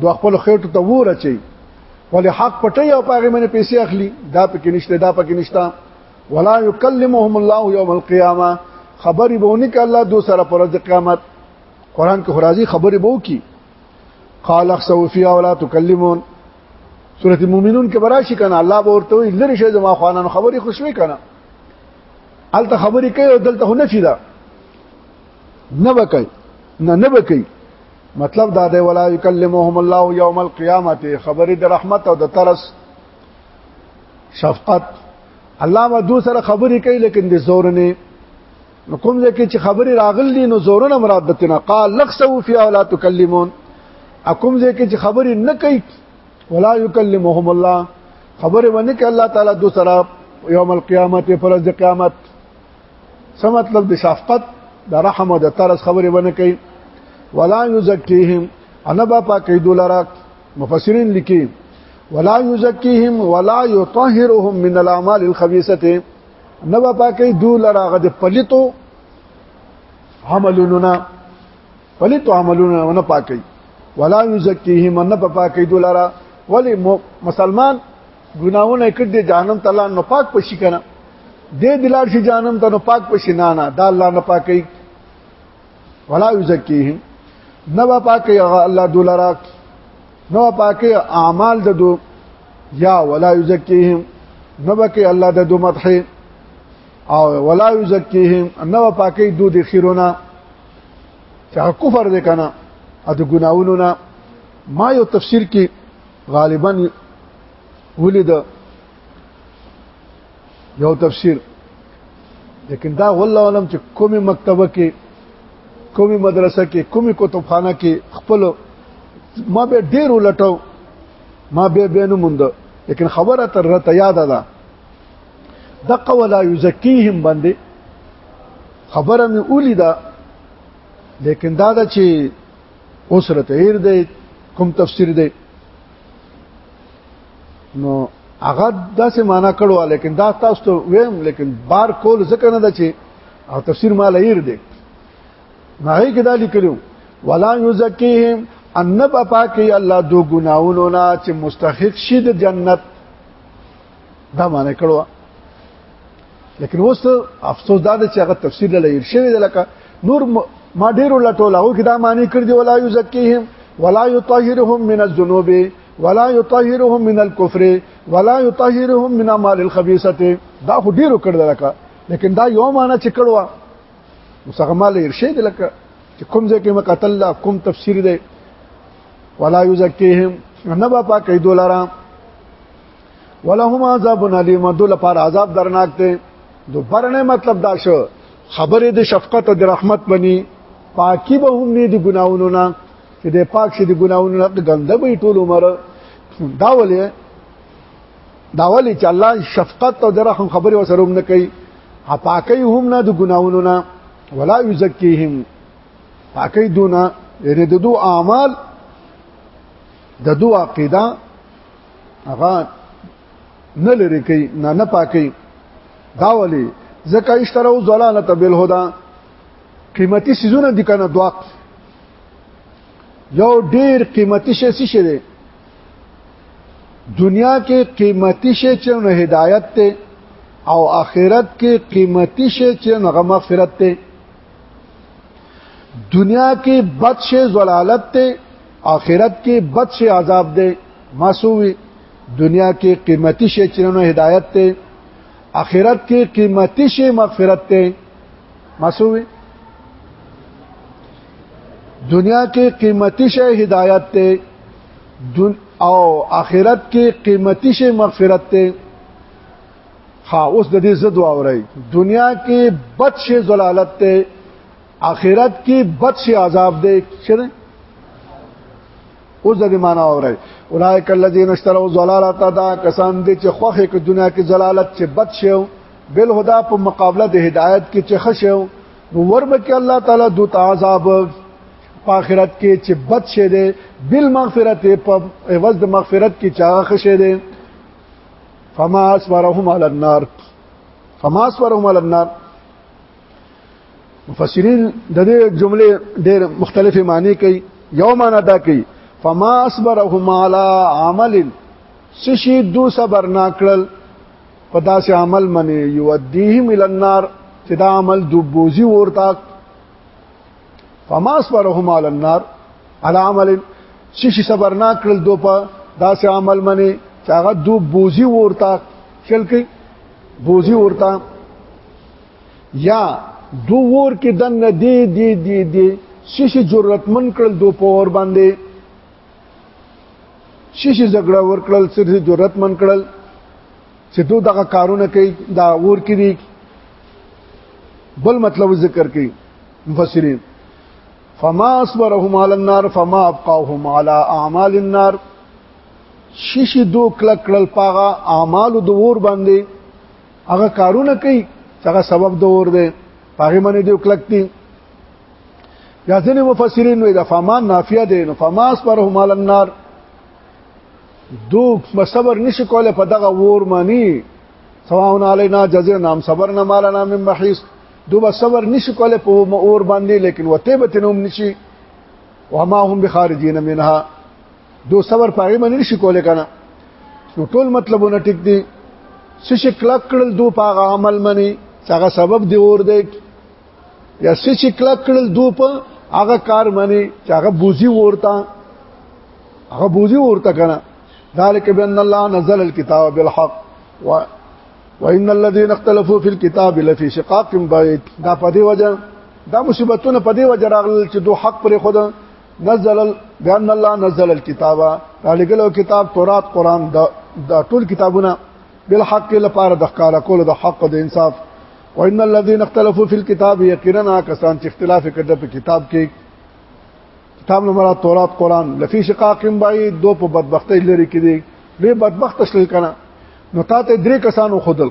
دوه خپل خېټو ته وره چي ولې حق پټي او پاغه منه پیسې اخلي دا پکې نشته دا پکې نشته ولا يكلمهم الله يوم القيامه خبرې به ونی ک الله دو سره پر د قیامت قران کې خرازي خبرې به وکي قال اخسو فيها ولا تكلمون سورۃ المؤمنون کې براشي کنه الله به ورته وي لری شي زما خوانانو خبرې خوشوي کنه الته خبرې کوي او دلته نه فيدا نه بکای نه نه بکای مطلب دا دی ولا یکلمهم الله یوم القیامت خبرې د رحمت او د ترس شفقت الله ما دو سره خبرې کوي لیکن د زور نه نو کوم ځکه چې خبرې راغلي نو زورونه مراد بتنه قال لخسو فی ولا تکلمون اكم ځکه چې خبرې نه کوي ولا یکلمهم الله خبرې ونه کوي الله تعالی دو سره یوم القیامت پر ورځ قیامت څه مطلب د شفقت د رحم او د ترس خبرې ونه کوي ولا یزکیهم انا با پاکی دولرا مفسرین لیکي ولا یزکیهم ولا یطهرهم من الاعمال الخبيثه نه با پاکی دولرا غد پلیتو عملونو نه پلیتو عملونو نه پاکی ولا یزکیهم انا با پاکی دولرا ولی مسلمان ګناونه کړ دې جهنم ته الله نه پاک پشي کنه دې دلار شي جهنم ته نه پاک پشي نه نه دا الله نه پاکي ولا یزکیهم نو پاکي الله دولارا نو پاکي اعمال د دو یا ولا یزکیهم نو پاکي الله د دو مدح او ولا یزکیهم نو پاکي دو د خیرونه چې کفر دې کنه ا د ګناونو نه ما یو تفسیر کې غالبا ولید یو تفسیر لیکن دا والله علم چې کومه مکتبه کې کومه مدرسه کې کومه کتابخانه کې خپل ما به ډیر ولټاو ما به بینو مونږ لیکن خبره تر رته یاد ده دقه ولا یزکیهم باندې خبره مې اولی ده لیکن دا دا چې اوس رته هیر دی کوم تفسیر دی نو هغه داسې معنا کړو لیکن دا تاسو ته ویم لیکن بار کول ځکه نه ده چې او تفسیر مال هیر دی نه هی کې دا لیکلو ولا یزکیهم انب پاکي الله دو ګناونو نه چې مستحق شي د جنت دا معنی کړو لیکن اوس افسوس دا دی چې هغه تفسیر له لیر شوی دی لکه نور ما ډیر لټول هغه کې دا معنی کړ دی ولا یزکیهم ولا یطهرهم من الذنوب ولا یطهرهم من الكفر ولا یطهرهم من اعمال الخبيثه دا خو ډیرو کړ دی لکه لیکن دا یو معنی چې کړوا اوس هغه مال ارشاد لکه چې کوم ځای کې مقتل لا کوم تفسیر دی ولا یزکیهم نه با پاکې دولارام ولهم عذاب الیم دل پر عذاب درناک دی دو پرنه مطلب دا شو خبره د شفقت او د رحمت بني پاکي به هم نه دي ګناونو نه چې د پاک شي د ګناونو نه ګنده به ټول عمر دا ولې دا ولې چې الله شفقت او د رحم خبره وسره هم نه کوي پاکي هم نه د ګناونو نه ولا یزکیهم پاکي دونه یعنی د دوه اعمال د دوه عقیده هغه نه لري کوي نه نه پاکي دا ولي زکه اشتراو زلالت بالهدى قیمتي سيزونه دي کنه دواق یو ډیر قیمتي شي څه شي دنیا کې قیمتي شي چې نه هدایت ته او آخرت کې قیمتي شي چې نه مغفرت ته دنیا کې بد شي زلالت ته آخرت کې بد شي عذاب دی ماسوي دنیا کې قیمتي شي چې نو هدایت ته آخرت کې قیمتي شي مغفرت ته ماسوي دنیا کې قیمتي شي هدایت ته او آخرت کې قیمتي شي مغفرت ته ها اوس د دې زد واوري دنیا کې بد شي زلالت ته اخرت کې بد شي عذاب دی چې اوس د معنا اوري اولایک الذین اشتروا ضلالت دا کسان دي چې خوخه کې دنیا کې ضلالت چې بد شي بل هدا په مقابله د هدایت کې چې خشو نو وربه کې الله تعالی دو تعذاب په آخرت کې چې بد شه دي بل مغفرت په عوض د مغفرت کې چا خشه دي فما اسبرهم على النار فما اسبرهم على النار مفسرین د دې جملې ډېر مختلفې معنی کوي یو معنی دا کوي فما اصبرهم على عمل سشي دو صبر ناکړل په داسې عمل منی یودیهم ال النار چې دا عمل دوبوزي ورتا فما اصبرهم على النار على عمل سشي صبر ناکړل دو په داسې عمل منی چې هغه دوبوزي ورتا شل کوي بوزي ورتا یا دو ور کې دن دی دی دی دی شیشه جرأتمن کړل دو په ور باندې شیشه جګړه ور کړل سره جرأتمن کړل چې دو دغه کارونه کوي دا ور کې دي بل مطلب ذکر کوي مفسرین فما اصبرهم على النار فما ابقاهم على اعمال النار شیشه دو کلک کړل پاغه اعمال دو ور باندې هغه کارونه کوي چې هغه سبب د اور دی پاغه باندې دی کلک دي یا ځینې مفسرین وایي د فمان نافیه دی نو فماس پر هم النار دو صبر نشي کوله په دغه ور مانی سواون علینا جزیه نام صبر نه مال نام محیس دو به صبر نشي کوله په اور باندې لیکن وته به تنوم نشي وما هم بخارجین منها دو صبر پاغي باندې نشي کولای کنه نو ټول مطلبونه ټیک دي څه شي کلک کړل دو پاغه عمل منی څنګه سبب دی اور دی یا څه شي کلک کړل دو په هغه کار منی چې هغه بوزي ورتا هغه بوزي ورتا کنه ذالک بان الله نزل الكتاب بالحق و وان الذين اختلفوا في الكتاب لفي شقاق بعيد دا په دې وجه دا مصیبتونه په دې وجه راغلل چې دوه حق پر خود نزل بان الله نزل الكتاب لګلو کتاب تورات قران دا, دا ټول کتابونه بالحق لپاره د ښکار کول د حق د انصاف وان الذين اختلفوا في الكتاب يقينا کسان چې اختلاف کړه په کتاب کې کتاب نو مراد تورات قران لفي شقاق بعيد دو په بدبختۍ لري کې دي به بدبخت شل کنه نو تاسو درې کسانو خودل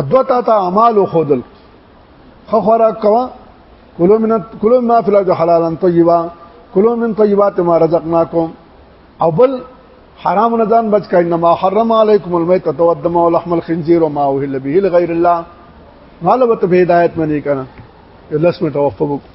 ادو تا ته اعمال خودل خو خورا کوا کلو من کلو ما فلا جو حلالا طیبا کلو من طیبات ما رزقناکم او بل حرام نه ځان بچ کین ما حرم علیکم المیتۃ والدم ولحم الخنزیر وما اهل به لغیر الله مالبت به هدایت منی کنه لس منټه وقفه